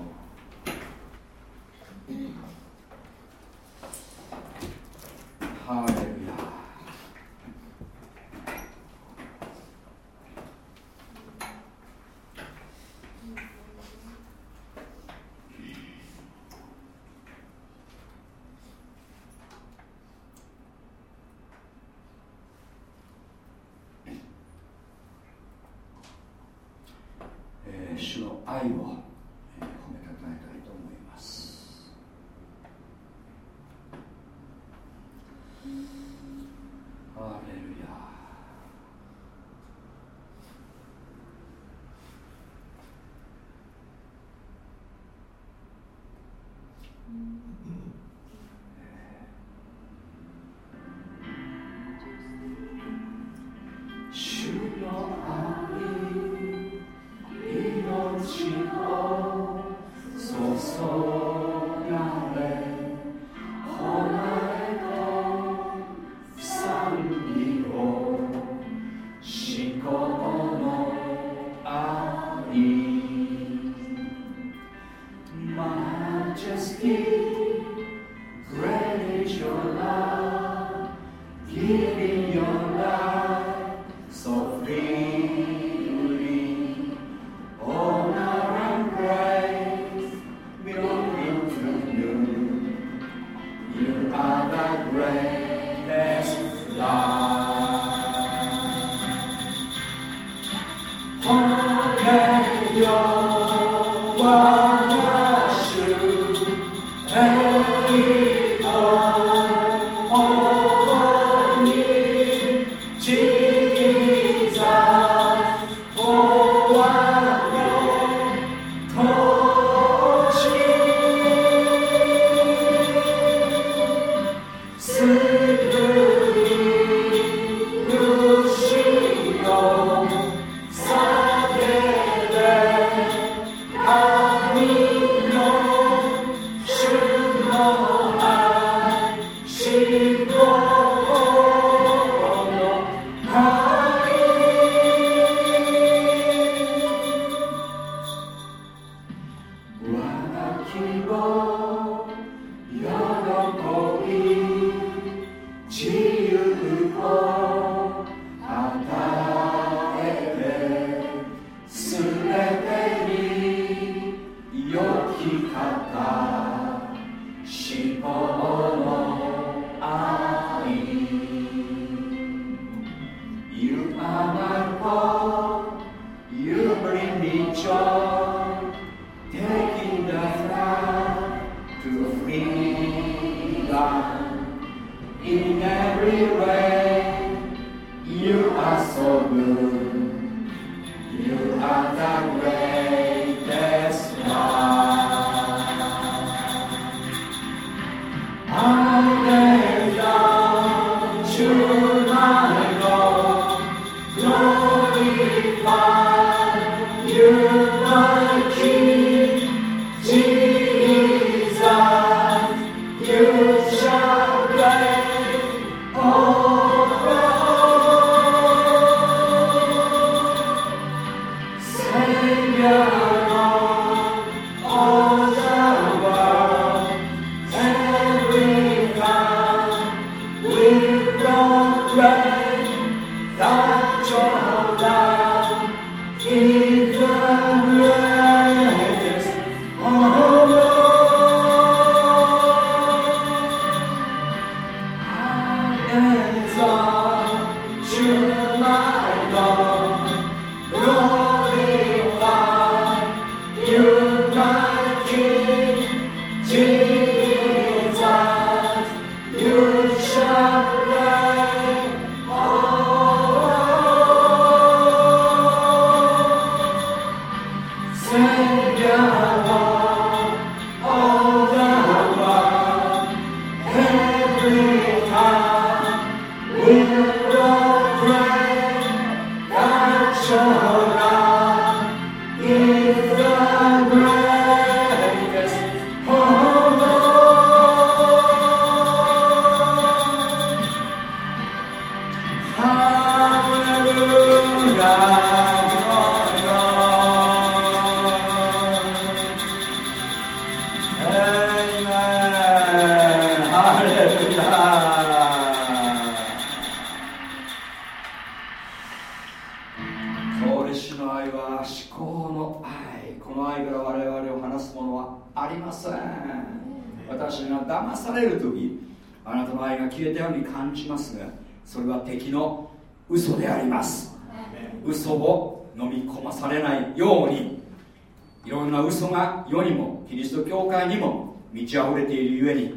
Speaker 1: 世にもキリスト教会にも満ち溢れているゆえに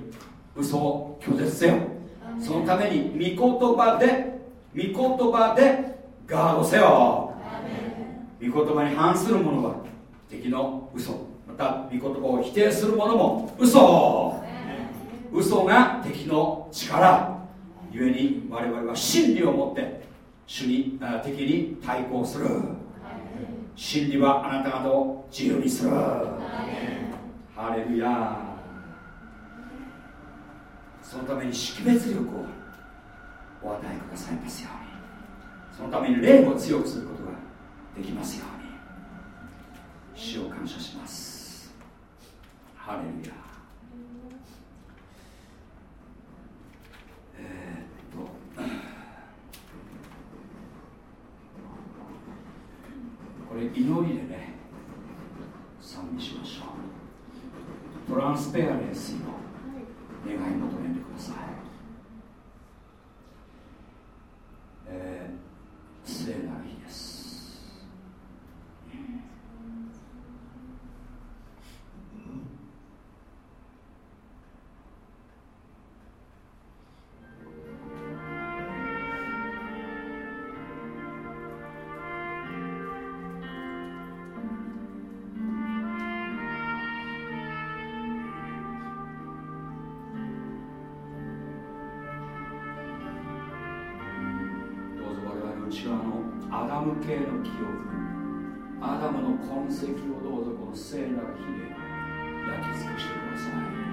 Speaker 1: 嘘を拒絶せよ。そのために御言葉で御言葉でガードせよ。御言葉に反する者は敵の嘘また御言葉を否定する者も嘘。嘘が敵の力。ゆえに我々は真理を持って主に敵に対抗する真理はあなた方を自由にする。ハレルヤそのために識別力をお与えくださいますように。そのために霊を強くすることができますように。主を感謝します。ハレルヤえー、っと。これ祈りでね賛美しましょう。トランスペアレンスの願い求めてください。えー、聖なる日です。痕跡をどうぞこの聖なる火で焼き尽くしてください。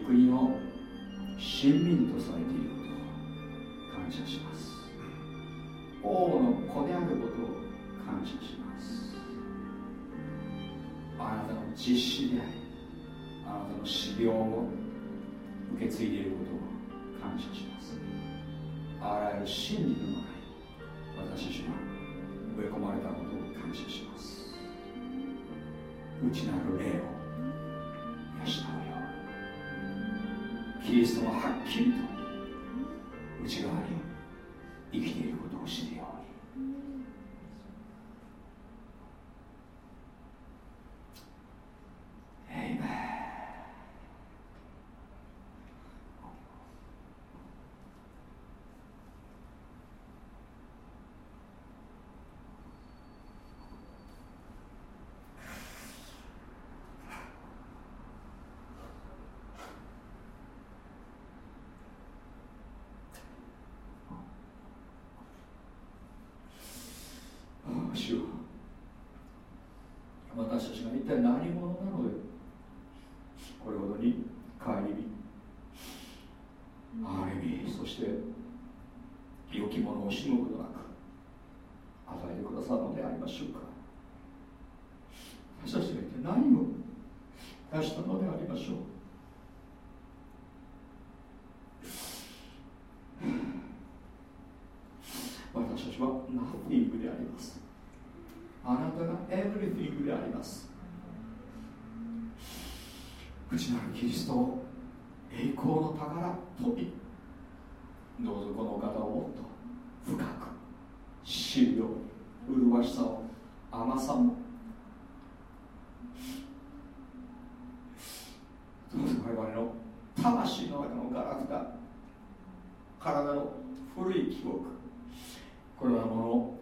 Speaker 1: 御国の親民とされていることを感謝します。王の子であることを感謝します。あなたの実施でありあなたの修行を受け継いでいることを感謝します。あらゆる真理の中に私たちは植え込まれたことを感謝します。内なる霊をが一体何者なのよ？これほどに？帰りある意味そして良きものを死ぬことなく与えてくださるのでありましょうか。私たちが一体何を出したのでありましょう？私たちはナッティングであります。あなたがエブリティングであります。内なるキリストを栄光の宝とびどうぞこの方をもっと深く知るよう麗しさを甘さも記憶これらのものを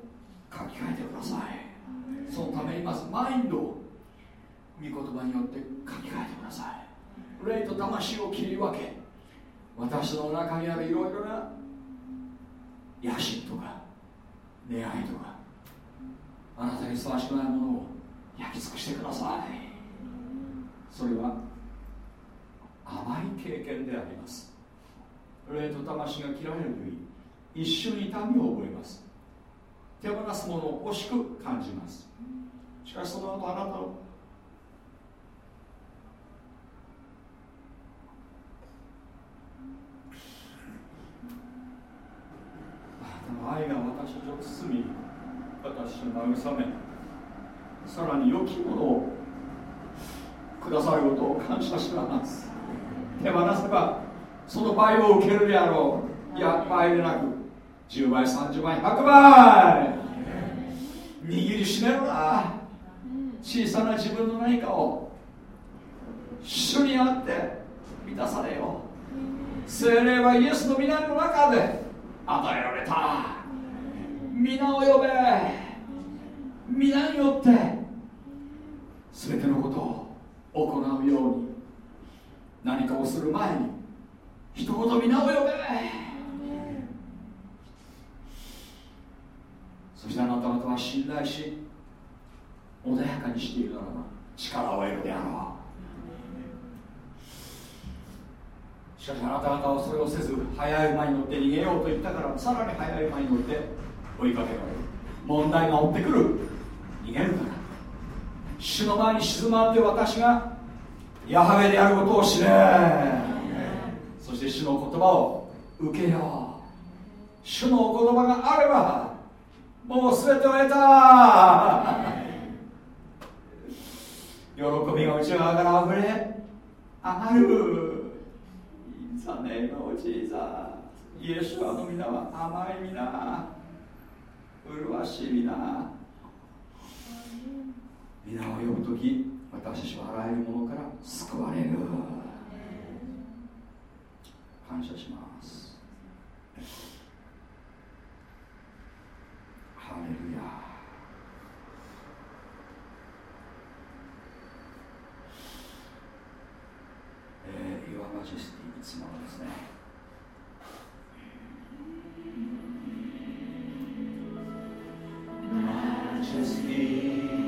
Speaker 1: 書き換えてくださいそのためにまずマインドを御言葉によって書き換えてください霊と魂を切り分け私の中にあるいろいろな野心とか願いとかあなたにふさわしくないものを焼き尽くしてください。それは甘い経験であります。霊と魂が切られる時一瞬痛みを覚えます。手放すものを惜しく感じます。しかしその後あなたのあなたの愛が私を包み私を慰めさらに良きものをくださることを感謝します。手放せばその倍を受けるであろう。いや倍でなく10倍30倍100倍。握りしめろな。小さな自分の何かを主にあって満たされよ精霊はイエスの皆の中で与えられた。皆を呼べ。皆によって全てのことを行うように何かをする前に一言皆を呼べ。そしてあなた方は信頼し穏やかにしているならば力を得るであろう。しかしあなた方はそれをせず速い馬に乗って逃げようと言ったからさらに速い馬に乗って追いかけられる。問題が追ってくる。逃げるから主の前に静まって私がヤハベであることを知れ。そして主の言葉を受けよう。主のお言葉があればもう全てを得た。喜びが内側から溢れ上がる。いざねのジーザイエシュアの皆は甘い皆。麗しい皆。皆を呼ぶ時私たちはあらゆるものから救われる。感謝します。ハレルヤ。えー、岩マジェスティいつものですね。Majesty.